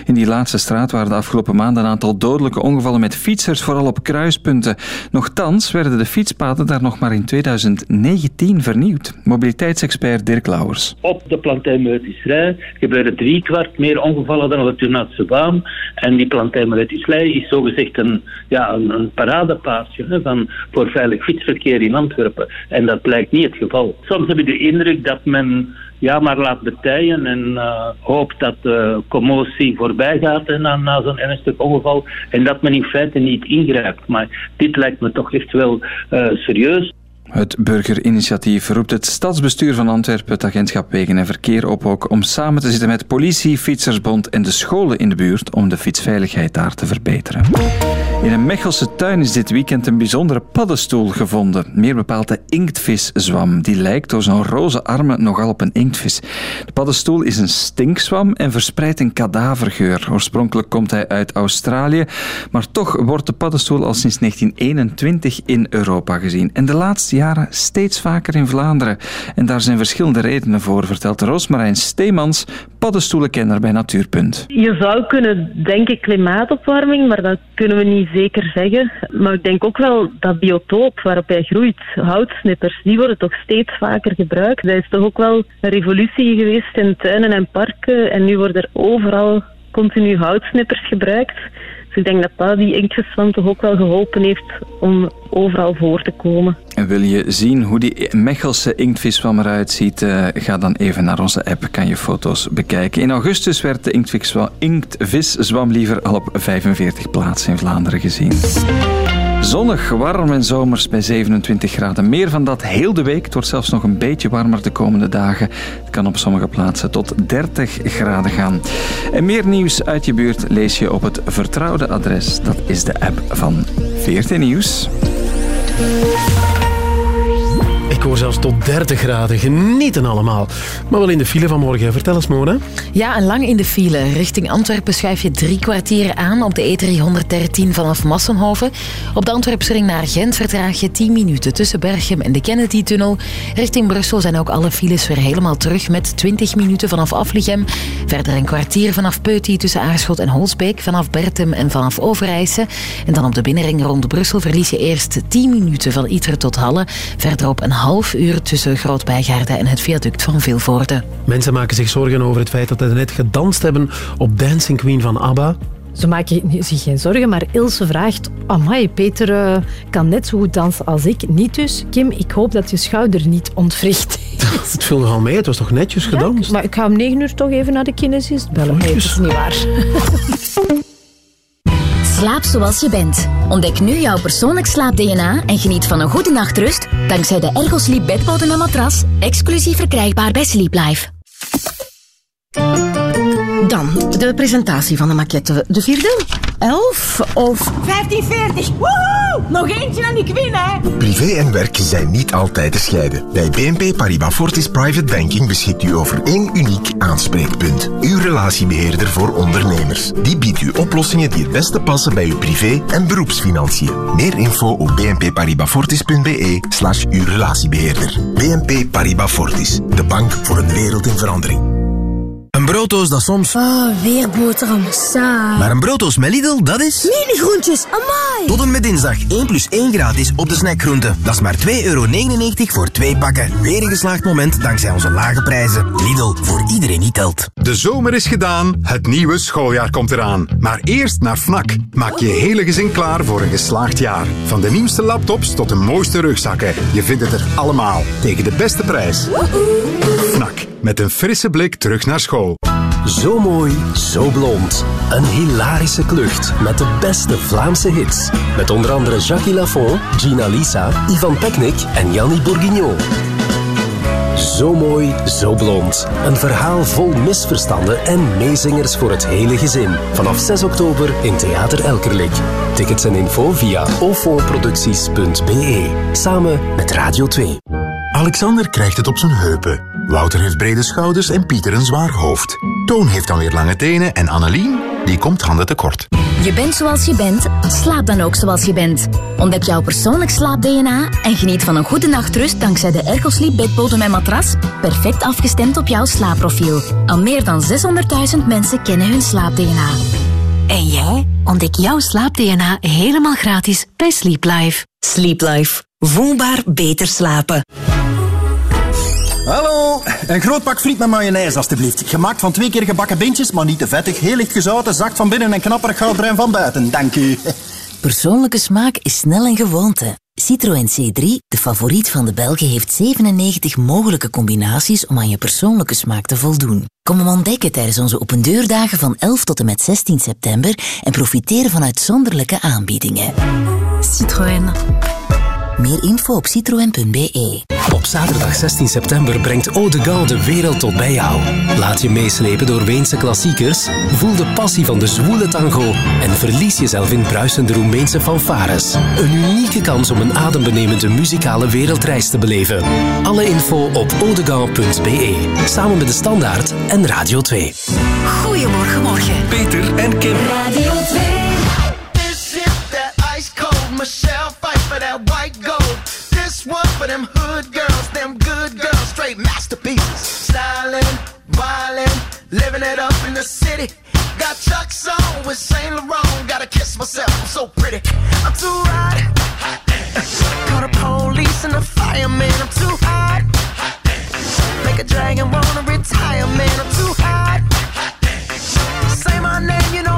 In die laatste straat waren de afgelopen maanden een aantal dodelijke ongevallen met fietsers, vooral op kruispunten. Nochtans werden de fietspaden daar nog maar in 2019 vernieuwd. Mobiliteitsexpert Dirk Lauwers. Op de plantijnmeutisrij gebeuren drie kwart meer ongevallen dan op de Turnhoutse baan. En die plantijnmeutisrij is zogezegd een, ja, een, een paradepaardje hè, van, voor veilig fietsverkeer in Antwerpen. En dat blijkt niet het geval. Soms heb je de indruk dat men ja, maar laat betijen en eh, hoopt dat de commotie voorbij gaat na, na zo'n ernstig ongeval. En dat men in feite niet ingrijpt. Maar dit lijkt me toch echt wel eh, serieus. Het burgerinitiatief roept het stadsbestuur van Antwerpen, het agentschap Wegen en Verkeer op ook om samen te zitten met politie, Fietsersbond en de scholen in de buurt om de fietsveiligheid daar te verbeteren. In een Mechelse tuin is dit weekend een bijzondere paddenstoel gevonden. Meer bepaald de inktviszwam. Die lijkt door zijn roze armen nogal op een inktvis. De paddenstoel is een stinkzwam en verspreidt een kadavergeur. Oorspronkelijk komt hij uit Australië, maar toch wordt de paddenstoel al sinds 1921 in Europa gezien. En de laatste steeds vaker in Vlaanderen. En daar zijn verschillende redenen voor, vertelt Roosmarijn Steemans, paddenstoelenkenner bij Natuurpunt. Je zou kunnen denken klimaatopwarming, maar dat kunnen we niet zeker zeggen. Maar ik denk ook wel dat biotoop waarop hij groeit, houtsnippers, die worden toch steeds vaker gebruikt. Dat is toch ook wel een revolutie geweest in tuinen en parken. En nu worden er overal continu houtsnippers gebruikt. Ik denk dat dat die inktviswam toch ook wel geholpen heeft om overal voor te komen. En wil je zien hoe die Mechelse inktviswam eruit ziet, eh, ga dan even naar onze app, kan je foto's bekijken. In augustus werd de inktviswa- inktviszwam liever al op 45 plaatsen in Vlaanderen gezien. Zonnig, warm en zomers bij 27 graden. Meer van dat heel de week. Het wordt zelfs nog een beetje warmer de komende dagen. Het kan op sommige plaatsen tot 30 graden gaan. En meer nieuws uit je buurt lees je op het vertrouwde adres. Dat is de app van 14 Nieuws. Ik hoor zelfs tot 30 graden. Genieten allemaal. Maar wel in de file van morgen. Vertel eens, Mona. Ja, en lang in de file. Richting Antwerpen schuif je drie kwartier aan op de E313 vanaf Massenhoven. Op de Antwerpse ring naar Gent vertraag je 10 minuten tussen Berchem en de Kennedy-tunnel. Richting Brussel zijn ook alle files weer helemaal terug met 20 minuten vanaf Aflichem. Verder een kwartier vanaf Peuty tussen Aarschot en Holsbeek, vanaf Bertem en vanaf Overijse. En dan op de binnenring rond Brussel verlies je eerst 10 minuten van Iteren tot Halle. Verderop een half uur tussen Groot-Bijgaarden en het viaduct van Vilvoorde. Mensen maken zich zorgen over het feit dat ze net gedanst hebben op Dancing Queen van ABBA. Ze maken <laughs> zich geen zorgen, maar Ilse vraagt... Amai, Peter eh, kan net zo goed dansen als ik. Niet dus. Kim, ik hoop dat je schouder niet ontwricht. <laughs> Het viel nogal mee. Het was toch netjes gedanst? Maar ik ga om negen uur toch even naar de kinesist bellen. Nee, dat is niet waar. <laughs> Slaap zoals je bent. Ontdek nu jouw persoonlijk slaap-DNA en geniet van een goede nachtrust dankzij de Ergosleep bedbodem en matras, exclusief verkrijgbaar bij Sleep Life. Dan de presentatie van de maquette. De vierde. 11 of... 1540. Woehoe! Nog eentje en ik win, hè? Privé en werk zijn niet altijd te scheiden. Bij BNP Paribas Fortis Private Banking beschikt u over één uniek aanspreekpunt. Uw relatiebeheerder voor ondernemers. Die biedt u oplossingen die het beste passen bij uw privé- en beroepsfinanciën. Meer info op bnpparibasfortis.be slash uw relatiebeheerder. BNP Paribas Fortis. De bank voor een wereld in verandering. Een brooddoos dat soms... Oh, weer boterham. Saai. Maar een brooddoos met Lidl, dat is... Mini groentjes, amai. Tot en met dinsdag 1 plus 1 gratis op de snackgroenten. Dat is maar 2,99 euro voor twee pakken. Weer een geslaagd moment dankzij onze lage prijzen. Lidl, voor iedereen die telt. De zomer is gedaan, het nieuwe schooljaar komt eraan. Maar eerst naar Fnac. Maak je hele gezin klaar voor een geslaagd jaar. Van de nieuwste laptops tot de mooiste rugzakken. Je vindt het er allemaal tegen de beste prijs. Fnac, met een frisse blik terug naar school. Zo mooi, zo blond. Een hilarische klucht met de beste Vlaamse hits. Met onder andere Jacques Lafont, Gina Lisa, Ivan Peknik en Jannie Bourguignon. Zo mooi, zo blond. Een verhaal vol misverstanden en meezingers voor het hele gezin. Vanaf 6 oktober in Theater Elkerlijk. Tickets en info via ofonproducties.be. Samen met Radio 2. Alexander krijgt het op zijn heupen. Wouter heeft brede schouders en Pieter een zwaar hoofd. Toon heeft dan weer lange tenen en Annelien, die komt handen tekort. Je bent zoals je bent, slaap dan ook zoals je bent. Ontdek jouw persoonlijk slaap-DNA en geniet van een goede nachtrust dankzij de Ergosleep bedbodem en matras, perfect afgestemd op jouw slaapprofiel. Al meer dan 600.000 mensen kennen hun slaap-DNA. En jij? Ontdek jouw slaap-DNA helemaal gratis bij Sleep Life. Sleep Life. Voelbaar beter slapen. Hallo, een groot pak friet met mayonaise alstublieft. Gemaakt van twee keer gebakken bintjes, maar niet te vettig. Heel licht gezouten, zacht van binnen en knapperig goudbruin van buiten. Dank u. Persoonlijke smaak is snel een gewoonte. Citroën C3, de favoriet van de Belgen, heeft 97 mogelijke combinaties om aan je persoonlijke smaak te voldoen. Kom hem ontdekken tijdens onze opendeurdagen van 11 tot en met 16 september en profiteer van uitzonderlijke aanbiedingen. Citroën. Meer info op citroen.be. Op zaterdag 16 september brengt Eau de wereld tot bij jou. Laat je meeslepen door Weense klassiekers, voel de passie van de zwoele tango en verlies jezelf in bruisende Roemeense fanfares. Een unieke kans om een adembenemende muzikale wereldreis te beleven. Alle info op audegaulle.be. Samen met de Standaard en Radio 2. Goedemorgen, morgen. Peter en Kim. Radio 2. This is that ice cold Michelle that white gold. This one for them hood girls, them good girls, straight masterpieces. Styling, wildin', living it up in the city. Got Chuck's on with Saint Laurent. Gotta kiss myself, I'm so pretty. I'm too hot. Call the police and the fireman. I'm too hot. Make a dragon wanna retire, man. I'm too hot. Say my name, you know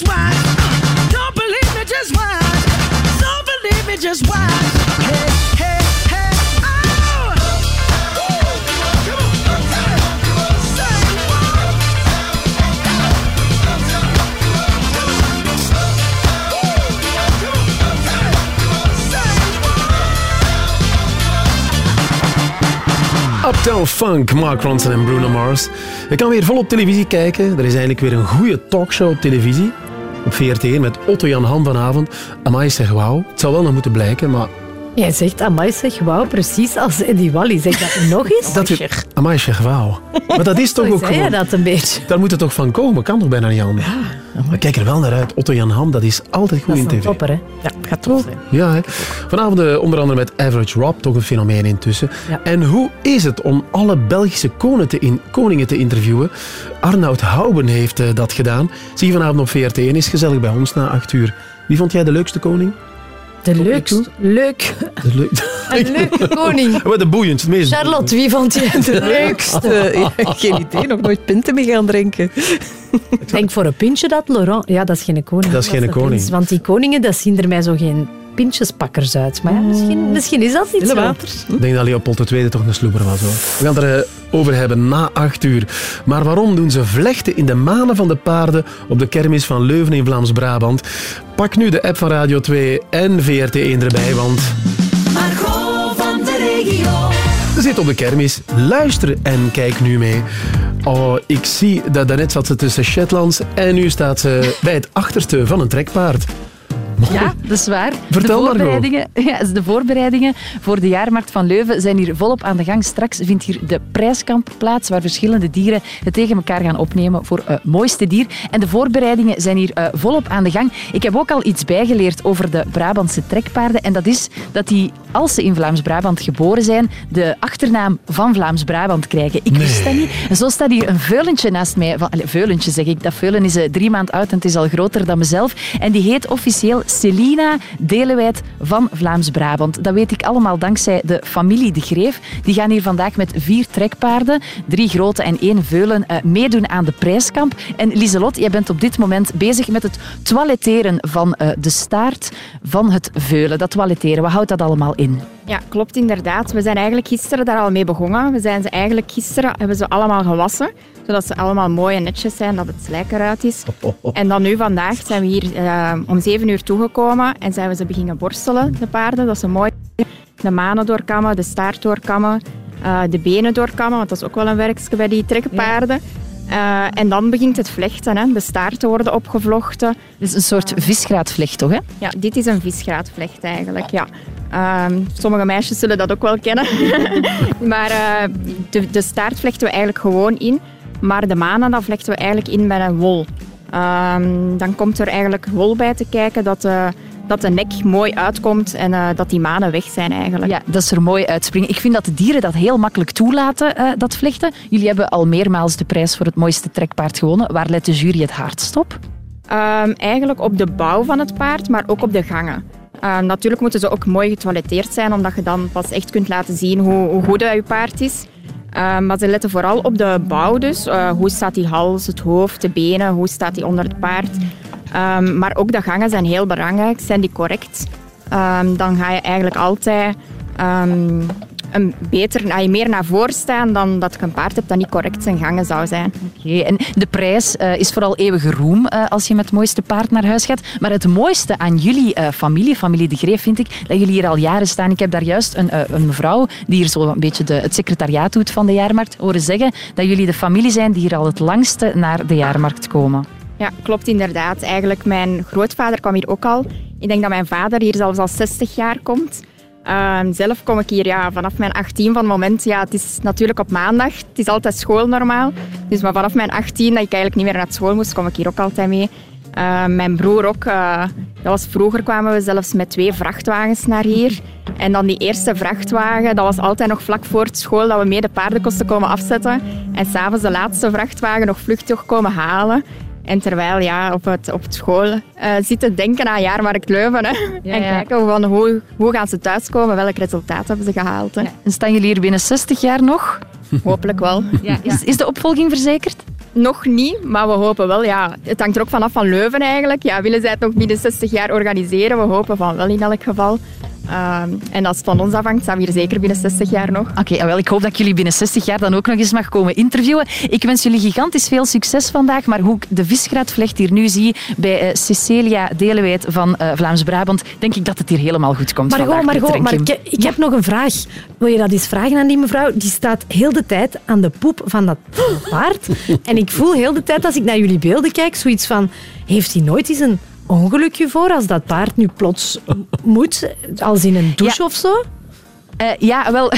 Just watch. Don't believe me, just watch. Don't believe me, just watch. Hey, hey, hey, oh! Uptown Funk, Mark Ronson en Bruno Mars. Je kan weer vol op televisie kijken. Er is eigenlijk weer een goede talkshow op televisie. Op VRT met Otto Jan Han vanavond. Amai zeg wauw. Het zou wel nog moeten blijken, maar... Jij zegt amai zeg wauw, precies als Eddie Wally. Zeg dat nog eens. Dat je, amai zeg wauw. Maar dat is toch <laughs> ook zei gewoon... je dat een beetje. Daar moet het toch van komen? Kan toch bijna niet anders? Maar kijk er wel naar uit. Otto Jan Han, dat is altijd goed Dat is in een tv. topper, hè? Ja, gaat tof zijn. Ja, hè. vanavond eh, onder andere met Average Rob, toch een fenomeen intussen. En hoe is het om alle Belgische koningen te, in- koningen te interviewen? Arnoud Houben heeft eh, dat gedaan. Zie je vanavond op VRT en is gezellig bij ons na acht uur. Wie vond jij de leukste koning? De leukste. Leuk. De leuk... <laughs> Een leuke <laughs> koning. Wat de boeiendst, het meest... Charlotte, wie vond jij de <laughs> leukste? Ja, geen idee, nog nooit pinten mee gaan drinken. Ik denk voor een pintje dat Laurent... Ja, dat is geen koning. Dat is geen een koning. prins. Want die koningen, dat zien er mij zo geen pintjespakkers uit. Maar ja, misschien, misschien is dat niet Stille zo. water. Ik denk dat Leopold II toch een sloeber was. Hoor. We gaan het er eh, over hebben na acht uur. Maar waarom doen ze vlechten in de manen van de paarden op de kermis van Leuven in Vlaams-Brabant? Pak nu de app van Radio 2 en VRT1 erbij, want... Margot van de regio. Ze zit op de kermis. Luister en kijk nu mee. Oh, ik zie dat daarnet zat ze tussen Shetlands en nu staat ze bij het achterste van een trekpaard. Ja, dat is waar. Vertel, de voorbereidingen, <laughs> ja, de voorbereidingen voor de jaarmarkt van Leuven zijn hier volop aan de gang. Straks vindt hier de prijskamp plaats, waar verschillende dieren het tegen elkaar gaan opnemen voor het mooiste dier. En de voorbereidingen zijn hier eh, volop aan de gang. Ik heb ook al iets bijgeleerd over de Brabantse trekpaarden. En dat is dat die, als ze in Vlaams-Brabant geboren zijn, de achternaam van Vlaams-Brabant krijgen. Ik wist dat niet. En zo staat hier een veulentje naast mij. Van, allez, veulentje zeg ik. Dat veulen is eh, drie maand oud en het is al groter dan mezelf. En die heet officieel Celina Delewijt van Vlaams-Brabant. Dat weet ik allemaal dankzij de familie De Greef. Die gaan hier vandaag met vier trekpaarden, drie grote en één veulen, eh, meedoen aan de prijskamp. En Lieselot, jij bent op dit moment bezig met het toiletteren van eh, de staart van het veulen. Dat toiletteren, wat houdt dat allemaal in? Ja, klopt inderdaad. We zijn eigenlijk gisteren daar al mee begonnen. We zijn ze eigenlijk gisteren hebben ze allemaal gewassen, zodat ze allemaal mooi en netjes zijn, dat het slijk eruit is. <laughs> En dan nu vandaag zijn we hier eh, om zeven uur toegekomen en zijn we ze beginnen borstelen, de paarden. Dat ze mooi de manen doorkammen, de staart doorkammen, eh, de benen doorkammen, want dat is ook wel een werkje bij die trekpaarden. Eh, en dan begint het vlechten, hè. de staarten worden opgevlochten. Het is een soort visgraatvlecht, toch? Hè? Ja, dit is een visgraatvlecht eigenlijk, ja. Ehm, sommige meisjes zullen dat ook wel kennen. <laughs> maar eh, de, de staart vlechten we eigenlijk gewoon in. Maar de manen dat vlechten we eigenlijk in met een wol. Ehm, dan komt er eigenlijk wol bij te kijken dat de, dat de nek mooi uitkomt en eh, dat die manen weg zijn eigenlijk. Ja, dat ze er mooi uitspringen. Ik vind dat de dieren dat heel makkelijk toelaten, eh, dat vlechten. Jullie hebben al meermaals de prijs voor het mooiste trekpaard gewonnen. Waar let de jury het hardst op? Ehm, eigenlijk op de bouw van het paard, maar ook op de gangen. Ehm, natuurlijk moeten ze ook mooi getoiletteerd zijn, omdat je dan pas echt kunt laten zien hoe, hoe goed dat je paard is. Ehm, maar ze letten vooral op de bouw dus. Eh, hoe staat die hals, het hoofd, de benen, hoe staat die onder het paard. Ehm, maar ook de gangen zijn heel belangrijk. Zijn die correct? Ehm, dan ga je eigenlijk altijd ehm, een beter, meer naar voren staan dan dat je een paard hebt dat niet correct zijn gangen zou zijn. Oké, en de prijs eh, is vooral eeuwige roem eh, als je met het mooiste paard naar huis gaat. Maar het mooiste aan jullie eh, familie, familie De Greef, vind ik dat jullie hier al jaren staan. Ik heb daar juist een, een mevrouw die hier zo een beetje de, het secretariaat doet van de jaarmarkt horen zeggen dat jullie de familie zijn die hier al het langste naar de jaarmarkt komen. Ja, klopt inderdaad. Eigenlijk, mijn grootvader kwam hier ook al. Ik denk dat mijn vader hier zelfs al 60 jaar komt. Ehm, zelf kom ik hier ja, vanaf mijn 18 van het moment. Ja, het is natuurlijk op maandag. Het is altijd school normaal. Dus maar vanaf mijn 18 dat ik eigenlijk niet meer naar school moest, kom ik hier ook altijd mee. Ehm, mijn broer ook. eh, dat was vroeger kwamen we zelfs met twee vrachtwagens naar hier. En dan die eerste vrachtwagen, dat was altijd nog vlak voor het school dat we mee de paarden kosten komen afzetten. En s'avonds de laatste vrachtwagen nog vluchtig komen halen. En terwijl ja, op, het, op het school eh, zitten denken aan Jaarmarkt Leuven. Hè. en ja. kijken van hoe, hoe gaan ze thuiskomen, welk resultaat hebben ze gehaald. Hè. En staan jullie hier binnen 60 jaar nog? Hopelijk wel. <laughs> Is, is de opvolging verzekerd? Nog niet, maar we hopen wel. Ja. Het hangt er ook vanaf van Leuven eigenlijk. Ja, willen zij het nog binnen 60 jaar organiseren? We hopen van wel in elk geval. Ehm, en als het van ons afhangt, staan we hier zeker binnen 60 jaar nog. Oké, ah, wel, ik hoop dat ik jullie binnen 60 jaar dan ook nog eens mag komen interviewen. Ik wens jullie gigantisch veel succes vandaag, maar hoe ik de visgraatvlecht hier nu zie bij eh, Cecilia Delewijt van eh, Vlaams-Brabant, denk ik dat het hier helemaal goed komt Margot, vandaag, Margot, maar ik, ik heb nog een vraag. Wil je dat eens vragen aan die mevrouw? Die staat heel de tijd aan de poep van dat paard. En ik voel heel de tijd, als ik naar jullie beelden kijk, zoiets van... Heeft hij nooit eens een ongelukje voor als dat paard nu plots moet? Als in een douche of zo? Eh, ja, wel...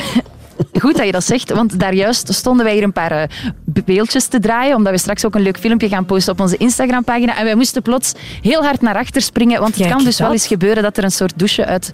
Goed dat je dat zegt, want daar juist stonden wij hier een paar eh, beeldjes te draaien, omdat we straks ook een leuk filmpje gaan posten op onze Instagram-pagina. En wij moesten plots heel hard naar achter springen, want het Kijk kan dus wel dat. eens gebeuren dat er een soort douche uit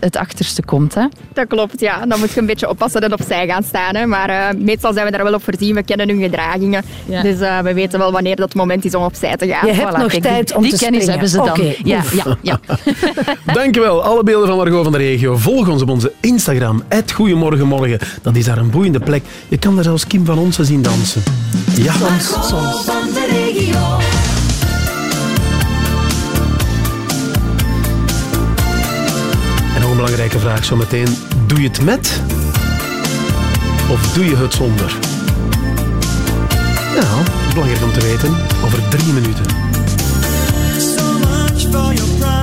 het achterste komt. Hè? Dat klopt, ja. Dan moet je een beetje oppassen en opzij gaan staan. Hè. Maar eh, meestal zijn we daar wel op voorzien. We kennen hun gedragingen. Ja. Dus eh, we weten wel wanneer dat moment is om opzij te gaan. Je hebt nog kijk, tijd die- om die te kennis springen. hebben ze dan. Oké, ja, ja, ja. <laughs> Dankjewel. Alle beelden van Margot van de regio. Volg ons op onze Instagram. Goedemorgenmorgen. Dat is daar een boeiende plek. Je kan daar zelfs Kim van Onsen zien dansen. Ja. Van de regio. En nog een belangrijke vraag zometeen. Doe je het met? Of doe je het zonder? Ja, dat is belangrijk om te weten. Over drie minuten. So much for your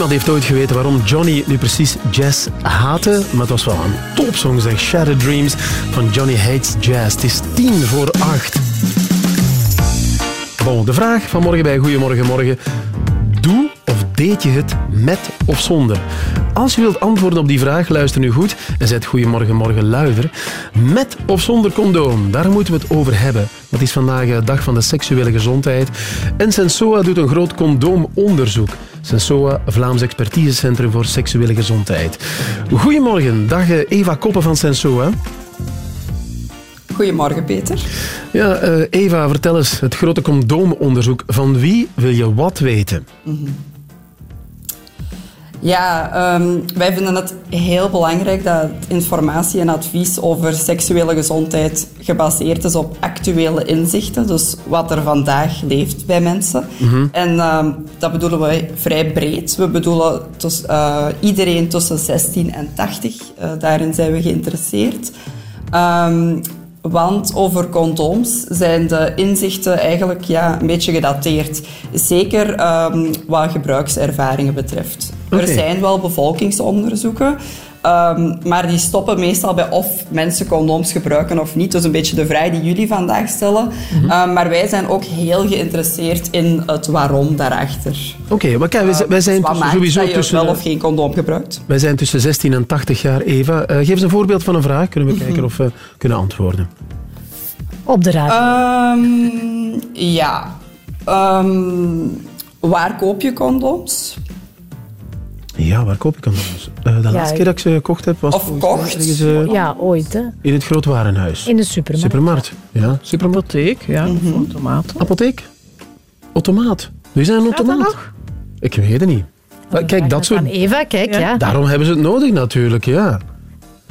Niemand heeft ooit geweten waarom Johnny nu precies jazz haatte, maar het was wel een topsong, zeg. Shattered Dreams van Johnny Hates Jazz. Het is tien voor acht. Bon, de vraag van morgen bij Goedemorgen Morgen. Doe of deed je het met of zonder? Als je wilt antwoorden op die vraag, luister nu goed en zet Goedemorgen Morgen luider. Met of zonder condoom, daar moeten we het over hebben. Dat is vandaag de dag van de seksuele gezondheid. En Sensoa doet een groot condoomonderzoek. Sensoa, Vlaams Expertisecentrum voor Seksuele Gezondheid. Goedemorgen, dag eh, Eva Koppen van Sensoa. Goedemorgen, Peter. Ja, eh, Eva, vertel eens, het grote condoomonderzoek. Van wie wil je wat weten? Ja, ehm, wij vinden het heel belangrijk dat informatie en advies over seksuele gezondheid gebaseerd is op actuele inzichten. Dus wat er vandaag leeft bij mensen. Mhm. En ehm, dat bedoelen we vrij breed. We bedoelen eh, iedereen tussen 16 en 80. Eh, daarin zijn we geïnteresseerd. Ehm, want over condooms zijn de inzichten eigenlijk ja, een beetje gedateerd. Zeker wat gebruikservaringen betreft. Er zijn wel bevolkingsonderzoeken, ehm, maar die stoppen meestal bij of mensen condooms gebruiken of niet. Dat is een beetje de vraag die jullie vandaag stellen. Mhm. Ehm, maar wij zijn ook heel geïnteresseerd in het waarom daarachter. Oké, maar kijk, wij, zijn- wij zijn Dus tussen- sowieso dat je tussen... wel of geen condoom gebruikt? Wij zijn tussen 16 en 80 jaar, Eva. Eh, geef eens een voorbeeld van een vraag. Kunnen we Mhm. kijken of we kunnen antwoorden. Op de radio. Ehm, ja. Ehm, waar koop je condooms? Ja, waar koop ik condooms? Eh, de Ja, laatste keer dat ik ze gekocht heb was... Of kocht? ergens, eh, ja, ooit, hè. In het groot warenhuis. In de supermarkt. Supermarkt. Ja, supermarkt. Apotheek, ja. Mhm. Automaten. Apotheek? Automaat. Nu zijn een automaat. Ik weet het niet. Maar kijk, dat soort... Van Eva, kijk, ja. Daarom hebben ze het nodig natuurlijk, ja.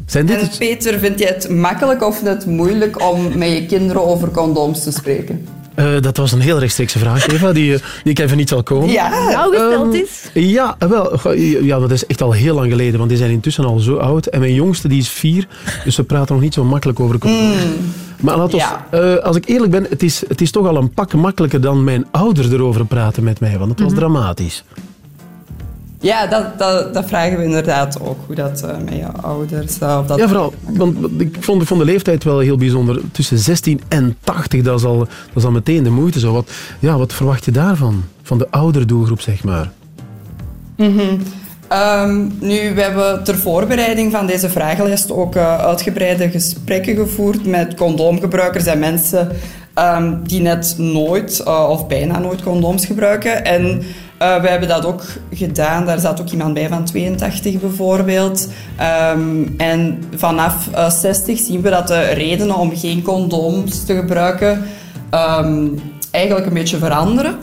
Zijn dit En het... Peter, vind jij het makkelijk of net moeilijk om met je kinderen over condooms te spreken? Eh, dat was een heel rechtstreekse vraag, Eva, die, eh, die ik even niet zal komen. Ja. Nou, gesteld Ehm, is. Ja, wel. goh, Ja, dat is echt al heel lang geleden, want die zijn intussen al zo oud. En mijn jongste die is vier, dus we praten nog niet zo makkelijk over condooms. Maar laat ons, eh, als ik eerlijk ben, het is, het is toch al een pak makkelijker dan mijn ouders erover praten met mij, want het was dramatisch. Ja, dat, dat, dat vragen we inderdaad ook, hoe dat eh, met je ouders... of dat Ja, vooral, want ik vond, de leeftijd wel heel bijzonder. Tussen 16 en 80, dat is al, dat is al meteen de moeite. Zo. Wat, ja, wat verwacht je daarvan? Van de oudere doelgroep, zeg maar. Mhm. Ehm, nu, we hebben ter voorbereiding van deze vragenlijst ook eh, uitgebreide gesprekken gevoerd met condoomgebruikers en mensen ehm, die net nooit of bijna nooit condooms gebruiken. En eh, we hebben dat ook gedaan. Daar zat ook iemand bij van 82 bijvoorbeeld. Ehm, en vanaf eh, 60 zien we dat de redenen om geen condooms te gebruiken ehm, eigenlijk een beetje veranderen.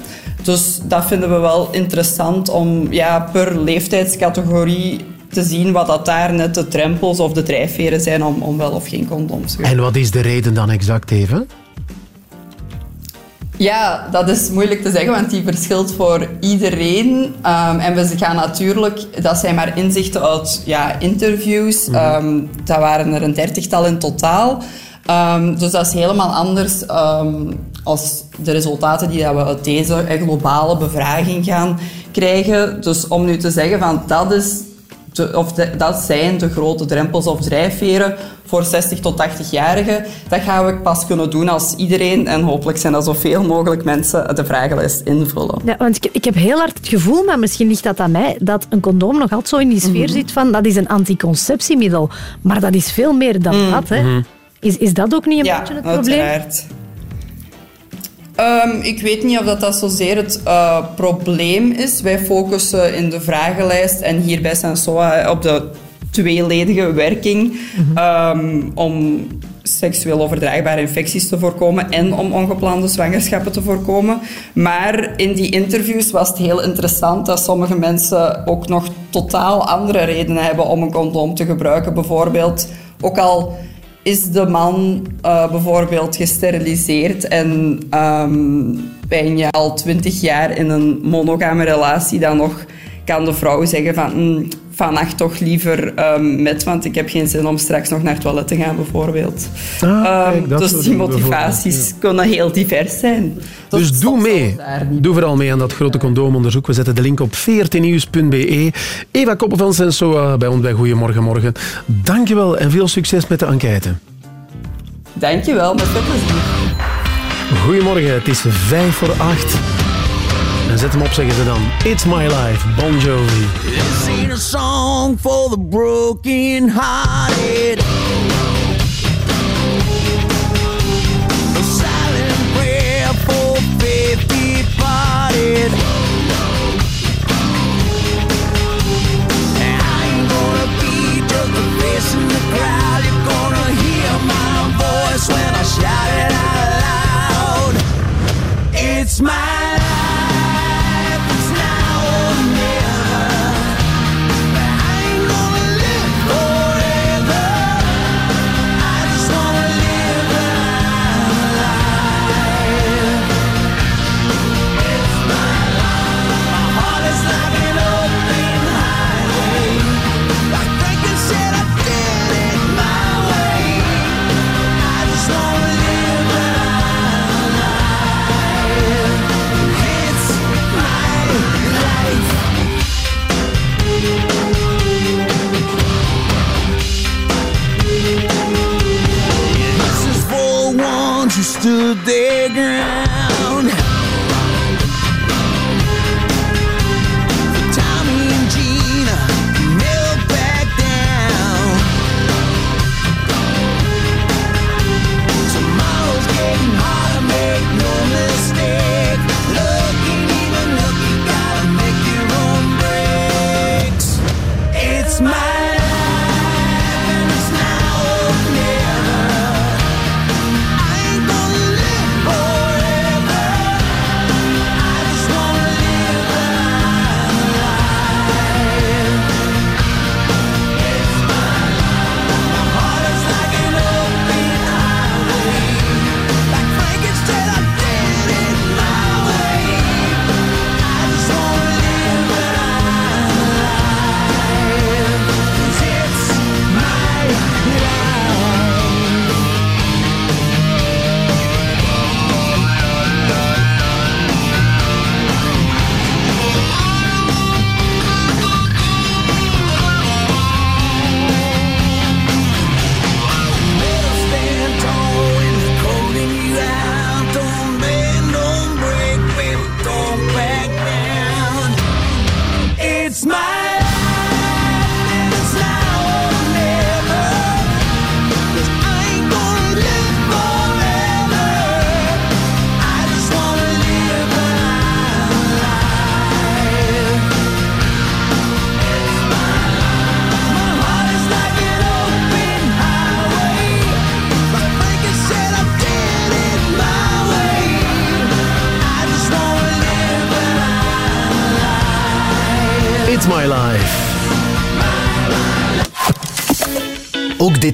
Dus dat vinden we wel interessant om ja, per leeftijdscategorie te zien wat dat daar net de drempels of de drijfveren zijn om, om wel of geen condooms te gebruiken. En wat is de reden dan exact even? Ja, dat is moeilijk te zeggen, want die verschilt voor iedereen. Ehm, en we gaan natuurlijk, dat zijn maar inzichten uit ja, interviews. Mhm. Ehm, dat waren er een dertigtal in totaal. Ehm, dus dat is helemaal anders als de resultaten die dat we uit deze globale bevraging gaan krijgen. Dus om nu te zeggen van dat is of de- dat zijn de grote drempels of drijfveren voor 60 tot 80-jarigen. Dat gaan we pas kunnen doen als iedereen, en hopelijk zijn dat zoveel mogelijk mensen, de vragenlijst invullen. Ja, want ik, ik heb heel hard het gevoel, maar misschien ligt dat aan mij, dat een condoom nog altijd zo in die sfeer Mhm. zit van dat is een anticonceptiemiddel. Maar dat is veel meer dan Mm. dat. Hè. Mhm. Is, is dat ook niet een ja, beetje het probleem? uiteraard. Ehm, ik weet niet of dat, dat zozeer het eh, probleem is. Wij focussen in de vragenlijst en hier bij Sensoa op de tweeledige werking ehm, om seksueel overdraagbare infecties te voorkomen en om ongeplande zwangerschappen te voorkomen. Maar in die interviews was het heel interessant dat sommige mensen ook nog totaal andere redenen hebben om een condoom te gebruiken. Bijvoorbeeld, ook al is de man eh, bijvoorbeeld gesteriliseerd en ehm, ben je al twintig jaar in een monogame relatie, dan nog kan de vrouw zeggen van "Hmm, vannacht toch liever ehm, met, want ik heb geen zin om straks nog naar het toilet te gaan, bijvoorbeeld. Ah, Ehm, kijk, dus die motivaties kunnen heel divers zijn. Dus doe mee. Doe vooral mee aan dat grote condoomonderzoek. We zetten de link op 14nieuws.be. Eva Koppen van Sensoa bij ons bij Goedemorgen Morgen. Dankjewel en veel succes met de enquête. Dankjewel, met veel plezier. Goedemorgen, het is vijf voor acht. En zet hem op, zeggen ze dan. It's my life, Bon Jovi. This ain't a song for the broken hearted. A silent prayer for faith departed.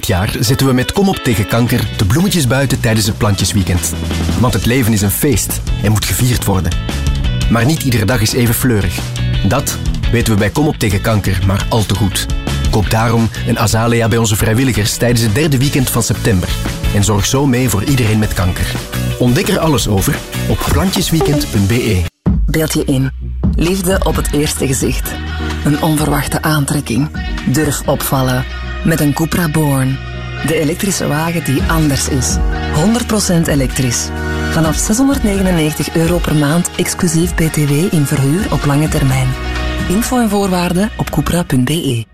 Dit jaar zetten we met Kom op tegen kanker de bloemetjes buiten tijdens het plantjesweekend. Want het leven is een feest en moet gevierd worden. Maar niet iedere dag is even fleurig. Dat weten we bij Kom op tegen kanker maar al te goed. Koop daarom een azalea bij onze vrijwilligers tijdens het derde weekend van september. En zorg zo mee voor iedereen met kanker. Ontdek er alles over op plantjesweekend.be. Beeld je in. Liefde op het eerste gezicht. Een onverwachte aantrekking. Durf opvallen. Met een Cupra Born. De elektrische wagen die anders is. 100% elektrisch. Vanaf 699 euro per maand exclusief BTW in verhuur op lange termijn. Info en voorwaarden op cupra.be.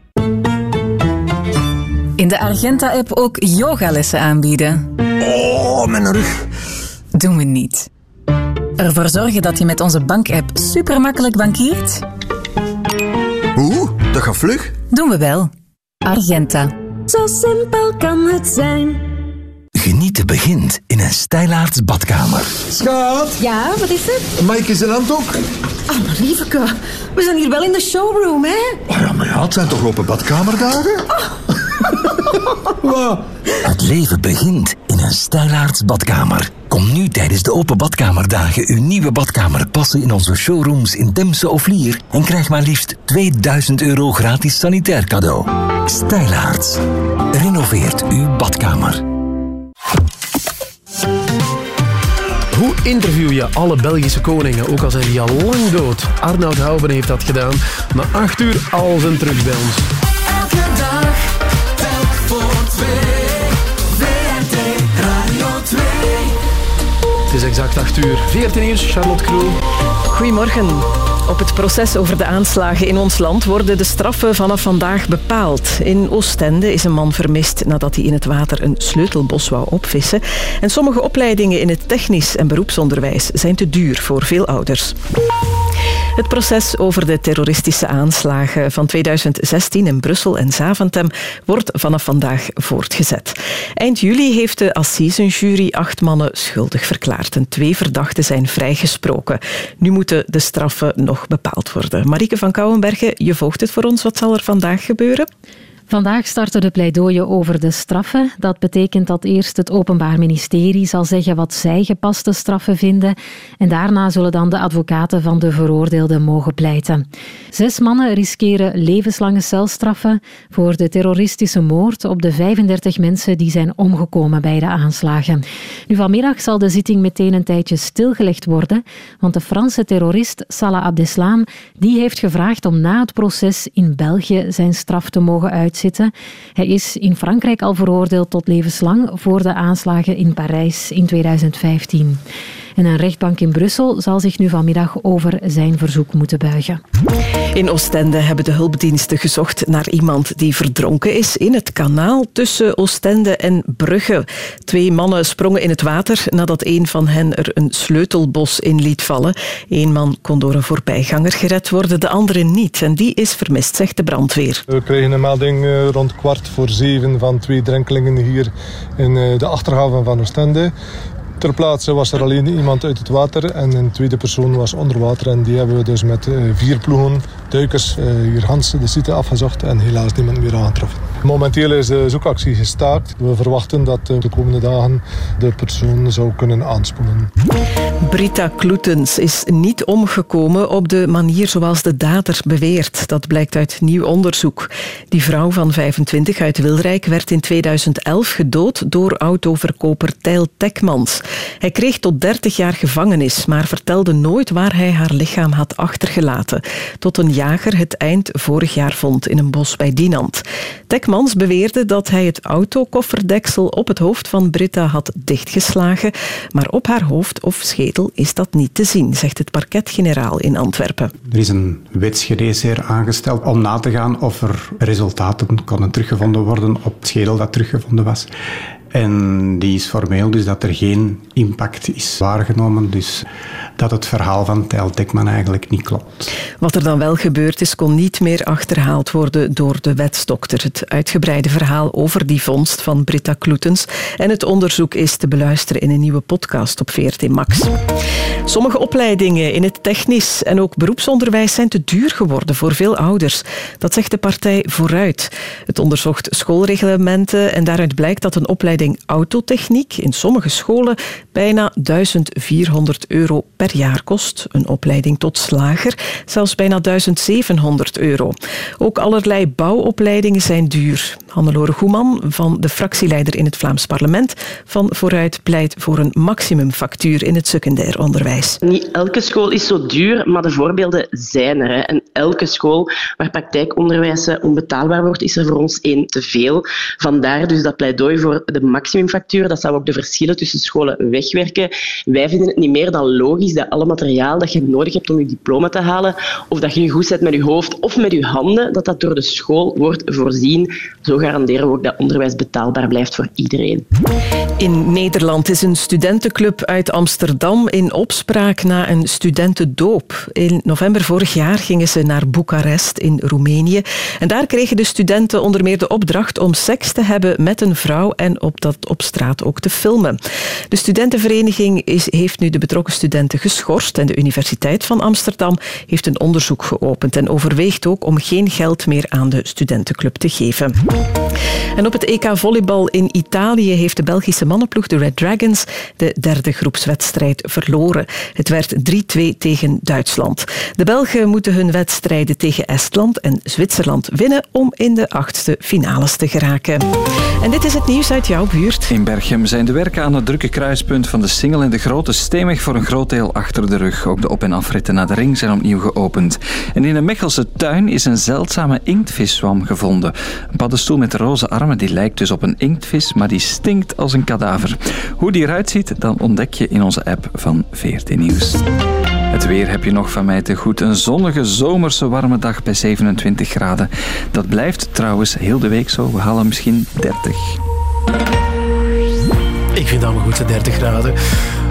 In de Argenta-app ook yogalessen aanbieden. Oh, mijn rug. Doen we niet. Ervoor zorgen dat je met onze bankapp super makkelijk bankiert? Oeh, dat gaat vlug. Doen we wel. Argenta. Zo simpel kan het zijn. Genieten begint in een stijlaarts badkamer. Schat. Ja, wat is het? Mike is een handdoek. Ah, maar lieveke, we zijn hier wel in de showroom, hè? Oh ja, maar ja, het zijn toch open badkamerdagen? <laughs> Het leven begint in een stijlaarts badkamer. Kom nu tijdens de Open Badkamerdagen uw nieuwe badkamer passen in onze showrooms in Demse of Lier en krijg maar liefst 2000 euro gratis sanitair cadeau. Stijlaarts. Renoveert uw badkamer. Hoe interview je alle Belgische koningen, ook al zijn die al lang dood? Arnoud Houben heeft dat gedaan. Na acht uur al zijn terug bij ons. Elke dag, telk voor twee. VRT Radio 2. Het is exact acht uur. 14 uur, Charlotte Kroel. Goedemorgen. Op het proces over de aanslagen in ons land worden de straffen vanaf vandaag bepaald. In Oostende is een man vermist nadat hij in het water een sleutelbos wou opvissen. En sommige opleidingen in het technisch en beroepsonderwijs zijn te duur voor veel ouders. Het proces over de terroristische aanslagen van 2016 in Brussel en Zaventem wordt vanaf vandaag voortgezet. Eind juli heeft de assisenjury acht mannen schuldig verklaard en twee verdachten zijn vrijgesproken. Nu moeten de straffen nog bepaald worden. Marieke van Kouwenbergen, je volgt het voor ons. Wat zal er vandaag gebeuren? Vandaag starten de pleidooien over de straffen. Dat betekent dat eerst het Openbaar Ministerie zal zeggen wat zij gepaste straffen vinden. En daarna zullen dan de advocaten van de veroordeelden mogen pleiten. Zes mannen riskeren levenslange celstraffen voor de terroristische moord op de 35 mensen die zijn omgekomen bij de aanslagen. Nu vanmiddag zal de zitting meteen een tijdje stilgelegd worden, want de Franse terrorist Salah Abdeslam die heeft gevraagd om na het proces in België zijn straf te mogen uitzitten. Hij is in Frankrijk al veroordeeld tot levenslang voor de aanslagen in Parijs in 2015. En een rechtbank in Brussel zal zich nu vanmiddag over zijn verzoek moeten buigen. In Oostende hebben de hulpdiensten gezocht naar iemand die verdronken is in het kanaal tussen Oostende en Brugge. Twee mannen sprongen in het water nadat een van hen er een sleutelbos in liet vallen. Eén man kon door een voorbijganger gered worden, de andere niet. En die is vermist, zegt de brandweer. We kregen een melding eh, rond kwart voor zeven van twee drenkelingen hier in eh, de achterhaven van Oostende. Ter plaatse was er alleen iemand uit het water en een tweede persoon was onder water. En die hebben we dus met eh, vier ploegen, duikers, eh, hier Hans de site afgezocht en helaas niemand meer aangetroffen. Momenteel is de zoekactie gestaakt. We verwachten dat eh, de komende dagen de persoon zou kunnen aanspoelen. Brita Kloetens is niet omgekomen op de manier zoals de dader beweert. Dat blijkt uit nieuw onderzoek. Die vrouw van 25 uit Wilrijk werd in 2011 gedood door autoverkoper Tijl Tekmans. Hij kreeg tot 30 jaar gevangenis, maar vertelde nooit waar hij haar lichaam had achtergelaten. Tot een jager het eind vorig jaar vond in een bos bij Dinant. Tekmans beweerde dat hij het autokofferdeksel op het hoofd van Britta had dichtgeslagen, maar op haar hoofd of schedel is dat niet te zien, zegt het parket-generaal in Antwerpen. Er is een wetsgereesheer aangesteld om na te gaan of er resultaten konden teruggevonden worden op het schedel dat teruggevonden was. En die is formeel, dus dat er geen impact is waargenomen. Dus dat het verhaal van Tijl Tekman eigenlijk niet klopt. Wat er dan wel gebeurd is, kon niet meer achterhaald worden door de wetsdokter. Het uitgebreide verhaal over die vondst van Britta Kloetens en het onderzoek is te beluisteren in een nieuwe podcast op VRT Max. Sommige opleidingen in het technisch en ook beroepsonderwijs zijn te duur geworden voor veel ouders. Dat zegt de partij Vooruit. Het onderzocht schoolreglementen en daaruit blijkt dat een opleiding autotechniek in sommige scholen bijna 1400 euro per jaar kost. Een opleiding tot slager zelfs bijna 1700 euro. Ook allerlei bouwopleidingen zijn duur. Hannelore Goeman, van de fractieleider in het Vlaams parlement van Vooruit, pleit voor een maximumfactuur in het secundair onderwijs. Niet elke school is zo duur, maar de voorbeelden zijn er. En elke school waar praktijkonderwijs onbetaalbaar wordt, is er voor ons één te veel. Vandaar dus dat pleidooi voor de maximumfactuur. Dat zou ook de verschillen tussen scholen wegwerken. Wij vinden het niet meer dan logisch dat alle materiaal dat je nodig hebt om je diploma te halen, of dat je je goed zet met je hoofd of met je handen, dat dat door de school wordt voorzien. Zo garanderen we ook dat onderwijs betaalbaar blijft voor iedereen. In Nederland is een studentenclub uit Amsterdam in opspraak na een studentendoop. In november vorig jaar gingen ze naar Boekarest in Roemenië. En daar kregen de studenten onder meer de opdracht om seks te hebben met een vrouw en op dat op straat ook te filmen. De studentenvereniging is, heeft nu de betrokken studenten geschorst en de Universiteit van Amsterdam heeft een onderzoek geopend en overweegt ook om geen geld meer aan de studentenclub te geven. En op het EK volleybal in Italië heeft de Belgische mannenploeg, de Red Dragons, de derde groepswedstrijd verloren. Het werd 3-2 tegen Duitsland. De Belgen moeten hun wedstrijden tegen Estland en Zwitserland winnen om in de achtste finales te geraken. En dit is het nieuws uit jouw buurt. In Berchem zijn de werken aan het drukke kruispunt van de Singel en de Grote Steenweg voor een groot deel achter de rug. Ook de op- en afritten naar de ring zijn opnieuw geopend. En in een Mechelse tuin is een zeldzame inktviszwam gevonden. Een paddenstoel met roze armen die lijkt dus op een inktvis, maar die stinkt als een kadaver. Hoe die eruit ziet, dan ontdek je in onze app van VRT Nieuws. Het weer heb je nog van mij te goed. Een zonnige zomerse warme dag bij 27 graden. Dat blijft trouwens heel de week zo. We halen misschien 30. Ik vind maar goed, 30 graden.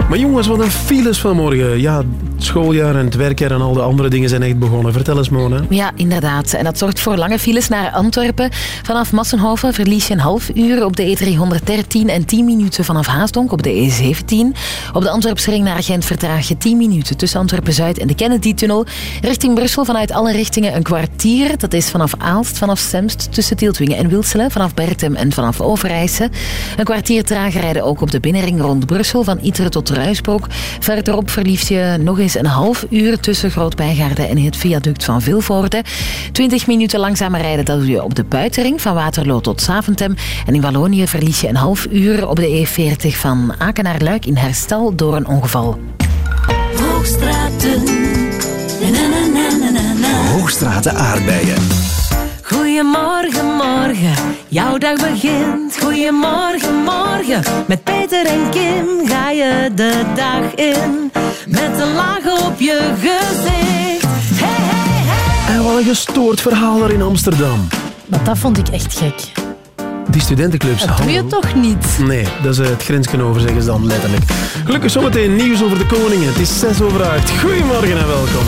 Maar jongens, wat een files vanmorgen. Ja, het schooljaar en het werkjaar en al de andere dingen zijn echt begonnen. Vertel eens, Mona. Ja, inderdaad. En dat zorgt voor lange files naar Antwerpen. Vanaf Massenhoven verlies je een half uur op de E313 en 10 minuten vanaf Haasdonk op de E17. Op de Antwerpsring naar Gent vertraag je 10 minuten tussen Antwerpen-Zuid en de Kennedy-tunnel. Richting Brussel vanuit alle richtingen een kwartier. Dat is vanaf Aalst, vanaf Semst, tussen Tieltwingen en Wilselen, vanaf Bertem en vanaf Overijse. Een kwartier trager rijden ook op de binnenring rond Brussel, van Iteren tot Ruisbroek. Verderop verlies je nog eens een half uur tussen Groot-Bijgaarde en het viaduct van Vilvoorde. 20 minuten langzamer rijden, dat doe je op de buitenring van Waterloo tot Saventem. En in Wallonië verlies je een half uur op de E40 van Aken naar Luik in herstel door een ongeval. Hoogstraten. Na, na, na, na, na, na. Hoogstraten aardbeien. Goedemorgen, morgen, jouw dag begint. Goedemorgen, morgen, met Peter en Kim ga je de dag in. Met een laag op je gezicht. Hey, hey, hey. En wat een gestoord verhaal daar in Amsterdam. Maar dat vond ik echt gek. Die studentenclubs. Dat doe je toch niet? Nee, dat is het grensje over, zeggen ze dan letterlijk. Gelukkig zometeen nieuws over de koningen. Het is 6 over 8. Goedemorgen en welkom.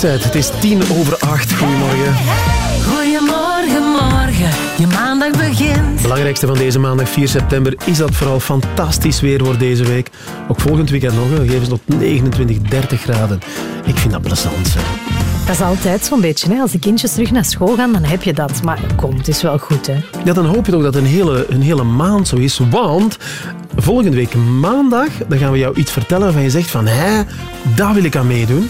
Het is tien over acht. Goedemorgen. Goedemorgen, morgen, je maandag begint. Het belangrijkste van deze maandag 4 september is dat het vooral fantastisch weer wordt deze week. Ook volgend weekend nog, we geven ze tot 29, 30 graden. Ik vind dat plezant. Hè. Dat is altijd zo'n beetje. Hè? Als de kindjes terug naar school gaan, dan heb je dat. Maar kom, het is wel goed. Hè? Ja, dan hoop je toch dat een hele, een hele maand zo is. Want volgende week maandag, dan gaan we jou iets vertellen waarvan je zegt van, hé, daar wil ik aan meedoen.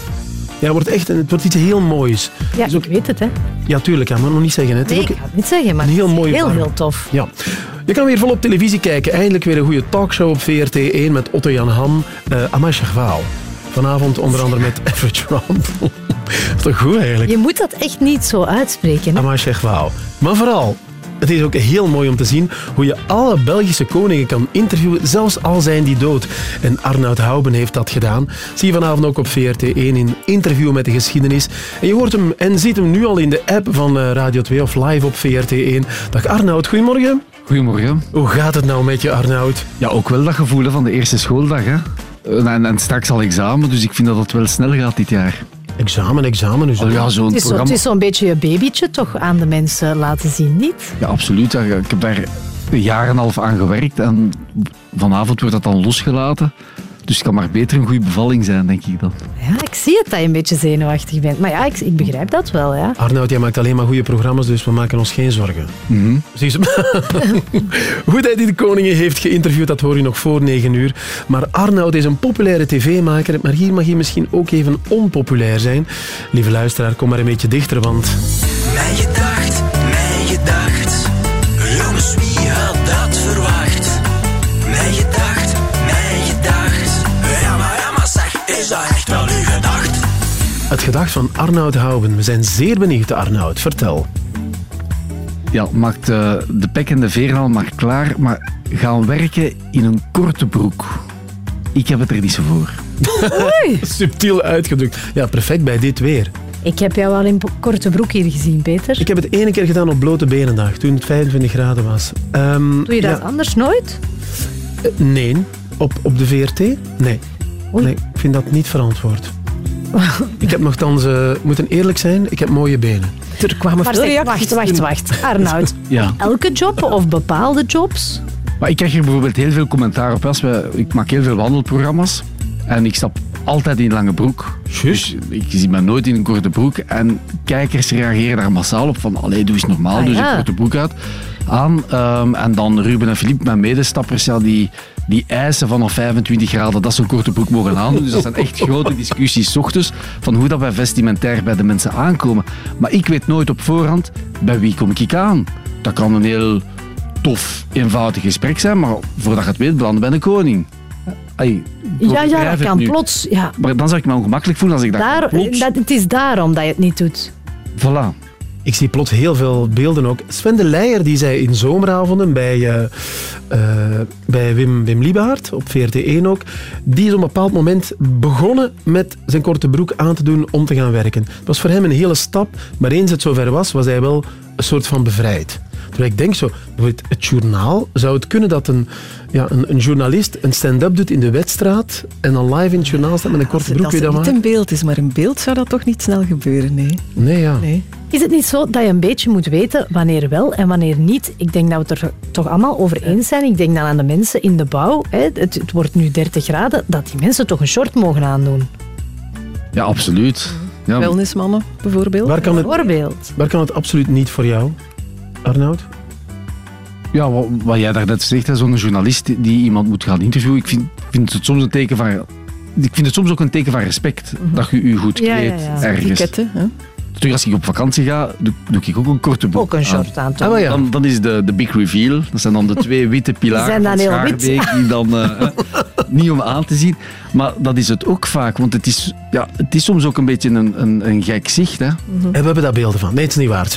Ja, het wordt echt het wordt iets heel moois. Ja, ik weet het. Hè? Ja, tuurlijk, ja, maar nog niet zeggen. Hè. Het is Nee, ook ik ga het niet zeggen, maar heel mooi heel, heel tof. Ja. Je kan weer vol op televisie kijken. Eindelijk weer een goede talkshow op VRT1 met Otto Jan Ham. Uh, Amai Chagwaal. Vanavond onder andere met <laughs> <laughs> dat is toch goed eigenlijk? Je moet dat echt niet zo uitspreken. Hè? Amai Chagwaal. Maar vooral, het is ook heel mooi om te zien hoe je alle Belgische koningen kan interviewen, zelfs al zijn die dood. En Arnoud Houben heeft dat gedaan. Zie je vanavond ook op VRT1 in Interview met de Geschiedenis. En je hoort hem en ziet hem nu al in de app van eh, Radio 2 of live op VRT1. Dag Arnoud, goedemorgen. Goedemorgen. Hoe gaat het nou met je, Arnoud? Ja, ook wel dat gevoel van de eerste schooldag. Hè. En, en straks al examen, dus ik vind dat het wel snel gaat dit jaar. Examen, examen. Dus oh, ja, zo'n Het is, zo, het is zo'n beetje je babytje toch aan de mensen laten zien, niet? Ja, absoluut. Ik heb daar een jaar en een half aan gewerkt en vanavond wordt dat dan losgelaten. Dus het kan maar beter een goede bevalling zijn, denk ik dan. Ik zie het dat je een beetje zenuwachtig bent. Maar ja, ik, ik begrijp dat wel. Ja. Arnoud, jij maakt alleen maar goede programma's, dus we maken ons geen zorgen. Mhm. Zie je? <laughs> Hoe hij die de koningen heeft geïnterviewd, dat hoor je nog voor 9 uur. Maar Arnoud is een populaire tv-maker, maar hier mag hij misschien ook even onpopulair zijn. Lieve luisteraar, kom maar een beetje dichter, want... Mijn gedacht, mijn gedacht. Jongens, wie had dat verwacht? Mijn gedacht, mijn gedacht. Ja, maar, ja, maar zeg, is dat echt wel? Het gedacht van Arnoud Houben. We zijn zeer benieuwd, Arnoud. Vertel. Ja, maakt eh, de pek en de veren al maar klaar, maar gaan werken in een korte broek. Ik heb het er niet zo voor. <laughs> Subtiel uitgedrukt. Ja, perfect bij dit weer. Ik heb jou al in korte broek hier gezien, Peter. Ik heb het ene keer gedaan op blote benendag, toen het 25 graden was. Ehm, Doe je dat ja, anders nooit? eh, Nee. Op, op de VRT? Nee. nee. Ik vind dat niet verantwoord. Ik heb nogthans, eh moeten eerlijk zijn, ik heb mooie benen. Er kwamen Maar veel zeg, reacties wacht, wacht, wacht. Arnoud, <laughs> Ja. elke job of bepaalde jobs? Maar ik krijg hier bijvoorbeeld heel veel commentaar op. Als we, ik maak heel veel wandelprogramma's en ik stap altijd in lange broek. Dus ik zie me nooit in een korte broek. En kijkers reageren daar massaal op van, allee, doe eens normaal, Ah, doe eens ja. een korte broek uit. Aan. Ehm, en dan Ruben en Philippe, mijn medestappers, ja, die, die eisen vanaf 25 graden dat ze een korte broek mogen aandoen. Dus dat zijn echt grote discussies ochtends van hoe dat wij vestimentair bij de mensen aankomen. Maar ik weet nooit op voorhand, bij wie kom ik aan? Dat kan een heel tof, eenvoudig gesprek zijn, maar voordat je het weet, belanden bij de koning. Ai, Ja, ja, dat kan nu. plots. Ja. Maar dan zou ik me ongemakkelijk voelen als ik dat Daar, plots... dat, het is daarom dat je het niet doet. Voilà. Ik zie plots heel veel beelden ook. Sven de Leijer, die zei in zomeravonden bij, eh, eh, bij Wim, Wim Liebaert, op VRT1 ook, die is op een bepaald moment begonnen met zijn korte broek aan te doen om te gaan werken. Het was voor hem een hele stap, maar eens het zover was, was hij wel een soort van bevrijd. Terwijl ik denk zo, bijvoorbeeld het journaal, zou het kunnen dat een, ja, een, een journalist een stand-up doet in de wedstraat en dan live in het journaal staat met een korte broek? Als het dat niet maar? een beeld is, maar een beeld zou dat toch niet snel gebeuren, nee. Nee, ja. Nee. Is het niet zo dat je een beetje moet weten wanneer wel en wanneer niet? Ik denk dat we het er toch allemaal over eens zijn. Ik denk dan aan de mensen in de bouw. Hè. Het, het wordt nu 30 graden, dat die mensen toch een short mogen aandoen. Ja, absoluut. Ja, Wellnessmannen, bijvoorbeeld. Waar kan, het, Bijvoorbeeld. waar kan het absoluut niet voor jou, Arnoud? ja wat, wat jij daarnet zegt, hè, zo'n journalist die iemand moet gaan interviewen, ik vind, vind het soms een teken van... Ik vind het soms ook een teken van respect, dat je je goed Ja, kleedt ja, ja. ergens. Etiketten, hè? Natuurlijk, als ik op vakantie ga, doe, doe ik ook een korte broek Ook een short aan? Ah, maar ja. dan, dan is de, de big reveal. Dat zijn dan de <laughs> twee witte pilaren zijn dan van heel wit. Schaarbeek, die dan eh, <laughs> niet om aan te zien. Maar dat is het ook vaak, want het is, ja, het is soms ook een beetje een, een, een gek zicht. Hè. En we hebben daar beelden van. Nee, het is niet waar. Het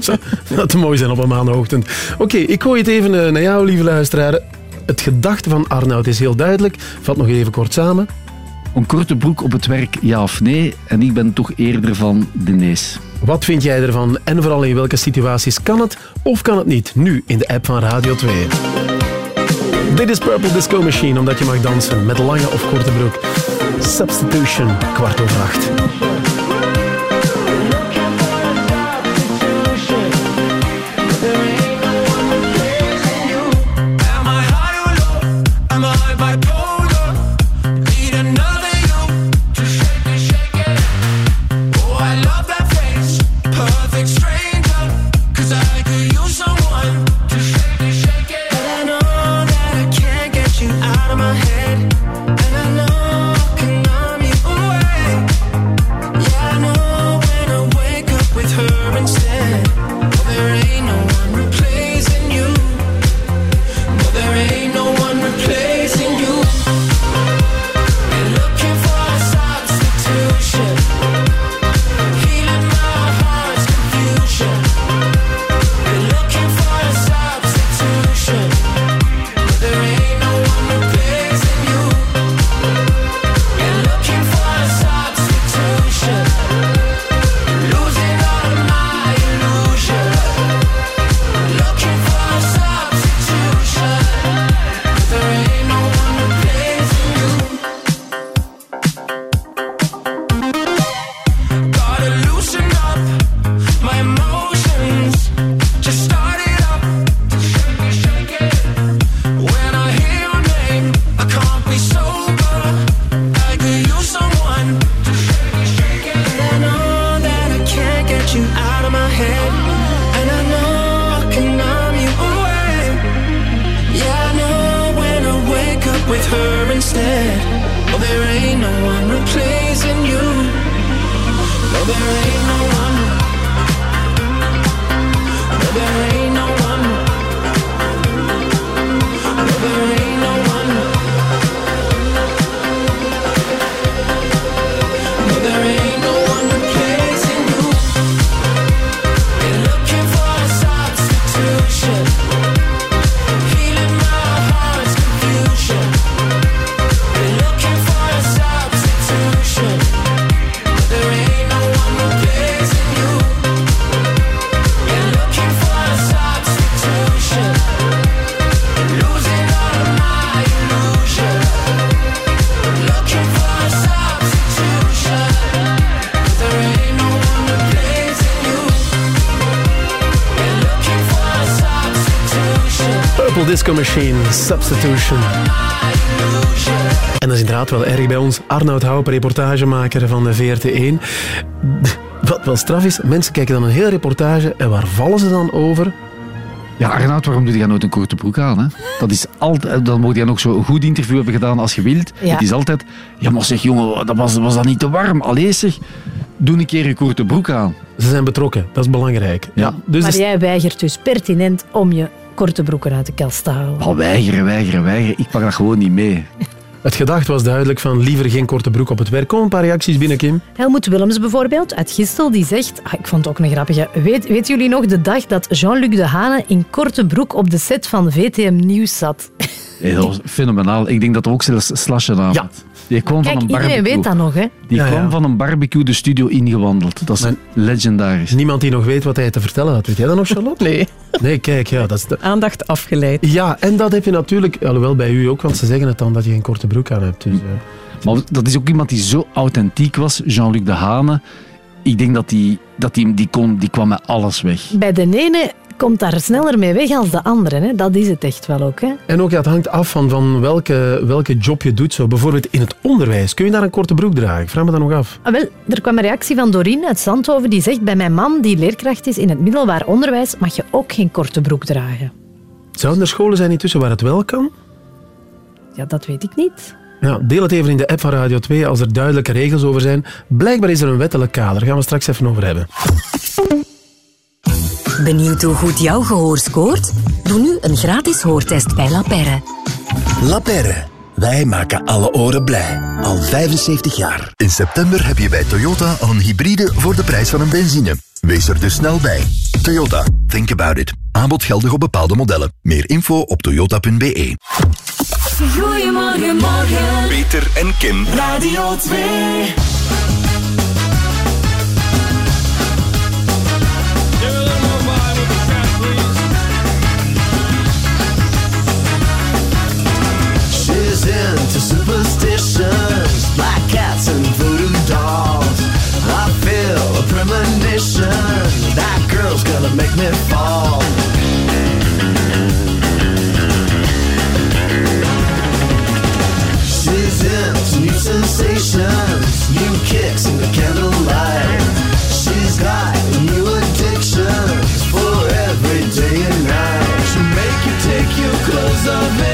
zou- dat te <laughs> mooi zijn op een maandagochtend. Oké, ik gooi het even eh, naar jou, lieve luisteraar. Het gedachte van Arnoud is heel duidelijk. Vat nog even kort samen. Een korte broek op het werk, ja of nee? En ik ben toch eerder van de nees. Wat vind jij ervan? En vooral in welke situaties kan het of kan het niet? Nu in de app van Radio 2. Dit is Purple Disco Machine, omdat je mag dansen met lange of korte broek. Substitution, kwart over acht. Purple Disco Machine, Substitution. En dat is inderdaad wel erg bij ons. Arnoud Houp, reportagemaker van de VRT1. <laughs> Wat wel straf is, mensen kijken dan een hele reportage en waar vallen ze dan over? Ja, Arnoud, waarom doe je nooit een korte broek aan? Hè? Dat is altijd, dan moet je nog zo'n goed interview hebben gedaan als je wilt. Ja. Het is altijd, ja maar zeg jongen, dat was, was dat niet te warm? Allee zeg, doe een keer een korte broek aan. Ze zijn betrokken, dat is belangrijk. Ja. Dus maar jij weigert dus pertinent om je korte broeken uit de kast te halen. Al weigeren, weigeren, weigeren. Ik pak dat gewoon niet mee. Het gedacht was duidelijk van liever geen korte broek op het werk. Kom een paar reacties binnen, Kim. Helmoet Willems bijvoorbeeld, uit Gistel, die zegt... Ah, ik vond het ook een grappige. Weet, weten jullie nog de dag dat Jean-Luc Dehane in korte broek op de set van VTM Nieuws zat? Was <laughs> fenomenaal. Ik denk dat er ook zelfs slasje aan ja. Die kwam Kijk, van een iedereen barbecue. weet dat nog, hè? Die Ja, kwam ja. van een barbecue de studio ingewandeld. Dat is legendarisch. Niemand die nog weet wat hij te vertellen had. Weet jij dat nog, Charlotte? Nee. Nee, kijk, ja, dat is de... Aandacht afgeleid. Ja, en dat heb je natuurlijk, alhoewel bij u ook, want ze zeggen het dan dat je geen korte broek aan hebt. Dus, eh. Maar dat is ook iemand die zo authentiek was, Jean-Luc Dehane. Ik denk dat die, dat die, die, kon, die kwam met alles weg. Bij de ene komt daar sneller mee weg als de andere. Hè? Dat is het echt wel ook. Hè? En ook, ja, het hangt af van, van welke, welke job je doet. Zo. Bijvoorbeeld in het onderwijs. Kun je daar een korte broek dragen? Ik vraag me dat nog af. Ah, wel, er kwam een reactie van Doreen uit Zandhoven die zegt bij mijn man, die leerkracht is in het middelbaar onderwijs, mag je ook geen korte broek dragen. Zouden er scholen zijn intussen waar het wel kan? Ja, dat weet ik niet. Ja, deel het even in de app van Radio 2 als er duidelijke regels over zijn. Blijkbaar is er een wettelijk kader. Daar gaan we straks even over hebben. Benieuwd hoe goed jouw gehoor scoort? Doe nu een gratis hoortest bij La Perre. La Perre. Wij maken alle oren blij. Al 75 jaar. In september heb je bij Toyota al een hybride voor de prijs van een benzine. Wees er dus snel bij. Toyota, think about it. Aanbod geldig op bepaalde modellen. Meer info op toyota.be. Goedemorgen, morgen. Peter en Kim. Radio 2. Into superstitions, black cats and voodoo dolls. I feel a premonition, that girl's gonna make me fall. She's into new sensations, new kicks in the candlelight. She's got new addictions for every day and night. She'll make you take your clothes off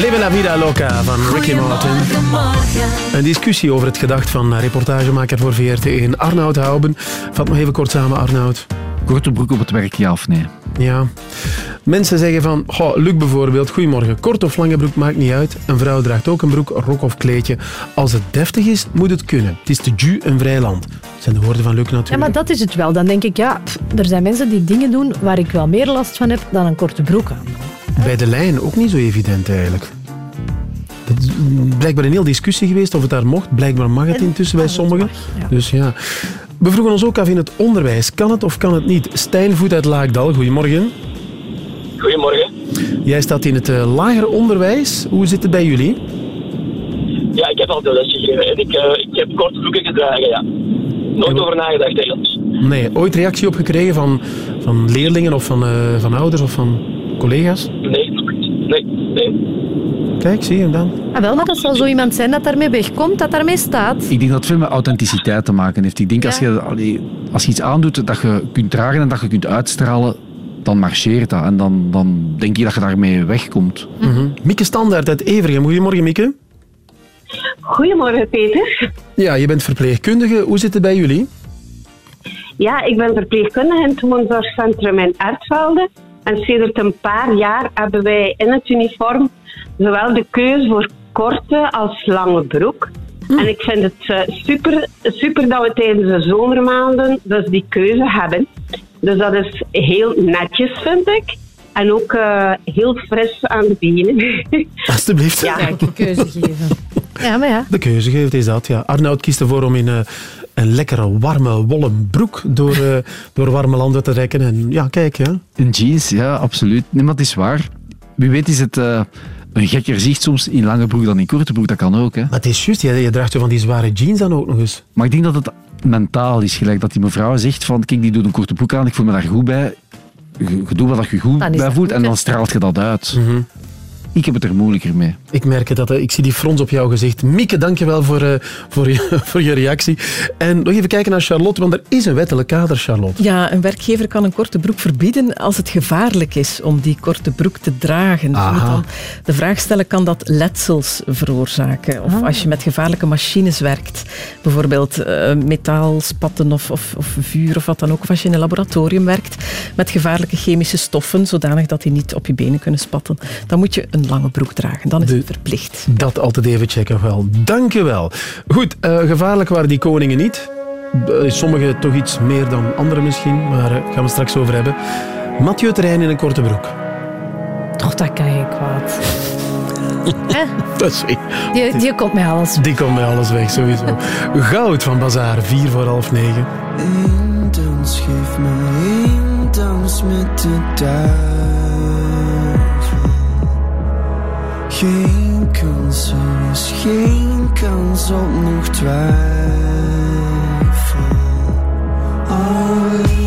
Live la vida loca van Ricky Martin. Een discussie over het gedacht van reportagemaker voor VRT1 Arnoud Houben. Vat nog even kort samen, Arnoud. Korte broek op het werk, ja of nee? Ja. Mensen zeggen van, goh, Luc bijvoorbeeld, goedemorgen, kort of lange broek maakt niet uit. Een vrouw draagt ook een broek, rok of kleedje. Als het deftig is, moet het kunnen. Het is te ju een vrij land. Dat zijn de woorden van Luc natuurlijk. Ja, maar dat is het wel. Dan denk ik, ja, pff, er zijn mensen die dingen doen waar ik wel meer last van heb dan een korte broek aan. Bij de lijn ook niet zo evident eigenlijk. Het is blijkbaar een heel discussie geweest of het daar mocht. Blijkbaar mag het intussen bij sommigen. Dus ja. We vroegen ons ook af in het onderwijs. Kan het of kan het niet? Stijn Voet uit Laakdal, goedemorgen. Goedemorgen. Jij staat in het eh, lager onderwijs. Hoe zit het bij jullie? Ja, ik heb altijd les gegeven en ik, eh, ik heb korte broeken gedragen, ja. Nooit over nagedacht eigenlijk. Nee, ooit reactie op gekregen van, van leerlingen of van, eh, van ouders of van collega's? Nee, nee, nee. Kijk, zie je hem dan? Ah, wel, maar dat zal zo iemand zijn dat daarmee wegkomt, dat daarmee staat. Ik denk dat het veel met authenticiteit te maken heeft. Ik denk als, je, als je iets aandoet dat je kunt dragen en dat je kunt uitstralen, dan marcheert dat. En dan, dan denk je dat je daarmee wegkomt. Mhm. Mieke Standaard uit Evergem. Goedemorgen, Mieke. Goedemorgen, Peter. Ja, je bent verpleegkundige. Hoe zit het bij jullie? Ja, ik ben verpleegkundige in het woonzorgcentrum in Ertvelde. En sinds een paar jaar hebben wij in het uniform zowel de keuze voor korte als lange broek. En ik vind het eh, super, super dat we tijdens de zomermaanden dus die keuze hebben. Dus dat is heel netjes, vind ik. En ook eh, heel fris aan de benen. <laughs> Alsjeblieft. Ja, de keuze geven. Ja, maar ja. De keuze geeft is dat, ja. Arnoud kiest ervoor om in eh, een lekkere, warme, wollen broek door, eh, door warme landen te rekken. En ja, kijk, ja. Een jeans, ja, absoluut. Nee, maar het is waar. Wie weet is het eh, een gekker zicht soms in lange broek dan in korte broek. Dat kan ook, hè. Maar het is juist, je, je draagt van die zware jeans dan ook nog eens. Maar ik denk dat het mentaal is. Gelijk dat die mevrouw zegt van, kijk, die doet een korte broek aan, ik voel me daar goed bij. Je, je doet wat je goed Dan is bij voelt en dan straalt je dat uit. Mhm. Ik heb het er moeilijker mee. Ik merk het, dat, eh, ik zie die frons op jouw gezicht. Mieke, dankjewel voor, eh, voor, je, <laughs> voor je reactie. En nog even kijken naar Charlotte, want er is een wettelijk kader, Charlotte. Ja, een werkgever kan een korte broek verbieden als het gevaarlijk is om die korte broek te dragen. Dus je moet Aha. dan de vraag stellen, kan dat letsels veroorzaken? Of als je met gevaarlijke machines werkt, bijvoorbeeld eh, metaalspatten of, of, of vuur of wat dan ook. Of als je in een laboratorium werkt met gevaarlijke chemische stoffen, zodanig dat die niet op je benen kunnen spatten, dan moet je een lange broek dragen. Dan is het verplicht. Dat altijd even checken wel. Dankjewel. Goed, eh, gevaarlijk waren die koningen niet. Eh, Sommige toch iets meer dan anderen misschien, maar daar gaan we straks over hebben. Mathieu Terrein in een korte broek. Toch, dat kan je kwaad. <laughs> Dat is Die, die komt met alles. Die komt bij alles weg, sowieso. <laughs> Goud van Bazaar, vier voor half negen. Eén dans, geef me één dans met de duivel. Geen kans, er is geen kans op nog twijfel. Oh,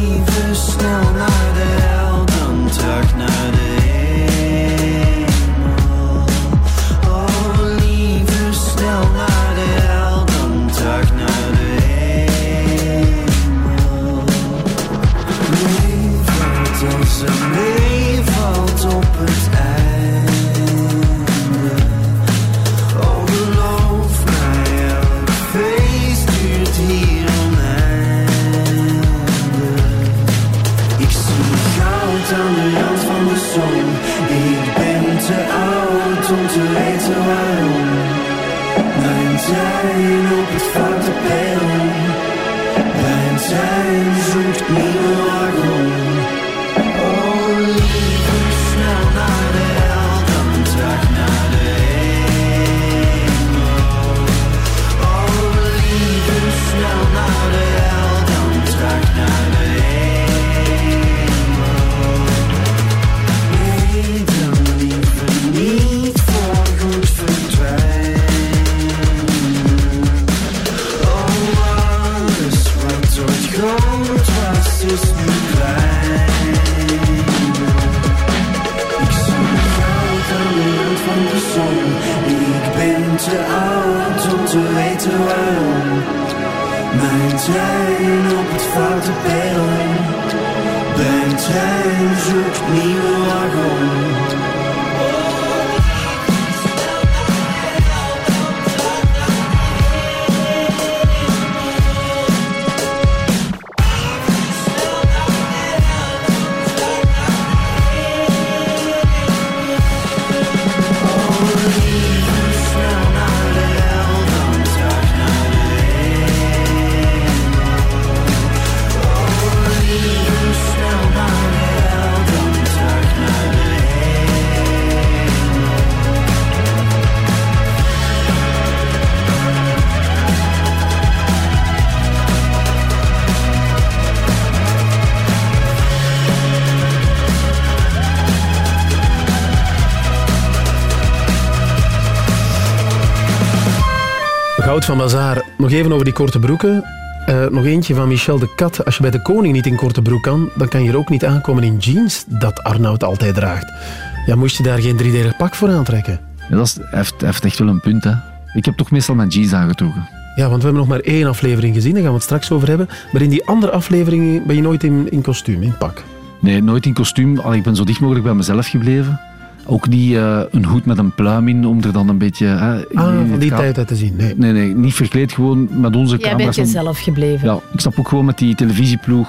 Trein op het foute perron. Goud van Bazaar. Nog even over die korte broeken. Eh, nog eentje van Michel de Kat. Als je bij de koning niet in korte broek kan, dan kan je er ook niet aankomen in jeans dat Arnoud altijd draagt. Ja, moest je daar geen driedelig pak voor aantrekken? Ja, dat is, heeft, heeft echt wel een punt, hè. Ik heb toch meestal mijn jeans aangetrokken. Ja, want we hebben nog maar één aflevering gezien, daar gaan we het straks over hebben. Maar in die andere aflevering ben je nooit in, in kostuum, in pak. Nee, nooit in kostuum. Allee, ik ben zo dicht mogelijk bij mezelf gebleven. Ook niet eh, een hoed met een pluim in, om er dan een beetje... Hè, Ah, van die tijd uit te zien. Nee. Nee, nee, niet verkleed, gewoon met onze Jij camera's. bent dan- jezelf gebleven. Ja, ik stap ook gewoon met die televisieploeg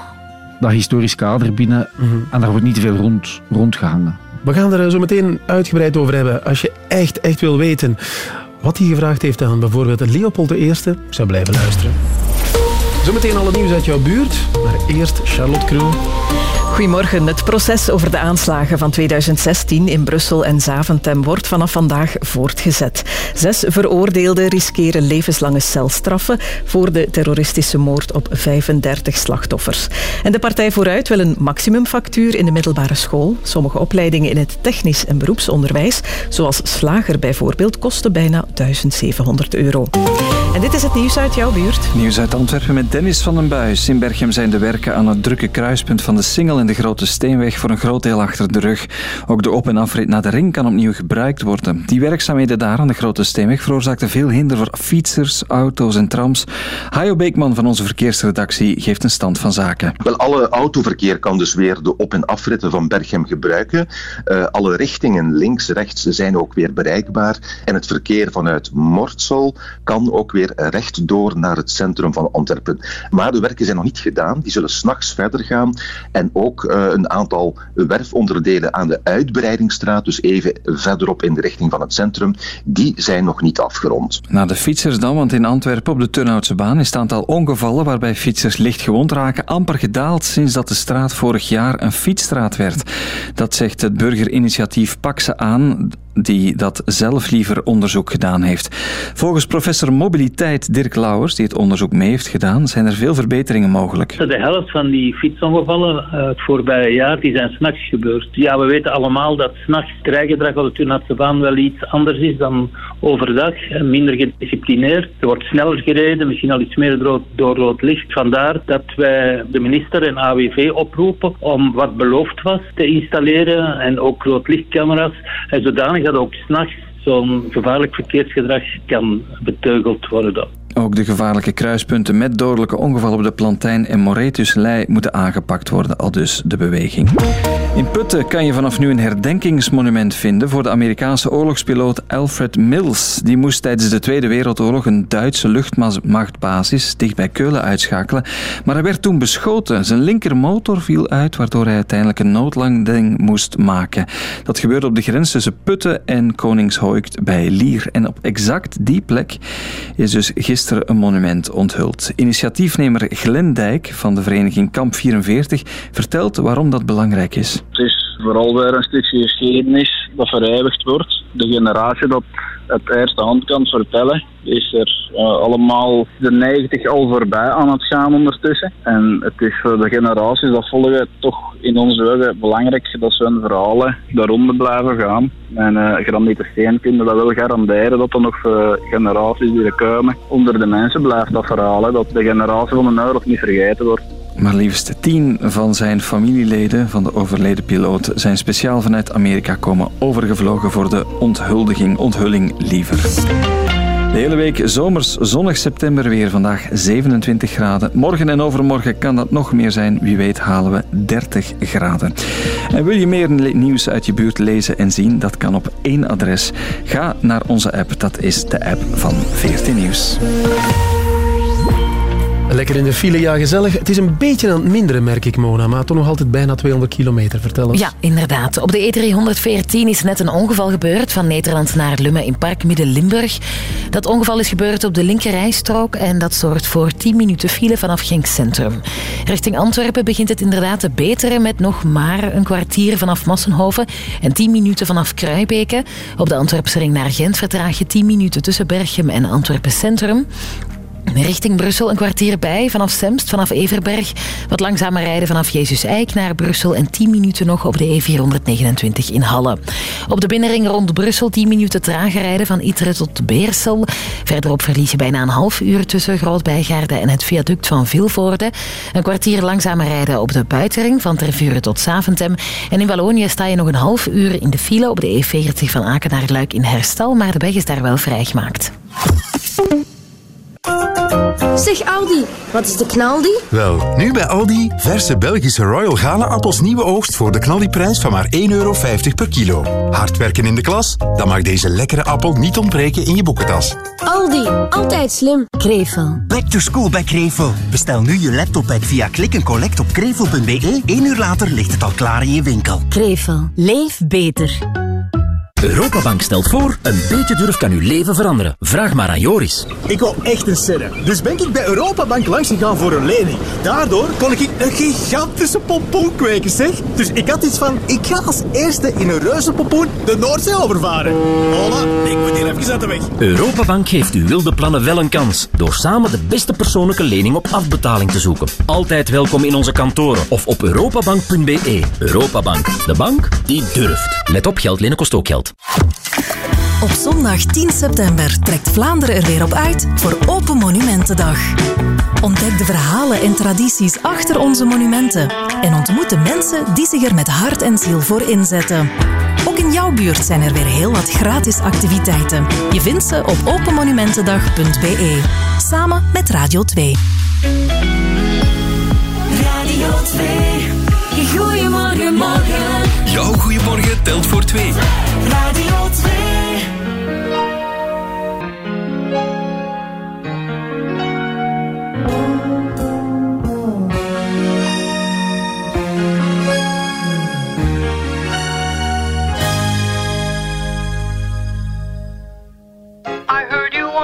dat historisch kader binnen en daar wordt niet te veel rond, rondgehangen. We gaan er zo meteen uitgebreid over hebben. Als je echt, echt wil weten wat hij gevraagd heeft aan bijvoorbeeld Leopold I, ik zou blijven luisteren. Zometeen al het nieuws uit jouw buurt, maar eerst Charlotte Kroon. Goedemorgen. Het proces over de aanslagen van 2016 in Brussel en Zaventem wordt vanaf vandaag voortgezet. Zes veroordeelden riskeren levenslange celstraffen voor de terroristische moord op 35 slachtoffers. En de Partij Vooruit wil een maximumfactuur in de middelbare school. Sommige opleidingen in het technisch en beroepsonderwijs, zoals slager bijvoorbeeld, kosten bijna 1700 euro. En dit is het nieuws uit jouw buurt. Nieuws uit Antwerpen met Dennis van den Buis. In Berchem zijn de werken aan het drukke kruispunt van de Singel de Grote Steenweg voor een groot deel achter de rug. Ook de op- en afrit naar de ring kan opnieuw gebruikt worden. Die werkzaamheden daar aan de Grote Steenweg veroorzaakten veel hinder voor fietsers, auto's en trams. Hajo Beekman van onze verkeersredactie geeft een stand van zaken. Wel, alle autoverkeer kan dus weer de op- en afritten van Berchem gebruiken. Eh, alle richtingen links, rechts zijn ook weer bereikbaar. En het verkeer vanuit Mortsel kan ook weer rechtdoor naar het centrum van Antwerpen. Maar de werken zijn nog niet gedaan. Die zullen s'nachts verder gaan. En ook eh, een aantal werfonderdelen aan de uitbreidingsstraat, dus even verderop in de richting van het centrum, die zijn nog niet afgerond. Naar de fietsers dan, want in Antwerpen op de Turnhoutse baan is het aantal ongevallen waarbij fietsers licht gewond raken amper gedaald sinds dat de straat vorig jaar een fietsstraat werd. Dat zegt het burgerinitiatief Pak ze aan die dat zelf liever onderzoek gedaan heeft. Volgens professor mobiliteit Dirk Lauwers, die het onderzoek mee heeft gedaan, zijn er veel verbeteringen mogelijk. De helft van die fietsongevallen het voorbije jaar die zijn s'nachts gebeurd. Ja, we weten allemaal dat s'nachts rijgedrag op de Turnhoutse baan wel iets anders is dan overdag. Minder gedisciplineerd. Er wordt sneller gereden, misschien al iets meer door, door rood licht. Vandaar dat wij de minister en AWV oproepen om wat beloofd was te installeren en ook roodlichtcamera's. En zodanig dat ook s'nachts zo'n gevaarlijk verkeersgedrag kan beteugeld worden. Ook de gevaarlijke kruispunten met dodelijke ongevallen op de Plantijn en Moretus-Lei moeten aangepakt worden, al dus de beweging. In Putten kan je vanaf nu een herdenkingsmonument vinden voor de Amerikaanse oorlogspiloot Alfred Mills. Die moest tijdens de Tweede Wereldoorlog een Duitse luchtmachtbasis dicht bij Keulen uitschakelen, maar hij werd toen beschoten. Zijn linkermotor viel uit, waardoor hij uiteindelijk een noodlanding moest maken. Dat gebeurde op de grens tussen Putten en Koningshoekt bij Lier. En op exact die plek is dus gisteren een monument onthuld. Initiatiefnemer Glenn Dijk van de vereniging Kamp 44 vertelt waarom dat belangrijk is vooral weer een stukje geschiedenis dat vereeuwigd wordt. De generatie dat het eerste hand kan vertellen, is er eh, allemaal de 90 al voorbij aan het gaan ondertussen. En het is voor de generaties dat volgen toch in onze ogen belangrijk dat hun verhalen daaronder blijven gaan. En uh, Steen kunnen dat wel garanderen dat er nog eh, generaties die er komen onder de mensen blijft dat verhaal. hè, Dat de generatie van de oorlog niet vergeten wordt. Maar liefst tien van zijn familieleden van de overleden piloot zijn speciaal vanuit Amerika komen overgevlogen voor de onthuldiging, onthulling liever. De hele week zomers, zonnig september weer. Vandaag 27 graden. Morgen en overmorgen kan dat nog meer zijn. Wie weet halen we 30 graden. En wil je meer nieuws uit je buurt lezen en zien? Dat kan op één adres. Ga naar onze app. Dat is de app van 14 Nieuws. Lekker in de file, ja gezellig. Het is een beetje aan het minderen, merk ik, Mona. Maar toch nog altijd bijna 200 kilometer. Vertel eens. Ja, inderdaad. Op de E314 is net een ongeval gebeurd van Nederland naar Lummen in Park Midden-Limburg. Dat ongeval is gebeurd op de linkerrijstrook en dat zorgt voor 10 minuten file vanaf Genk Centrum. Richting Antwerpen begint het inderdaad te beteren met nog maar een kwartier vanaf Massenhoven en 10 minuten vanaf Kruibeke. Op de Antwerpse ring naar Gent vertraag je 10 minuten tussen Berchem en Antwerpen Centrum. Richting Brussel een kwartier bij, vanaf Semst, vanaf Everberg. Wat langzamer rijden vanaf Jezus Eik naar Brussel en 10 minuten nog op de E429 in Halle. Op de binnenring rond Brussel 10 minuten trager rijden van Iteren tot Beersel. Verderop verlies je bijna een half uur tussen Groot-Bijgaarde en het viaduct van Vilvoorde. Een kwartier langzamer rijden op de buitenring van Tervuren tot Saventem. En in Wallonië sta je nog een half uur in de file op de E40 van Aken naar Luik in Herstal, maar de weg is daar wel vrijgemaakt. Zeg Aldi, wat is de knaldi? Wel, nu bij Aldi, verse Belgische Royal Gala appels nieuwe oogst voor de knaldiprijs van maar 1,50 euro per kilo. Hard werken in de klas? Dan mag deze lekkere appel niet ontbreken in je boekentas. Aldi, altijd slim. Krevel. Back to school bij Krevel. Bestel nu je laptoppack via klik en collect op krevel.be. Eén uur later ligt het al klaar in je winkel. Krevel. Leef beter. Europabank stelt voor, een beetje durf kan uw leven veranderen. Vraag maar aan Joris. Ik wou echt een serre. Dus ben ik bij Europabank langs gegaan voor een lening. Daardoor kon ik een gigantische pompoen kweken, zeg. Dus ik had iets van, ik ga als eerste in een reuze pompoen de Noordzee overvaren. Hola, ik moet hier even uit de weg. Europabank geeft uw wilde plannen wel een kans. Door samen de beste persoonlijke lening op afbetaling te zoeken. Altijd welkom in onze kantoren of op europabank.be. Europabank, de bank die durft. Let op, geld lenen kost ook geld. Op zondag 10 september trekt Vlaanderen er weer op uit voor Open Monumentendag. Ontdek de verhalen en tradities achter onze monumenten en ontmoet de mensen die zich er met hart en ziel voor inzetten. Ook in jouw buurt zijn er weer heel wat gratis activiteiten. Je vindt ze op openmonumentendag.be. Samen met Radio 2. Radio 2. Goedemorgen, morgen. Jouw goeiemorgen telt voor twee. Radio 2. I heard you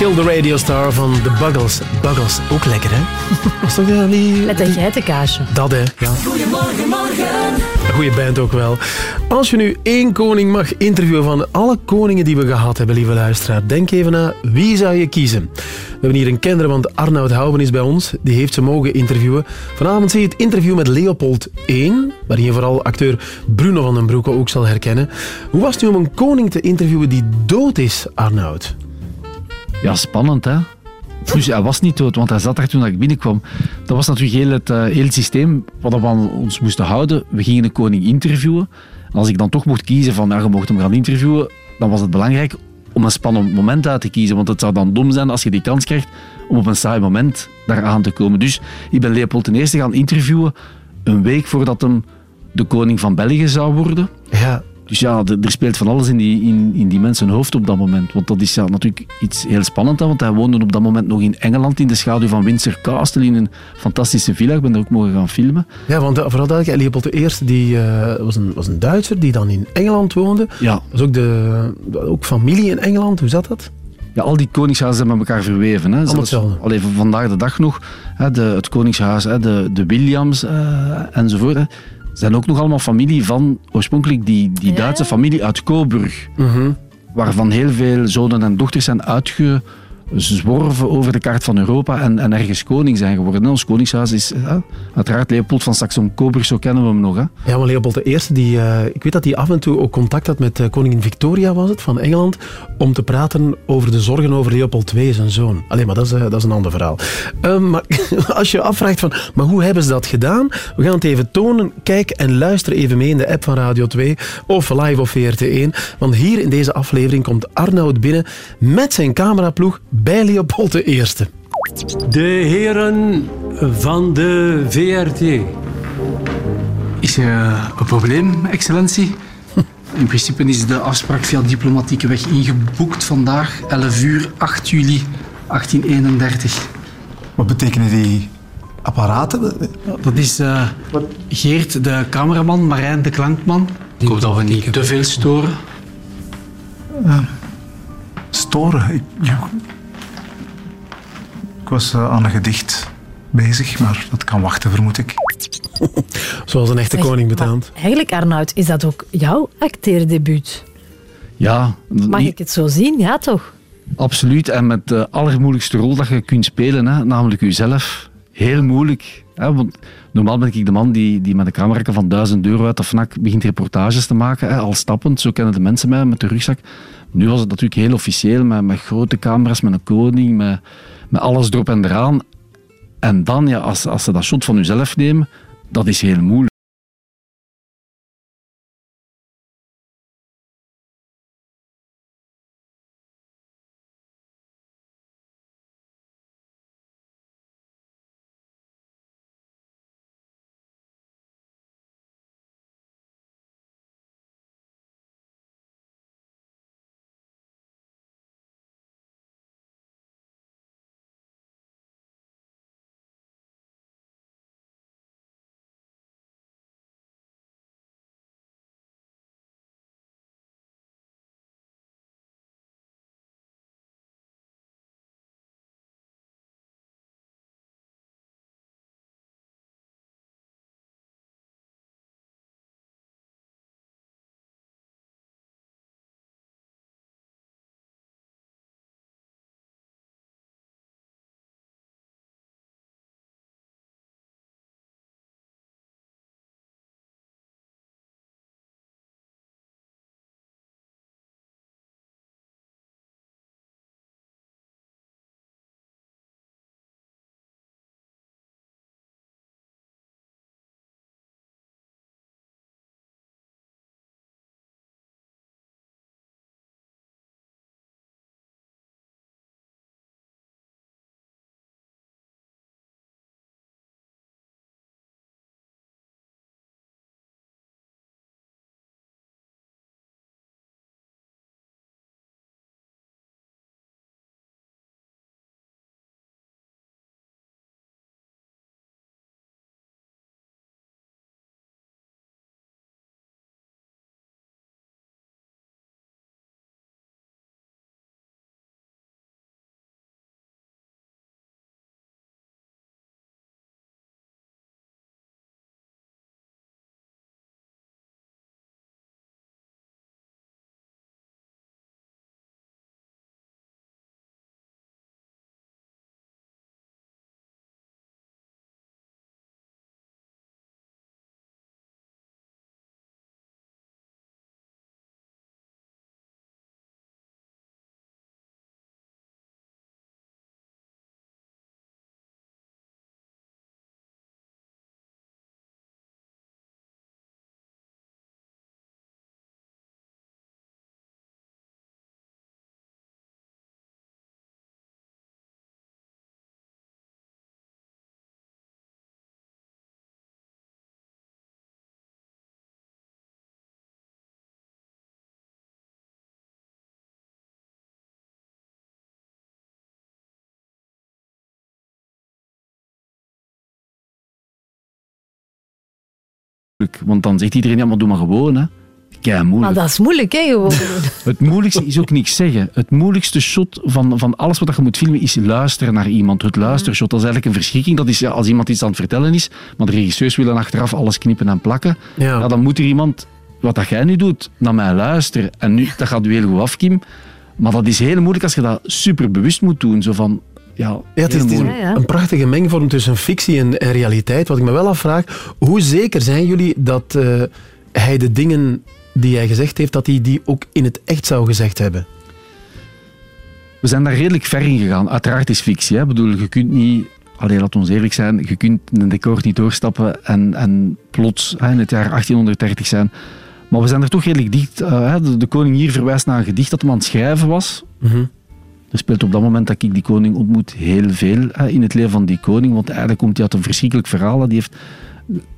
Kill the Radio Star van The Buggles. Buggles, ook lekker hè? <laughs> Was toch uh, niet... Met een geitenkaasje. Dat hè, ja. Goedemorgen, morgen. Een goede band ook wel. Als je nu één koning mag interviewen van alle koningen die we gehad hebben, lieve luisteraar, denk even na, wie zou je kiezen? We hebben hier een kenner, want Arnoud Houwen is bij ons. Die heeft ze mogen interviewen. Vanavond zie je het interview met Leopold I, waarin je vooral acteur Bruno van den Broeke ook zal herkennen. Hoe was het nu om een koning te interviewen die dood is, Arnoud? Ja, spannend hè. Plus, hij was niet dood, want hij zat daar toen ik binnenkwam. Dat was natuurlijk heel het, het systeem wat we ons moesten houden. We gingen de koning interviewen. En als ik dan toch mocht kiezen van, ja, je mocht hem gaan interviewen, dan was het belangrijk om een spannend moment uit te kiezen. Want het zou dan dom zijn als je die kans krijgt om op een saai moment daar aan te komen. Dus ik ben Leopold I gaan interviewen een week voordat hem de koning van België zou worden. Ja. Dus ja, er speelt van alles in die, in, in die mensen hoofd op dat moment. Want dat is ja, natuurlijk iets heel spannends. Want hij woonde op dat moment nog in Engeland in de schaduw van Windsor Castle in een fantastische villa. Ik ben daar ook mogen gaan filmen. Ja, want eh, vooral duidelijk, Leopold I die, eh, was, een, was een Duitser die dan in Engeland woonde. Ja. Was ook, de, ook familie in Engeland, hoe zat dat? Ja, al die koningshuizen zijn met elkaar verweven. Hè. Zelfs al even vandaag de dag nog. Hè, de, het koningshuis, hè, de, de Williams eh, enzovoort. Hè, zijn ook nog allemaal familie van oorspronkelijk die, die Duitse familie uit Coburg. Waarvan heel veel zonen en dochters zijn uitgezworven over de kaart van Europa en, en ergens koning zijn geworden. Ons koningshuis is hè, uiteraard Leopold van Saxon-Coburg, zo kennen we hem nog. Hè. Ja, maar Leopold I, die, eh, ik weet dat hij af en toe ook contact had met eh, koningin Victoria, was het, van Engeland, om te praten over de zorgen over Leopold II, zijn zoon. Alleen, maar dat is, eh, dat is een ander verhaal. Ehm, maar <laughs> als je je afvraagt van, maar hoe hebben ze dat gedaan? We gaan het even tonen. Kijk en luister even mee in de app van Radio 2 of live op VRT1. Want hier in deze aflevering komt Arnoud binnen met zijn cameraploeg bij Leopold I. De heren van de VRT. Is er eh, een probleem, excellentie? <laughs> In principe is de afspraak via diplomatieke weg ingeboekt vandaag, 11 uur, 8 juli 1831. Wat betekenen die apparaten? Dat is eh, Geert, de cameraman, Marijn, de klankman. Ik hoop dat we niet te veel storen. Eh, storen? Ik, ja. Ik was eh, aan een gedicht bezig, maar dat kan wachten, vermoed ik. <laughs> Zoals een echte Zeg, koning betaamt. Eigenlijk, Arnoud, is dat ook jouw acteerdebuut? Ja, Mag ik het zo zien? Ja, toch? Absoluut. En met de allermoeilijkste rol dat je kunt spelen, hè, namelijk jezelf. Heel moeilijk. Hè, want normaal ben ik de man die, die met een camera van 1000 euro uit de FNAC begint reportages te maken. Hè, al stappend, zo kennen de mensen mij met de rugzak. Nu was het natuurlijk heel officieel, met, met grote camera's, met een koning, met, met alles erop en eraan. En dan, ja, als, als ze dat shot van jezelf nemen, dat is heel moeilijk. Want dan zegt iedereen, ja, maar doe maar gewoon, hè. Kei moeilijk. Maar dat is moeilijk, hè, gewoon. <laughs> het moeilijkste is ook niks zeggen. Het moeilijkste shot van, van alles wat je moet filmen is luisteren naar iemand. Het luistershot, dat is eigenlijk een verschrikking. Dat is ja, als iemand iets aan het vertellen is, maar de regisseurs willen achteraf alles knippen en plakken. Ja. dan moet er iemand, wat dat jij nu doet, naar mij luisteren. En nu, dat gaat u heel goed af, Kim. Maar dat is heel moeilijk als je dat superbewust moet doen. Zo van, ja, het is, een, een, prachtige mengvorm tussen fictie en, realiteit. Wat ik me wel afvraag, hoe zeker zijn jullie dat eh, hij de dingen die hij gezegd heeft, dat hij die ook in het echt zou gezegd hebben? We zijn daar redelijk ver in gegaan. Uiteraard is fictie. Hè? Bedoel, je kunt niet Alleen laat ons eerlijk zijn, je kunt een decor niet doorstappen en, en plots hè, in het jaar 1830 zijn. Maar we zijn er toch redelijk dicht. Eh, de, koning hier verwijst naar een gedicht dat hem aan het schrijven was. Mm. Er speelt op dat moment dat ik die koning ontmoet heel veel in het leven van die koning. Want eigenlijk komt hij uit een verschrikkelijk verhaal. Die heeft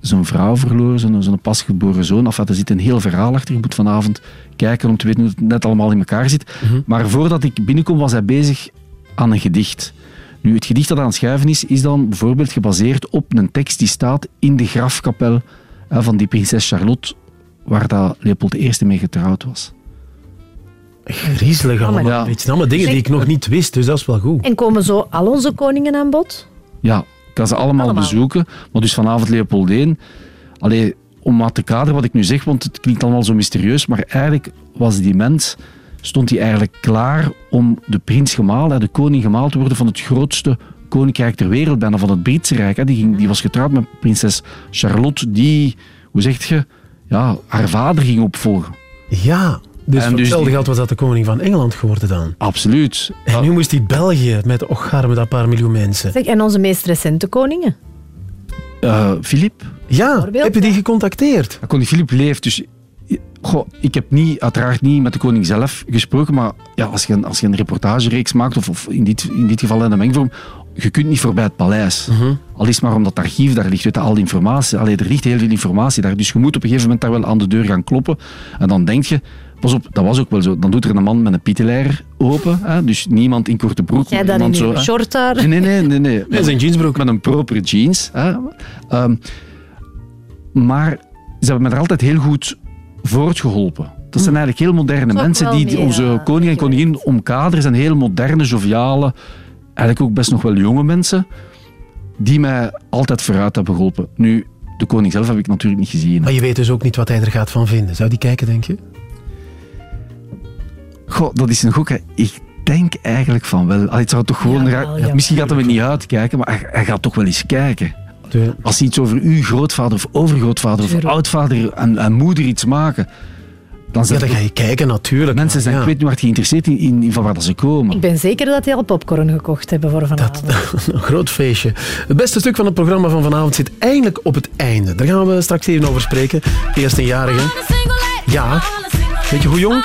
zijn vrouw verloren, zijn, pasgeboren zoon. Enfin, er zit een heel verhaal achter. Je moet vanavond kijken om te weten hoe het net allemaal in elkaar zit. Mhm. Maar voordat ik binnenkom was hij bezig aan een gedicht. Nu, het gedicht dat aan het schrijven is, is dan bijvoorbeeld gebaseerd op een tekst die staat in de grafkapel van die prinses Charlotte, waar dat Leopold I mee getrouwd was griezelig allemaal. Ja. Beetje, allemaal dingen die ik nog niet wist, dus dat is wel goed. En komen zo al onze koningen aan bod? Ja, ik kan ze allemaal, bezoeken. Maar dus vanavond Leopoldeen. Allee, om maar te kaderen wat ik nu zeg, want het klinkt allemaal zo mysterieus, maar eigenlijk was die mens, stond hij eigenlijk klaar om de prins gemaal, de koning gemaal te worden van het grootste koninkrijk ter wereld, bijna van het Britse Rijk. Die, ging, die mhm. was getrouwd met prinses Charlotte, die, hoe zeg je, ja, haar vader ging opvolgen. Ja, dus en dus hetzelfde geld was dat de koning van Engeland geworden dan. Absoluut. En nu moest die België met, och met dat paar miljoen mensen. Zeg, en onze meest recente koningen? Eh, Filip. Ja, heb je die gecontacteerd? Koning Filip leeft, dus Goh, ik heb niet, uiteraard niet met de koning zelf gesproken, maar ja, als, je, als je een reportagereeks maakt, of, in, dit, in dit geval in een mengvorm, je kunt niet voorbij het paleis. Uh. Al is maar omdat het archief daar ligt, weet al die informatie. Allee, er ligt heel veel informatie daar. Dus je moet op een gegeven moment daar wel aan de deur gaan kloppen. En dan denk je, Pas op, dat was ook wel zo. Dan doet er een man met een pietelair open. Hè? Dus niemand in korte broek. Jij in zo, short daar? Nee, nee, nee. nee, nee. Met een jeansbroek. Met een proper jeans. Hè? Ehm, maar ze hebben me er altijd heel goed voortgeholpen. Dat zijn hm. eigenlijk heel moderne mensen die, onze koning en koningin omkaderen. zijn heel moderne, joviale, eigenlijk ook best nog wel jonge mensen die mij altijd vooruit hebben geholpen. Nu, de koning zelf heb ik natuurlijk niet gezien. Maar je weet dus ook niet wat hij er gaat van vinden. Zou die kijken, denk je? Goh, dat is een gok. Ik denk eigenlijk van wel. Allee, het zou toch gewoon ja, Misschien gaat hem het niet uitkijken, maar hij, gaat toch wel eens kijken. Als ze iets over uw grootvader of overgrootvader of oudvader en, moeder iets maken... Dan, ja, dan ga je kijken, natuurlijk. Mensen zijn, ik weet niet waar geïnteresseerd in, in, van waar ze komen. Ik ben zeker dat die al popcorn gekocht hebben voor vanavond. <laughs> Dat, een groot feestje. Het beste stuk van het programma van vanavond zit eindelijk op het einde. Daar gaan we straks even over spreken. Eerst een jarige. Ja. Weet je hoe jong?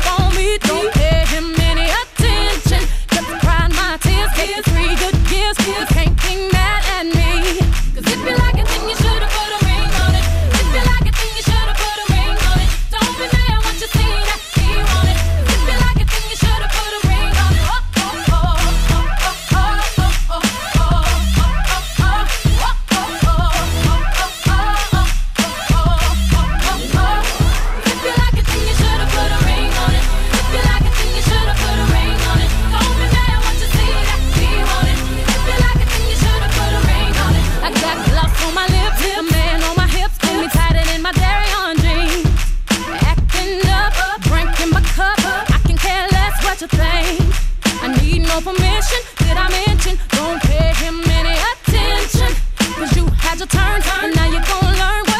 such a. I need no permission. Did I mention? Don't pay him any attention. Cause you had your turn, and now you're gonna learn.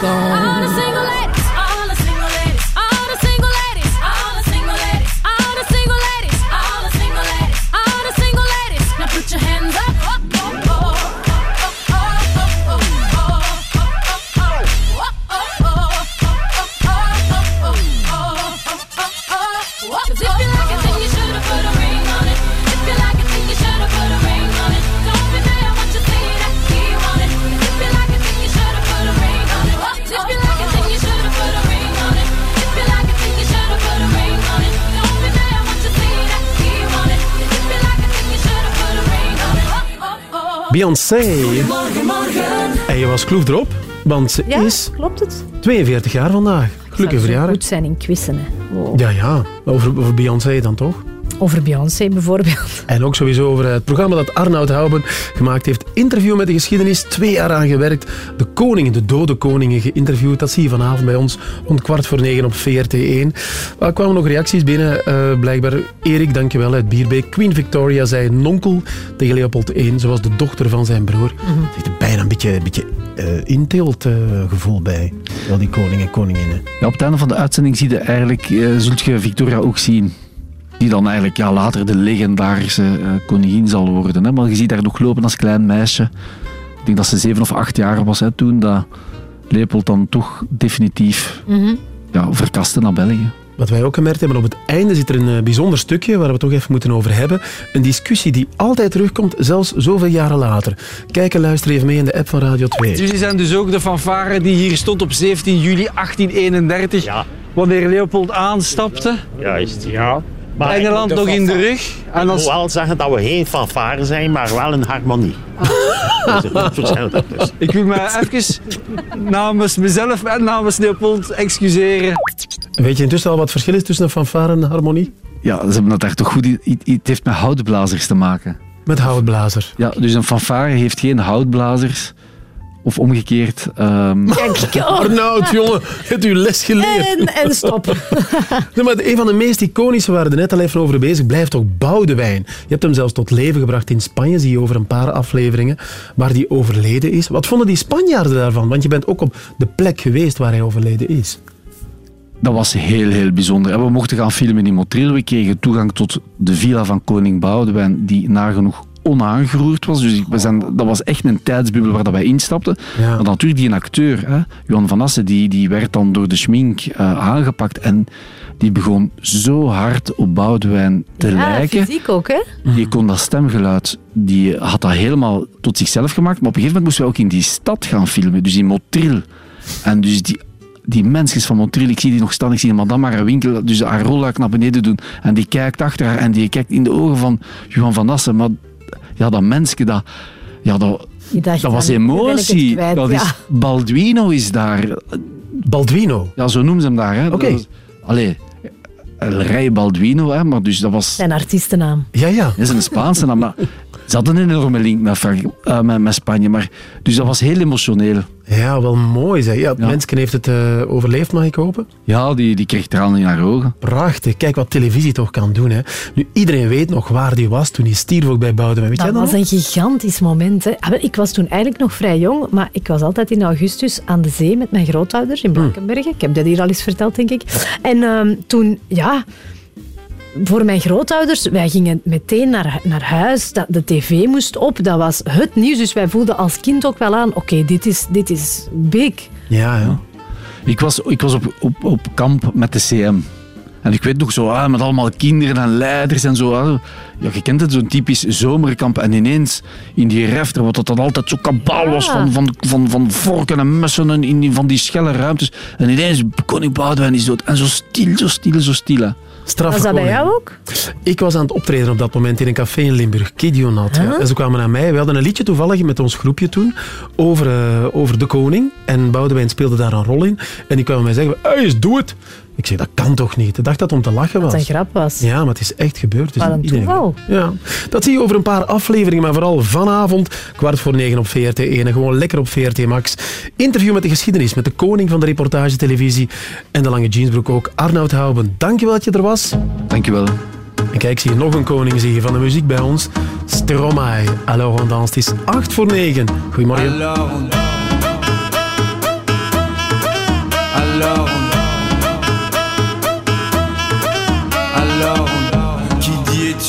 Gone. Beyoncé. Morgen. En je was kloef erop, want ze Ja, is klopt het? 42 jaar vandaag. Zo verjaardag. goed zijn in quizzen. Hè. Wow. Ja, ja. Over, over Beyoncé dan toch? Over Beyoncé bijvoorbeeld. En ook sowieso over het programma dat Arnoud Houben gemaakt heeft. Interview met de geschiedenis. Twee jaar aan gewerkt. De koningen, de dode koningen geïnterviewd. Dat zie je vanavond bij ons rond kwart voor negen op VRT1. Er kwamen nog reacties binnen. eh, blijkbaar Erik, dankjewel, uit Bierbeek. Queen Victoria zei nonkel tegen Leopold I. Zoals de dochter van zijn broer. Er zit er bijna een beetje, een beetje eh inteelt eh, gevoel bij. Wel die koningen en koninginnen. Ja, op het einde van de uitzending zie je eigenlijk, eh, zult je Victoria ook zien. Die dan eigenlijk ja, later de legendarische eh, koningin zal worden. Hè. Maar je ziet haar nog lopen als klein meisje. Ik denk dat ze zeven of acht jaar was hè, toen. Dat Leopold dan toch definitief Mhm. ja, verkaste naar België. Wat wij ook gemerkt hebben, op het einde zit er een eh, bijzonder stukje waar we het toch even moeten over hebben. Een discussie die altijd terugkomt, zelfs zoveel jaren later. Kijk en luister even mee in de app van Radio 2. Jullie zijn dus ook de fanfare die hier stond op 17 juli 1831. Wanneer Leopold aanstapte. Juist, ja. Engeland nog in de rug. En ik als- moet wel zeggen dat we geen fanfare zijn, maar wel een harmonie. Dat is het verschil dus. Ik wil mij even namens mezelf en namens Leopold excuseren. Weet je intussen al wat het verschil is tussen een fanfare en een harmonie? Ja, ze hebben dat daar toch goed... in- Het het heeft met houtblazers te maken. Met houtblazers? Ja, dus een fanfare heeft geen houtblazers. Of omgekeerd... ehm, <laughs> Kijk, oh. Arnoud, jongen, je hebt uw les geleerd. En, en stop. <laughs> Nee, maar een van de meest iconische, waar we er net al even over bezig, blijft toch Boudewijn. Je hebt hem zelfs tot leven gebracht in Spanje, zie je over een paar afleveringen, waar hij overleden is. Wat vonden die Spanjaarden daarvan? Want je bent ook op de plek geweest waar hij overleden is. Dat was heel, heel bijzonder. En we mochten gaan filmen in Motril. We kregen toegang tot de villa van koning Boudewijn, die nagenoeg onaangeroerd was. Dus we zijn, dat was echt een tijdsbubbel waar dat wij instapten. Ja. Maar natuurlijk, die acteur, hè, Johan van Assen, die, die werd dan door de schmink eh, aangepakt. En die begon zo hard op Boudewijn te Ja, lijken. fysiek ook, hè? Die kon dat stemgeluid, die had dat helemaal tot zichzelf gemaakt. Maar op een gegeven moment moesten we ook in die stad gaan filmen, dus in Motril. En dus die, die mensjes van Motril, ik zie die nog staan, ik zie een madame haar winkel, dus haar rolluik naar beneden doen. En die kijkt achter haar en die kijkt in de ogen van Johan van Assen. Maar ja, dat mensje, dat, ja, dat, dacht, dat was emotie. kwijt, Dat ja. is, Balduino is daar. Balduino? Ja, zo noemen ze hem daar. Hè. Oké. Allee, El Rey Balduino, hè, maar dus dat was... Zijn artiestennaam. Ja, ja. Dat is een Spaanse naam. maar Ze hadden een enorme link met, Frank- eh, met, met Spanje. Maar, dus dat was heel emotioneel. Ja, wel mooi zeg. Ja, het mensken heeft het eh, overleefd, mag ik hopen? Ja, die, die kreeg tranen in haar ogen. Prachtig. Kijk wat televisie toch kan doen. Hè. Nu, iedereen weet nog waar die was toen hij stierf ook bij Boudewijn. Weet Dat jij dat was nog? een gigantisch moment. Hè. Ah, Ik was toen eigenlijk nog vrij jong, maar ik was altijd in augustus aan de zee met mijn grootouders in Blankenberge. Ik heb dat hier al eens verteld, denk ik. En ehm, toen, ja, voor mijn grootouders, wij gingen meteen naar, naar huis. Dat, de tv moest op, dat was het nieuws. Dus wij voelden als kind ook wel aan, oké, dit, is, dit is big. Ja, ja. Ik was, ik was op, op, op kamp met de CM. En ik weet nog zo, ah, met allemaal kinderen en leiders en zo. ah. Ja, je kent het, zo'n typisch zomerkamp. En ineens in die refter, wat dat dan altijd zo kabaal was Ja. van, van, van, van vorken en messen en in die, van die schelle ruimtes. En ineens, koning Boudewijn is dood. En zo stil, zo stil, zo stil. hè. Straf Was dat bij jou ook? Ik was aan het optreden op dat moment in een café in Limburg, Kidionat. Ja. En ze kwamen naar mij. We hadden een liedje toevallig met ons groepje toen over, eh, over de koning. En Boudewijn speelde daar een rol in. En die kwamen mij zeggen, hey, is doe het. Ik zeg, dat kan toch niet? Ik dacht dat het om te lachen was. Dat het een grap was. Ja, maar het is echt gebeurd. Dus Wat een toeval. Ja. Dat zie je over een paar afleveringen, maar vooral vanavond, kwart voor negen op VRT1. En gewoon lekker op VRT Max. Interview met de geschiedenis, met de koning van de reportagetelevisie. En de lange jeansbroek ook, Arnoud Houben. Dankjewel dat je er was. Dankjewel. En kijk, zie je nog een koning zeggen van de muziek bij ons. Stromae. Alors on danse. Het is 8 voor 9. Goedemorgen. Alors on Alors on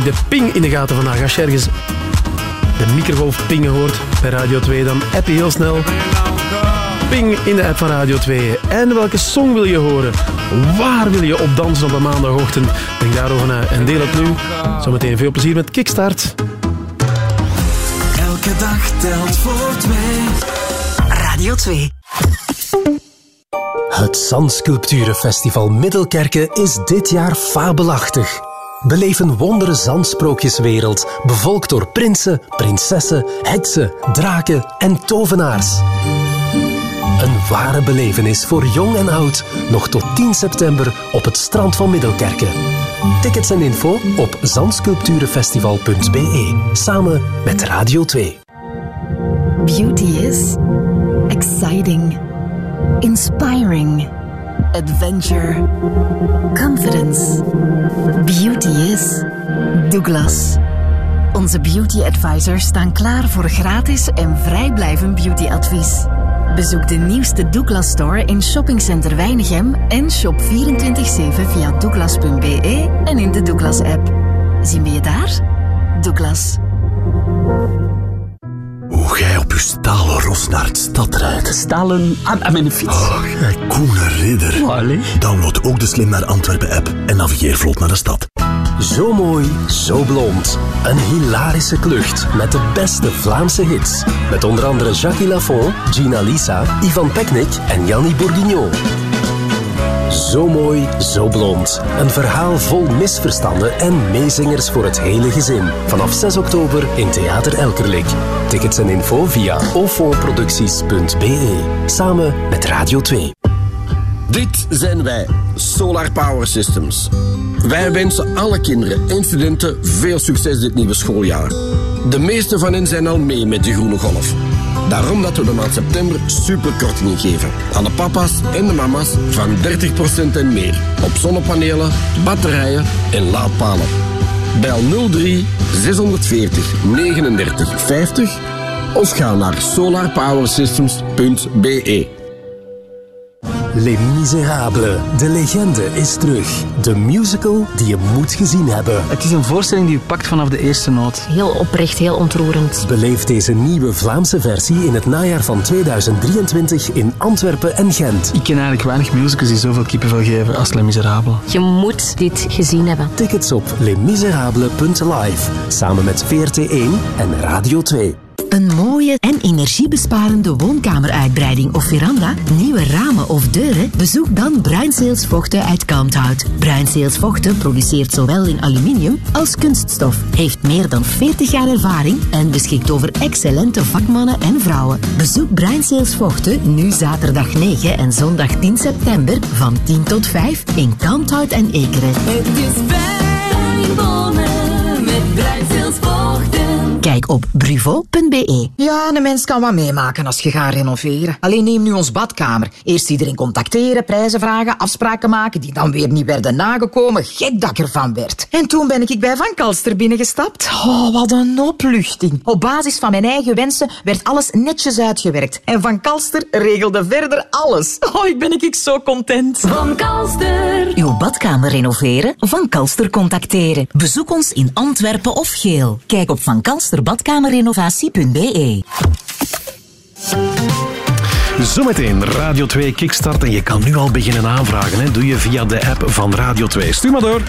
Ook de ping in de gaten vandaag. Als je ergens de microgolf pingen hoort bij Radio 2, dan app je heel snel. Ping in de app van Radio 2. En welke song wil je horen? Waar wil je op dansen op een maandagochtend? Denk daarover na en deel het nu. Zometeen veel plezier met Kickstart. Elke dag telt voor twee. Radio 2. Het Zandsculpturenfestival Middelkerke is dit jaar fabelachtig. Beleef een wondere zandsprookjeswereld, bevolkt door prinsen, prinsessen, heksen, draken en tovenaars. Een ware belevenis voor jong en oud, nog tot 10 september op het strand van Middelkerke. Tickets en info op zandsculpturenfestival.be, samen met Radio 2. Beauty is exciting, inspiring, adventure, confidence. Beauty is Douglas. Onze beauty advisors staan klaar voor gratis en vrijblijvend beautyadvies. Bezoek de nieuwste Douglas Store in Shoppingcenter Weinigem en shop 24-7 via douglas.be en in de Douglas app. Zien we je daar? Douglas. Stalen ros naar het stad rijdt. Stalen aan, aan mijn fiets. Oh, koene ridder. Download ook de Slim naar Antwerpen app en navigeer vlot naar de stad. Zo mooi, zo blond. Een hilarische klucht met de beste Vlaamse hits. Met onder andere Jacques Lafont, Gina Lisa, Ivan Peknik en Jannie Bourguignon. Zo mooi, zo blond. Een verhaal vol misverstanden en meezingers voor het hele gezin. Vanaf 6 oktober in Theater Elkerlijk. Tickets en info via ofoproducties.be. Samen met Radio 2. Dit zijn wij, Solar Power Systems. Wij wensen alle kinderen en studenten veel succes dit nieuwe schooljaar. De meeste van hen zijn al mee met de groene golf. Daarom dat we de maand september superkortingen geven. Aan de papa's en de mama's van 30% en meer. Op zonnepanelen, batterijen en laadpalen. Bel 03 640 39 50 of ga naar solarpowersystems.be. Les Miserables. De legende is terug. De musical die je moet gezien hebben. Het is een voorstelling die u pakt vanaf de eerste noot. Heel oprecht, heel ontroerend. Beleef deze nieuwe Vlaamse versie in het najaar van 2023 in Antwerpen en Gent. Ik ken eigenlijk weinig musicals die zoveel kippenvel geven als Les Miserables. Je moet dit gezien hebben. Tickets op lesmiserables.live. Samen met VRT1 en Radio 2. Een mooie en energiebesparende woonkameruitbreiding of veranda, nieuwe ramen of deuren? Bezoek dan Bruinzeels Vochten uit Kalmthout. Bruinzeels Vochten produceert zowel in aluminium als kunststof, heeft meer dan 40 jaar ervaring en beschikt over excellente vakmannen en vrouwen. Bezoek Bruinzeels Vochten nu zaterdag 9 en zondag 10 september van 10 tot 5 in Kalmthout en Ekeren. Het is Kijk op bruvo.be. Ja, een mens kan wat meemaken als je gaat renoveren. Alleen neem nu ons badkamer. Eerst iedereen contacteren, prijzen vragen, afspraken maken die dan weer niet werden nagekomen. Gek dat ik ervan werd. En toen ben ik bij Van Kalster binnengestapt. Oh, wat een opluchting. Op basis van mijn eigen wensen werd alles netjes uitgewerkt. En Van Kalster regelde verder alles. Oh, ik ben ik zo content. Van Kalster. Uw badkamer renoveren? Van Kalster contacteren. Bezoek ons in Antwerpen of Geel. Kijk op vankalsterbadkamerrenovatie.be. Zometeen Radio 2 Kickstart en je kan nu al beginnen aanvragen. Hè. Doe je via de app van Radio 2. Stuur maar door.